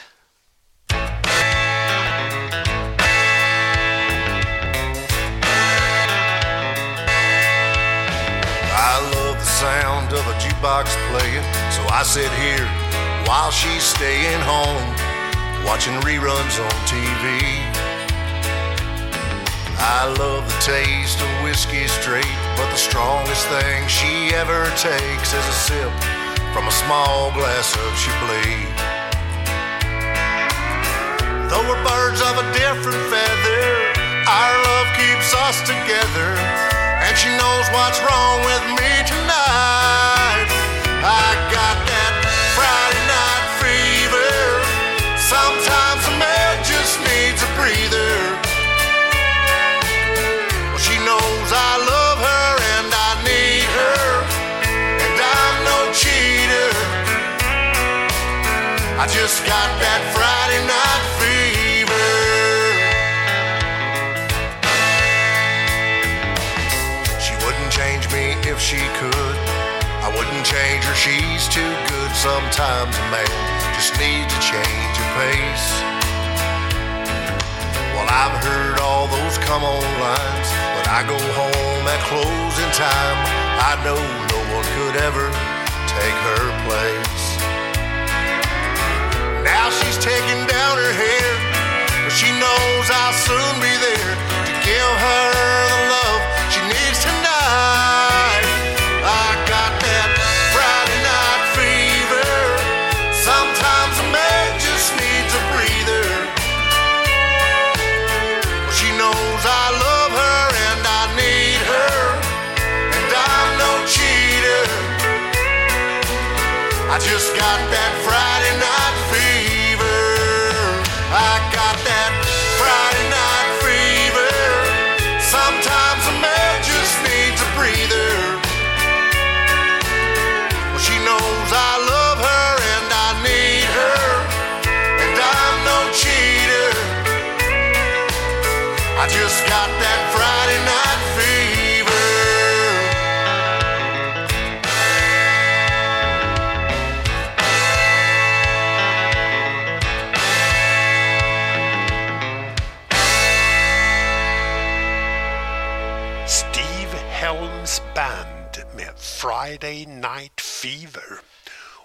I love the sound of a jukebox playing, so I sit here while she's staying home, watching reruns on TV. I love the taste of whiskey straight, but the strongest thing she ever takes is a sip from a small glass of Chablis. Though we're birds of a different feather, our love keeps us together. And she knows what's wrong with me tonight. I got that Friday night fever. Sometimes a man just needs a breather. Well, she knows I love her and I need her. And I'm no cheater. I just got that Friday night she could. I wouldn't change her, she's too good. Sometimes a man just needs to change of pace. Well, I've heard all those come on lines, but I go home at closing time. I know no one could ever take her place. Now she's taking down her hair, but she knows I'll soon be there to give her the love just got that Friday Night Fever.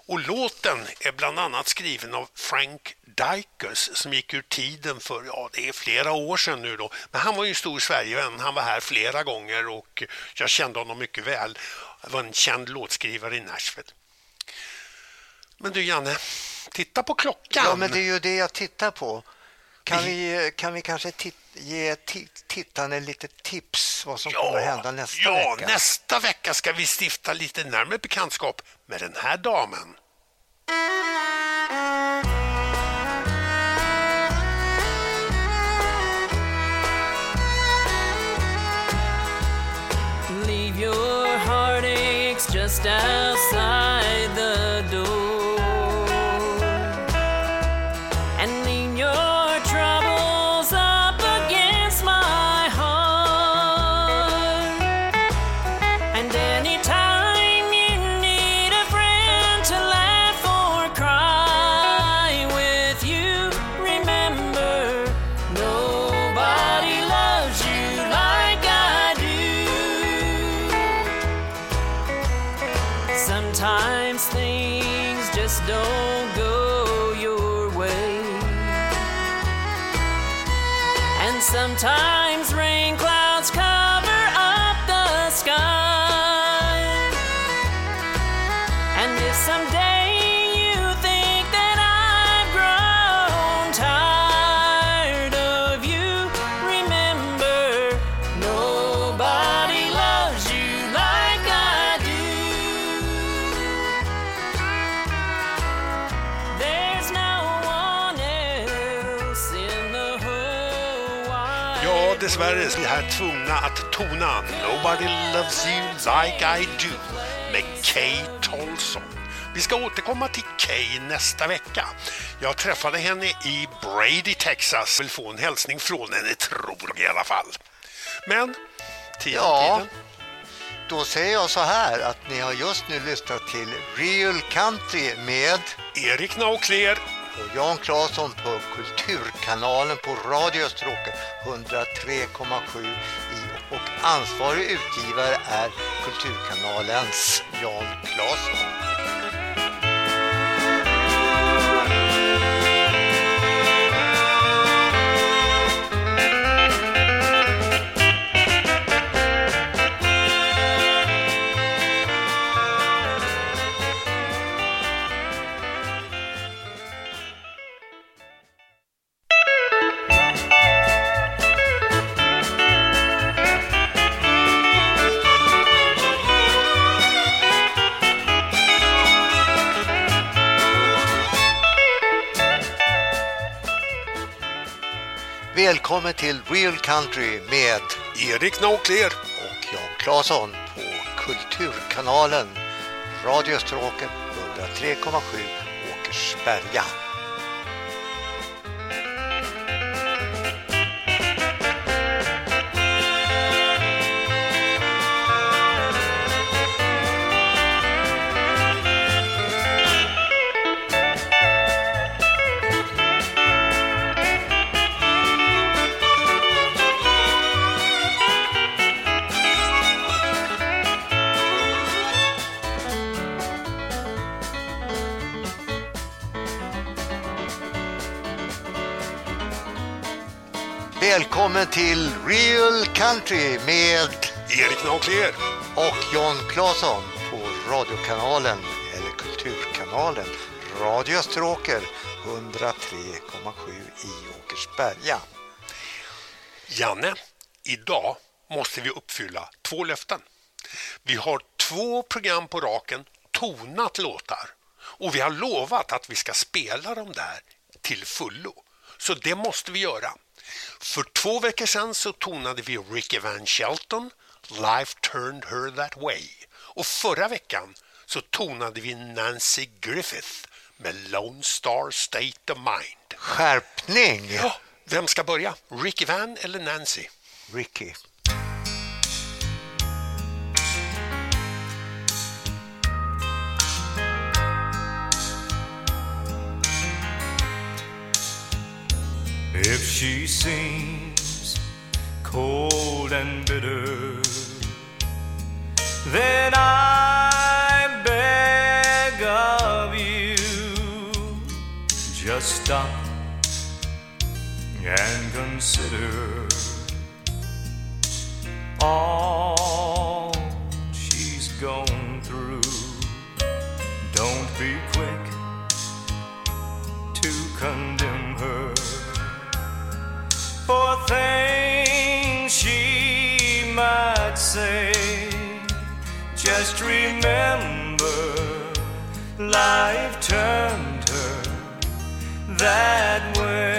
Och låten är bland annat skriven av Frank Dykus som gick ur tiden för, ja det är flera år sedan nu då. Men han var ju stor Sverigevän, han var här flera gånger och jag kände honom mycket väl. Han var en känd låtskrivare i Nashville. Men du Janne, titta på klockan.
Ja, men det är ju det jag tittar på. Kan vi, kan vi kanske ge ti- tittarna lite tips vad som kommer att hända nästa
ja,
vecka?
nästa vecka ska vi stifta lite närmare bekantskap med den här damen.
Leave your heartaches just outside the
dessvärre här tvungna att tona Nobody loves you like I do med Kay Tolson. Vi ska återkomma till Kay nästa vecka. Jag träffade henne i Brady, Texas. Vill få en hälsning från henne, tror jag i alla fall. Men tiden,
Ja,
tiden.
då säger jag så här att ni har just nu lyssnat till Real Country med
Erik Naukler
och Jan Claesson på Kulturkanalen på Radio Österåker 103,7 i och ansvarig utgivare är Kulturkanalens Jan Claesson. Välkommen till Real Country med
Erik Naukler
och Jan Claesson på Kulturkanalen Radio Österåker 103,7 Åkersberga. Välkommen till Real Country med
Erik Naukler
och Jan Claesson på radiokanalen eller Kulturkanalen Radio Österåker 103,7 i Åkersberga.
Janne, idag måste vi uppfylla två löften. Vi har två program på raken tonat låtar och vi har lovat att vi ska spela dem där till fullo. Så det måste vi göra. För två veckor sedan så tonade vi Ricky Van Shelton, Life Turned Her That Way. Och förra veckan så tonade vi Nancy Griffith med Lone Star State of Mind.
Skärpning!
Ja, vem ska börja? Ricky Van eller Nancy?
Ricky.
If she seems cold and bitter, then I beg of you just stop and consider all she's gone through. Don't be quick to condemn her for things she might say. Just remember, life turned her that way.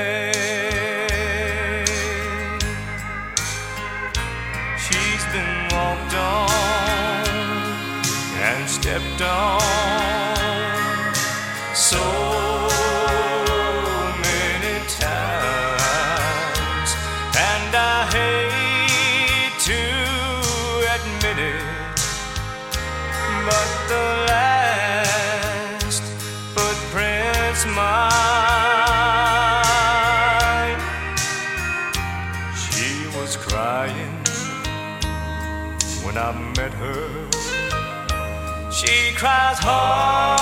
When I met her. She cries harder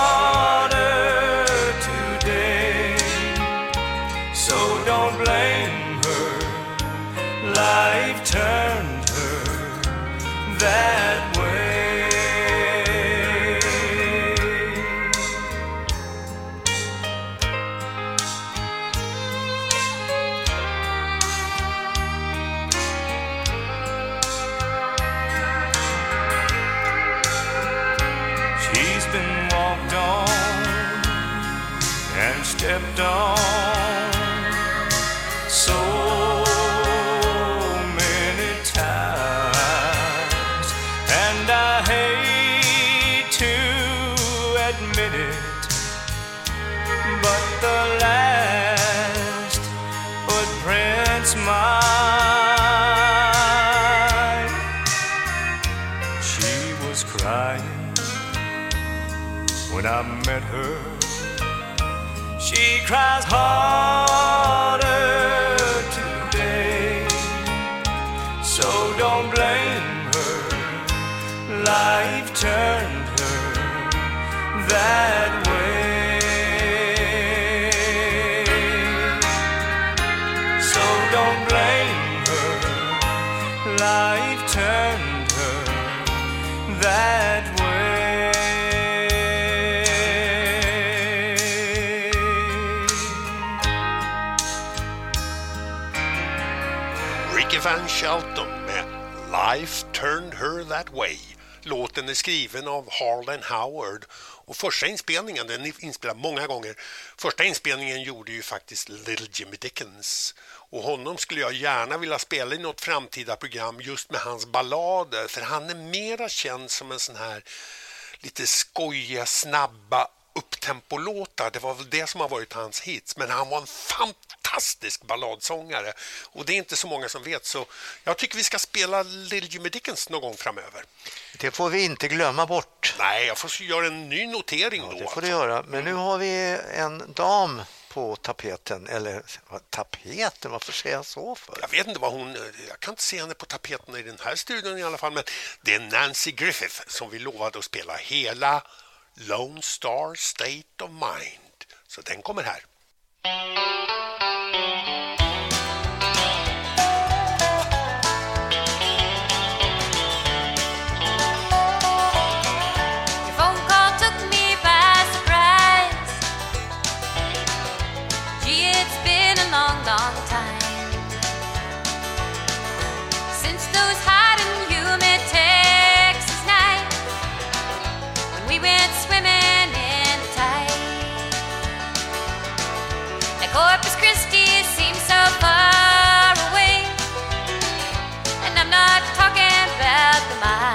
That Way.
Låten är skriven av Harlan Howard och första inspelningen, den är inspelad många gånger. Första inspelningen gjorde ju faktiskt Little Jimmy Dickens och honom skulle jag gärna vilja spela i något framtida program just med hans ballader för han är mera känd som en sån här lite skojiga, snabba upptempolåtar. Det var väl det som har varit hans hits. Men han var en fantastisk balladsångare och det är inte så många som vet så jag tycker vi ska spela Little Jimmy Dickens någon gång framöver.
Det får vi inte glömma bort.
Nej, jag får göra en ny notering då.
Det får du göra. Men nu har vi en dam på tapeten. Eller tapeten, varför säger jag så för?
Jag vet inte vad hon... Jag kan inte se henne på tapeten i den här studion i alla fall. Men det är Nancy Griffith som vi lovade att spela hela Lone Star State of Mind. Så den kommer här.
About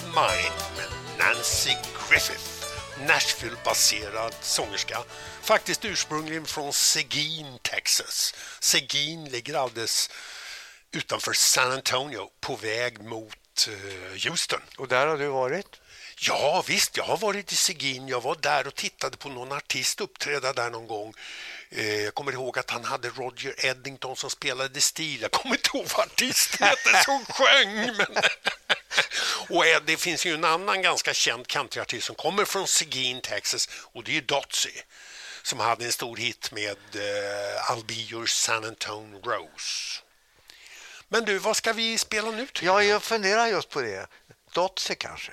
of
Mind med Nancy Griffith. Nashville-baserad sångerska. Faktiskt ursprungligen från Seguin, Texas. Seguin ligger alldeles utanför San Antonio på väg mot eh, Houston.
Och där har du varit?
Ja visst, jag har varit i Seguin. Jag var där och tittade på någon artist uppträda där någon gång. Eh, Jag kommer ihåg att han hade Roger Eddington som spelade stil. Jag kommer inte ihåg vad artisten hette som sjöng. Men... <laughs> och eh, det finns ju en annan ganska känd countryartist som kommer från Seguin, Texas och det är Dotsy som hade en stor hit med eh, I'll be your San Antone Rose. Men du, vad ska vi spela nu?
Ja, jag funderar just på det. Dotsy kanske.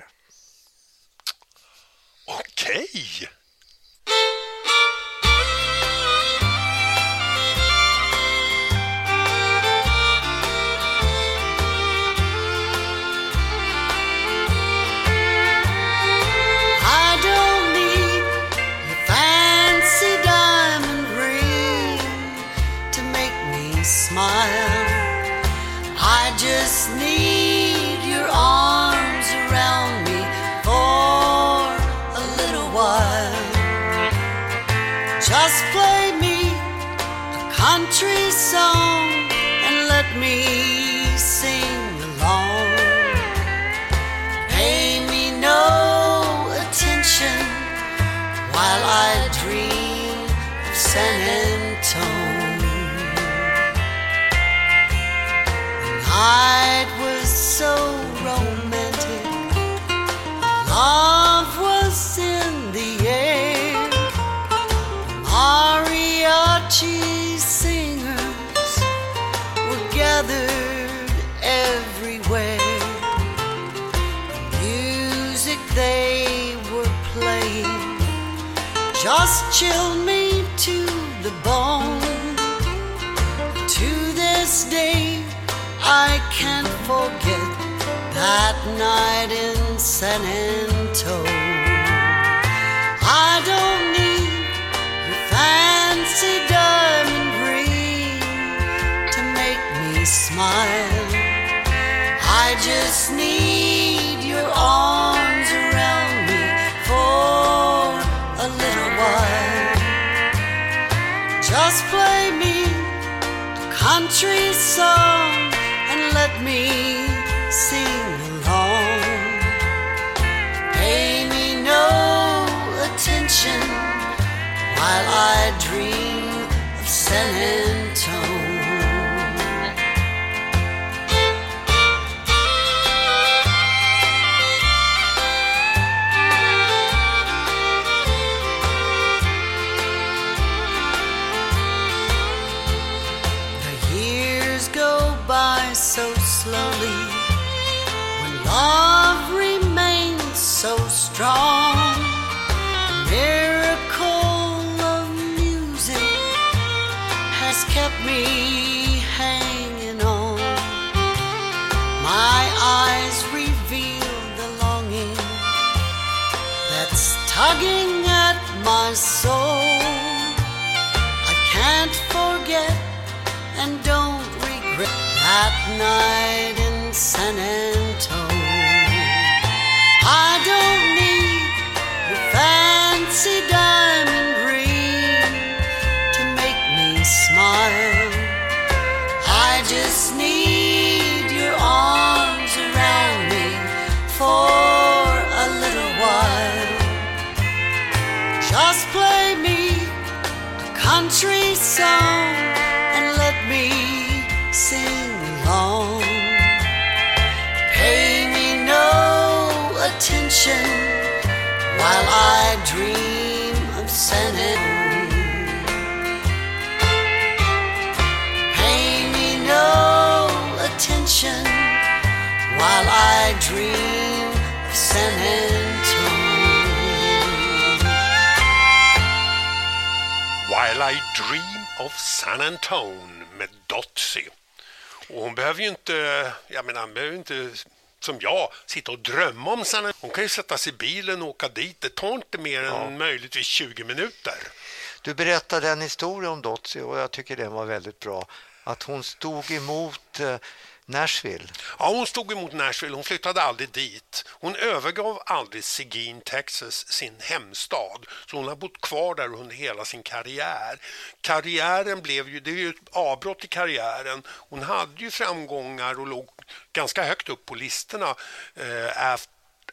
Okej.
I while I dream of San Antone. The night was so romantic, love was in the air. Mariachi singers were gathered just chilled me to the bone. To this day, I can't forget that night in San Antonio. I don't need your fancy diamond ring to make me smile. I just need country song and let me sing along. Pay me no attention while I dream of San love remains so strong. Miracle of music has kept me hanging on. My eyes reveal the longing that's tugging at my soul. I can't forget and don't regret that night in San Antone. I don't need your fancy diamond ring to make me smile. I just need your arms around me for a little while. Just play me a country song while I dream of San Antone. Pay me no attention while I dream of San Antone.
While I Dream of San Antone med Dotsy. Och hon behöver ju inte, jag menar, hon behöver inte som jag sitta och drömma om San. Hon kan ju sätta sig i bilen och åka dit. Det tar inte mer än möjligtvis 20 minuter.
Du berättade en historia om Dotsy och jag tycker den var väldigt bra. att hon stod emot eh, Nashville.
Ja, hon stod emot Nashville. Hon flyttade aldrig dit. Hon övergav aldrig Seguin, Texas, sin hemstad. Så hon har bott kvar där under hela sin karriär. Karriären blev ju, det är ju ett avbrott i karriären. Hon hade ju framgångar och låg ganska högt upp på listorna eh,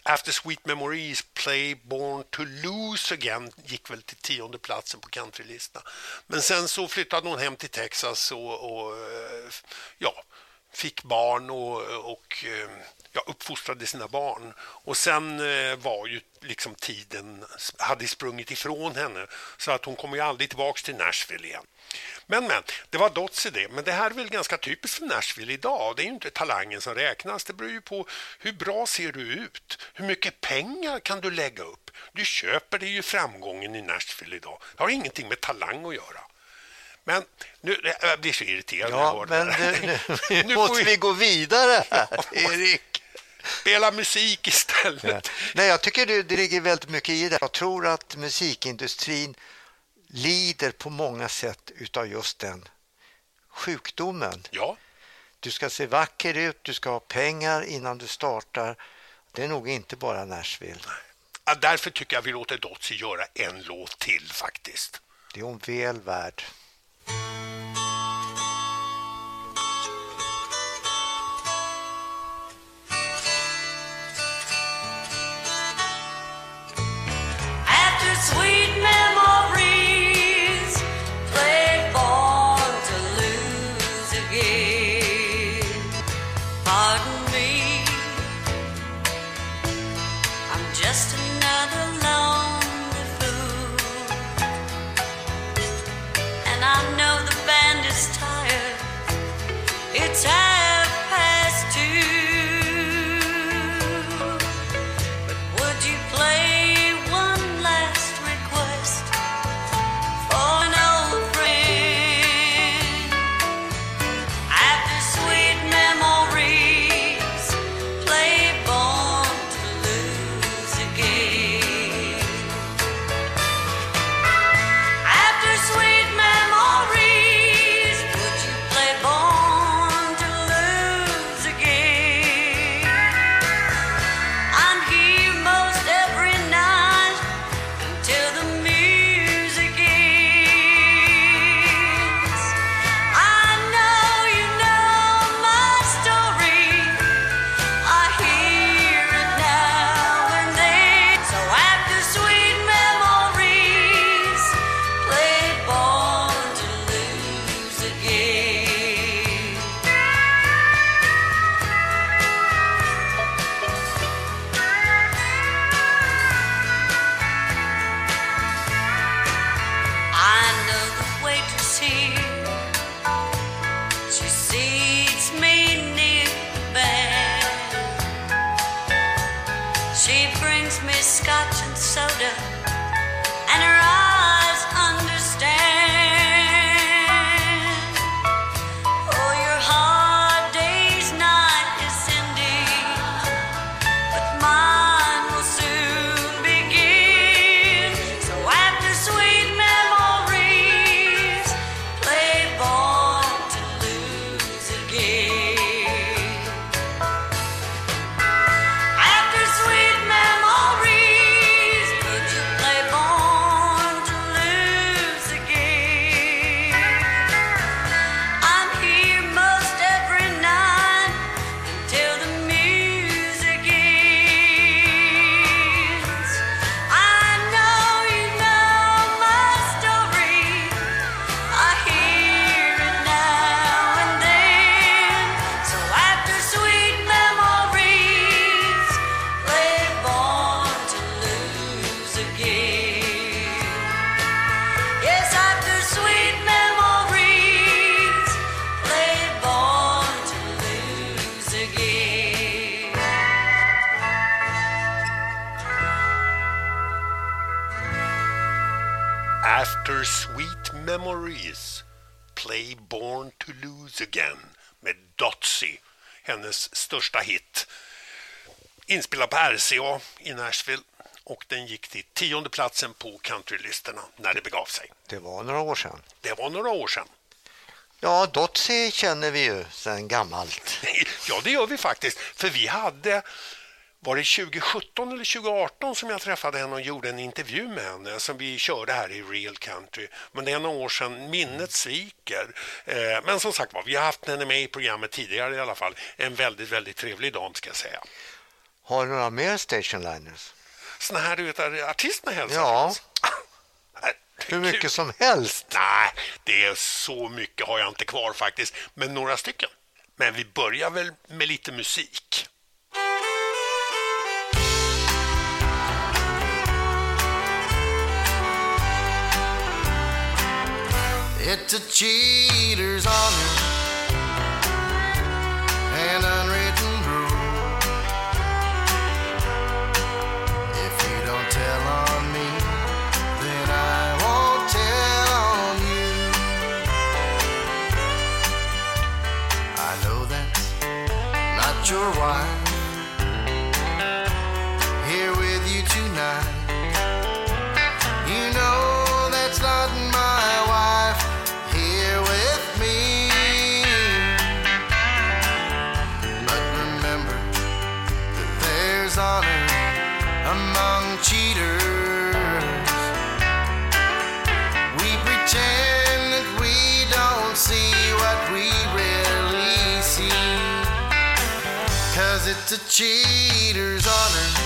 After Sweet Memories, Play Born to Lose Again gick väl till tionde platsen på countrylistan. Men sen så flyttade hon hem till Texas och, och eh, ja, fick barn och, och eh, ja, uppfostrade sina barn. Och sen eh, var ju liksom tiden, hade sprungit ifrån henne så att hon kommer ju aldrig tillbaks till Nashville igen. Men, men, det var Dots idé. Men det här är väl ganska typiskt för Nashville idag. Det är ju inte talangen som räknas. Det beror ju på hur bra ser du ut? Hur mycket pengar kan du lägga upp? Du köper det ju framgången i Nashville idag. Det har ingenting med talang att göra. Men nu, jag blir så irriterad när jag
Ja,
hör
men
det <laughs>
nu, nu,
Nu
måste vi gå vidare <laughs> här, <laughs> Erik.
Spela musik istället.
Ja. Nej, jag tycker det, det ligger väldigt mycket i det. Jag tror att musikindustrin lider på många sätt utav just den sjukdomen.
Ja.
Du ska se vacker ut, du ska ha pengar innan du startar. Det är nog inte bara Nashville.
Ja, därför tycker jag vi låter Dotsy göra en låt till faktiskt.
Det är hon väl värd.
After
hennes största hit. Inspelad på RCA i Nashville och den gick till tionde platsen på countrylistorna när det begav sig.
Det var några år sedan.
Det var några år sedan.
Ja, Dotsy känner vi ju sedan gammalt. <laughs>
Ja, det gör vi faktiskt. För vi hade, var det 2017 eller 2018 som jag träffade henne och gjorde en intervju med henne som vi körde här i Real Country. Men det är några år sedan, minnet sviker. Eh, Men som sagt var, vi har haft henne med i programmet tidigare i alla fall. En väldigt, väldigt trevlig dam ska jag säga.
Har du några mer stationliners?
Såna här, du vet, artist med hälsa.
Ja. <laughs> Hur mycket som helst.
Nej, det är så mycket har jag inte kvar faktiskt. Men några stycken. Men vi börjar väl med lite musik.
It's a cheater's honor, a cheater's honor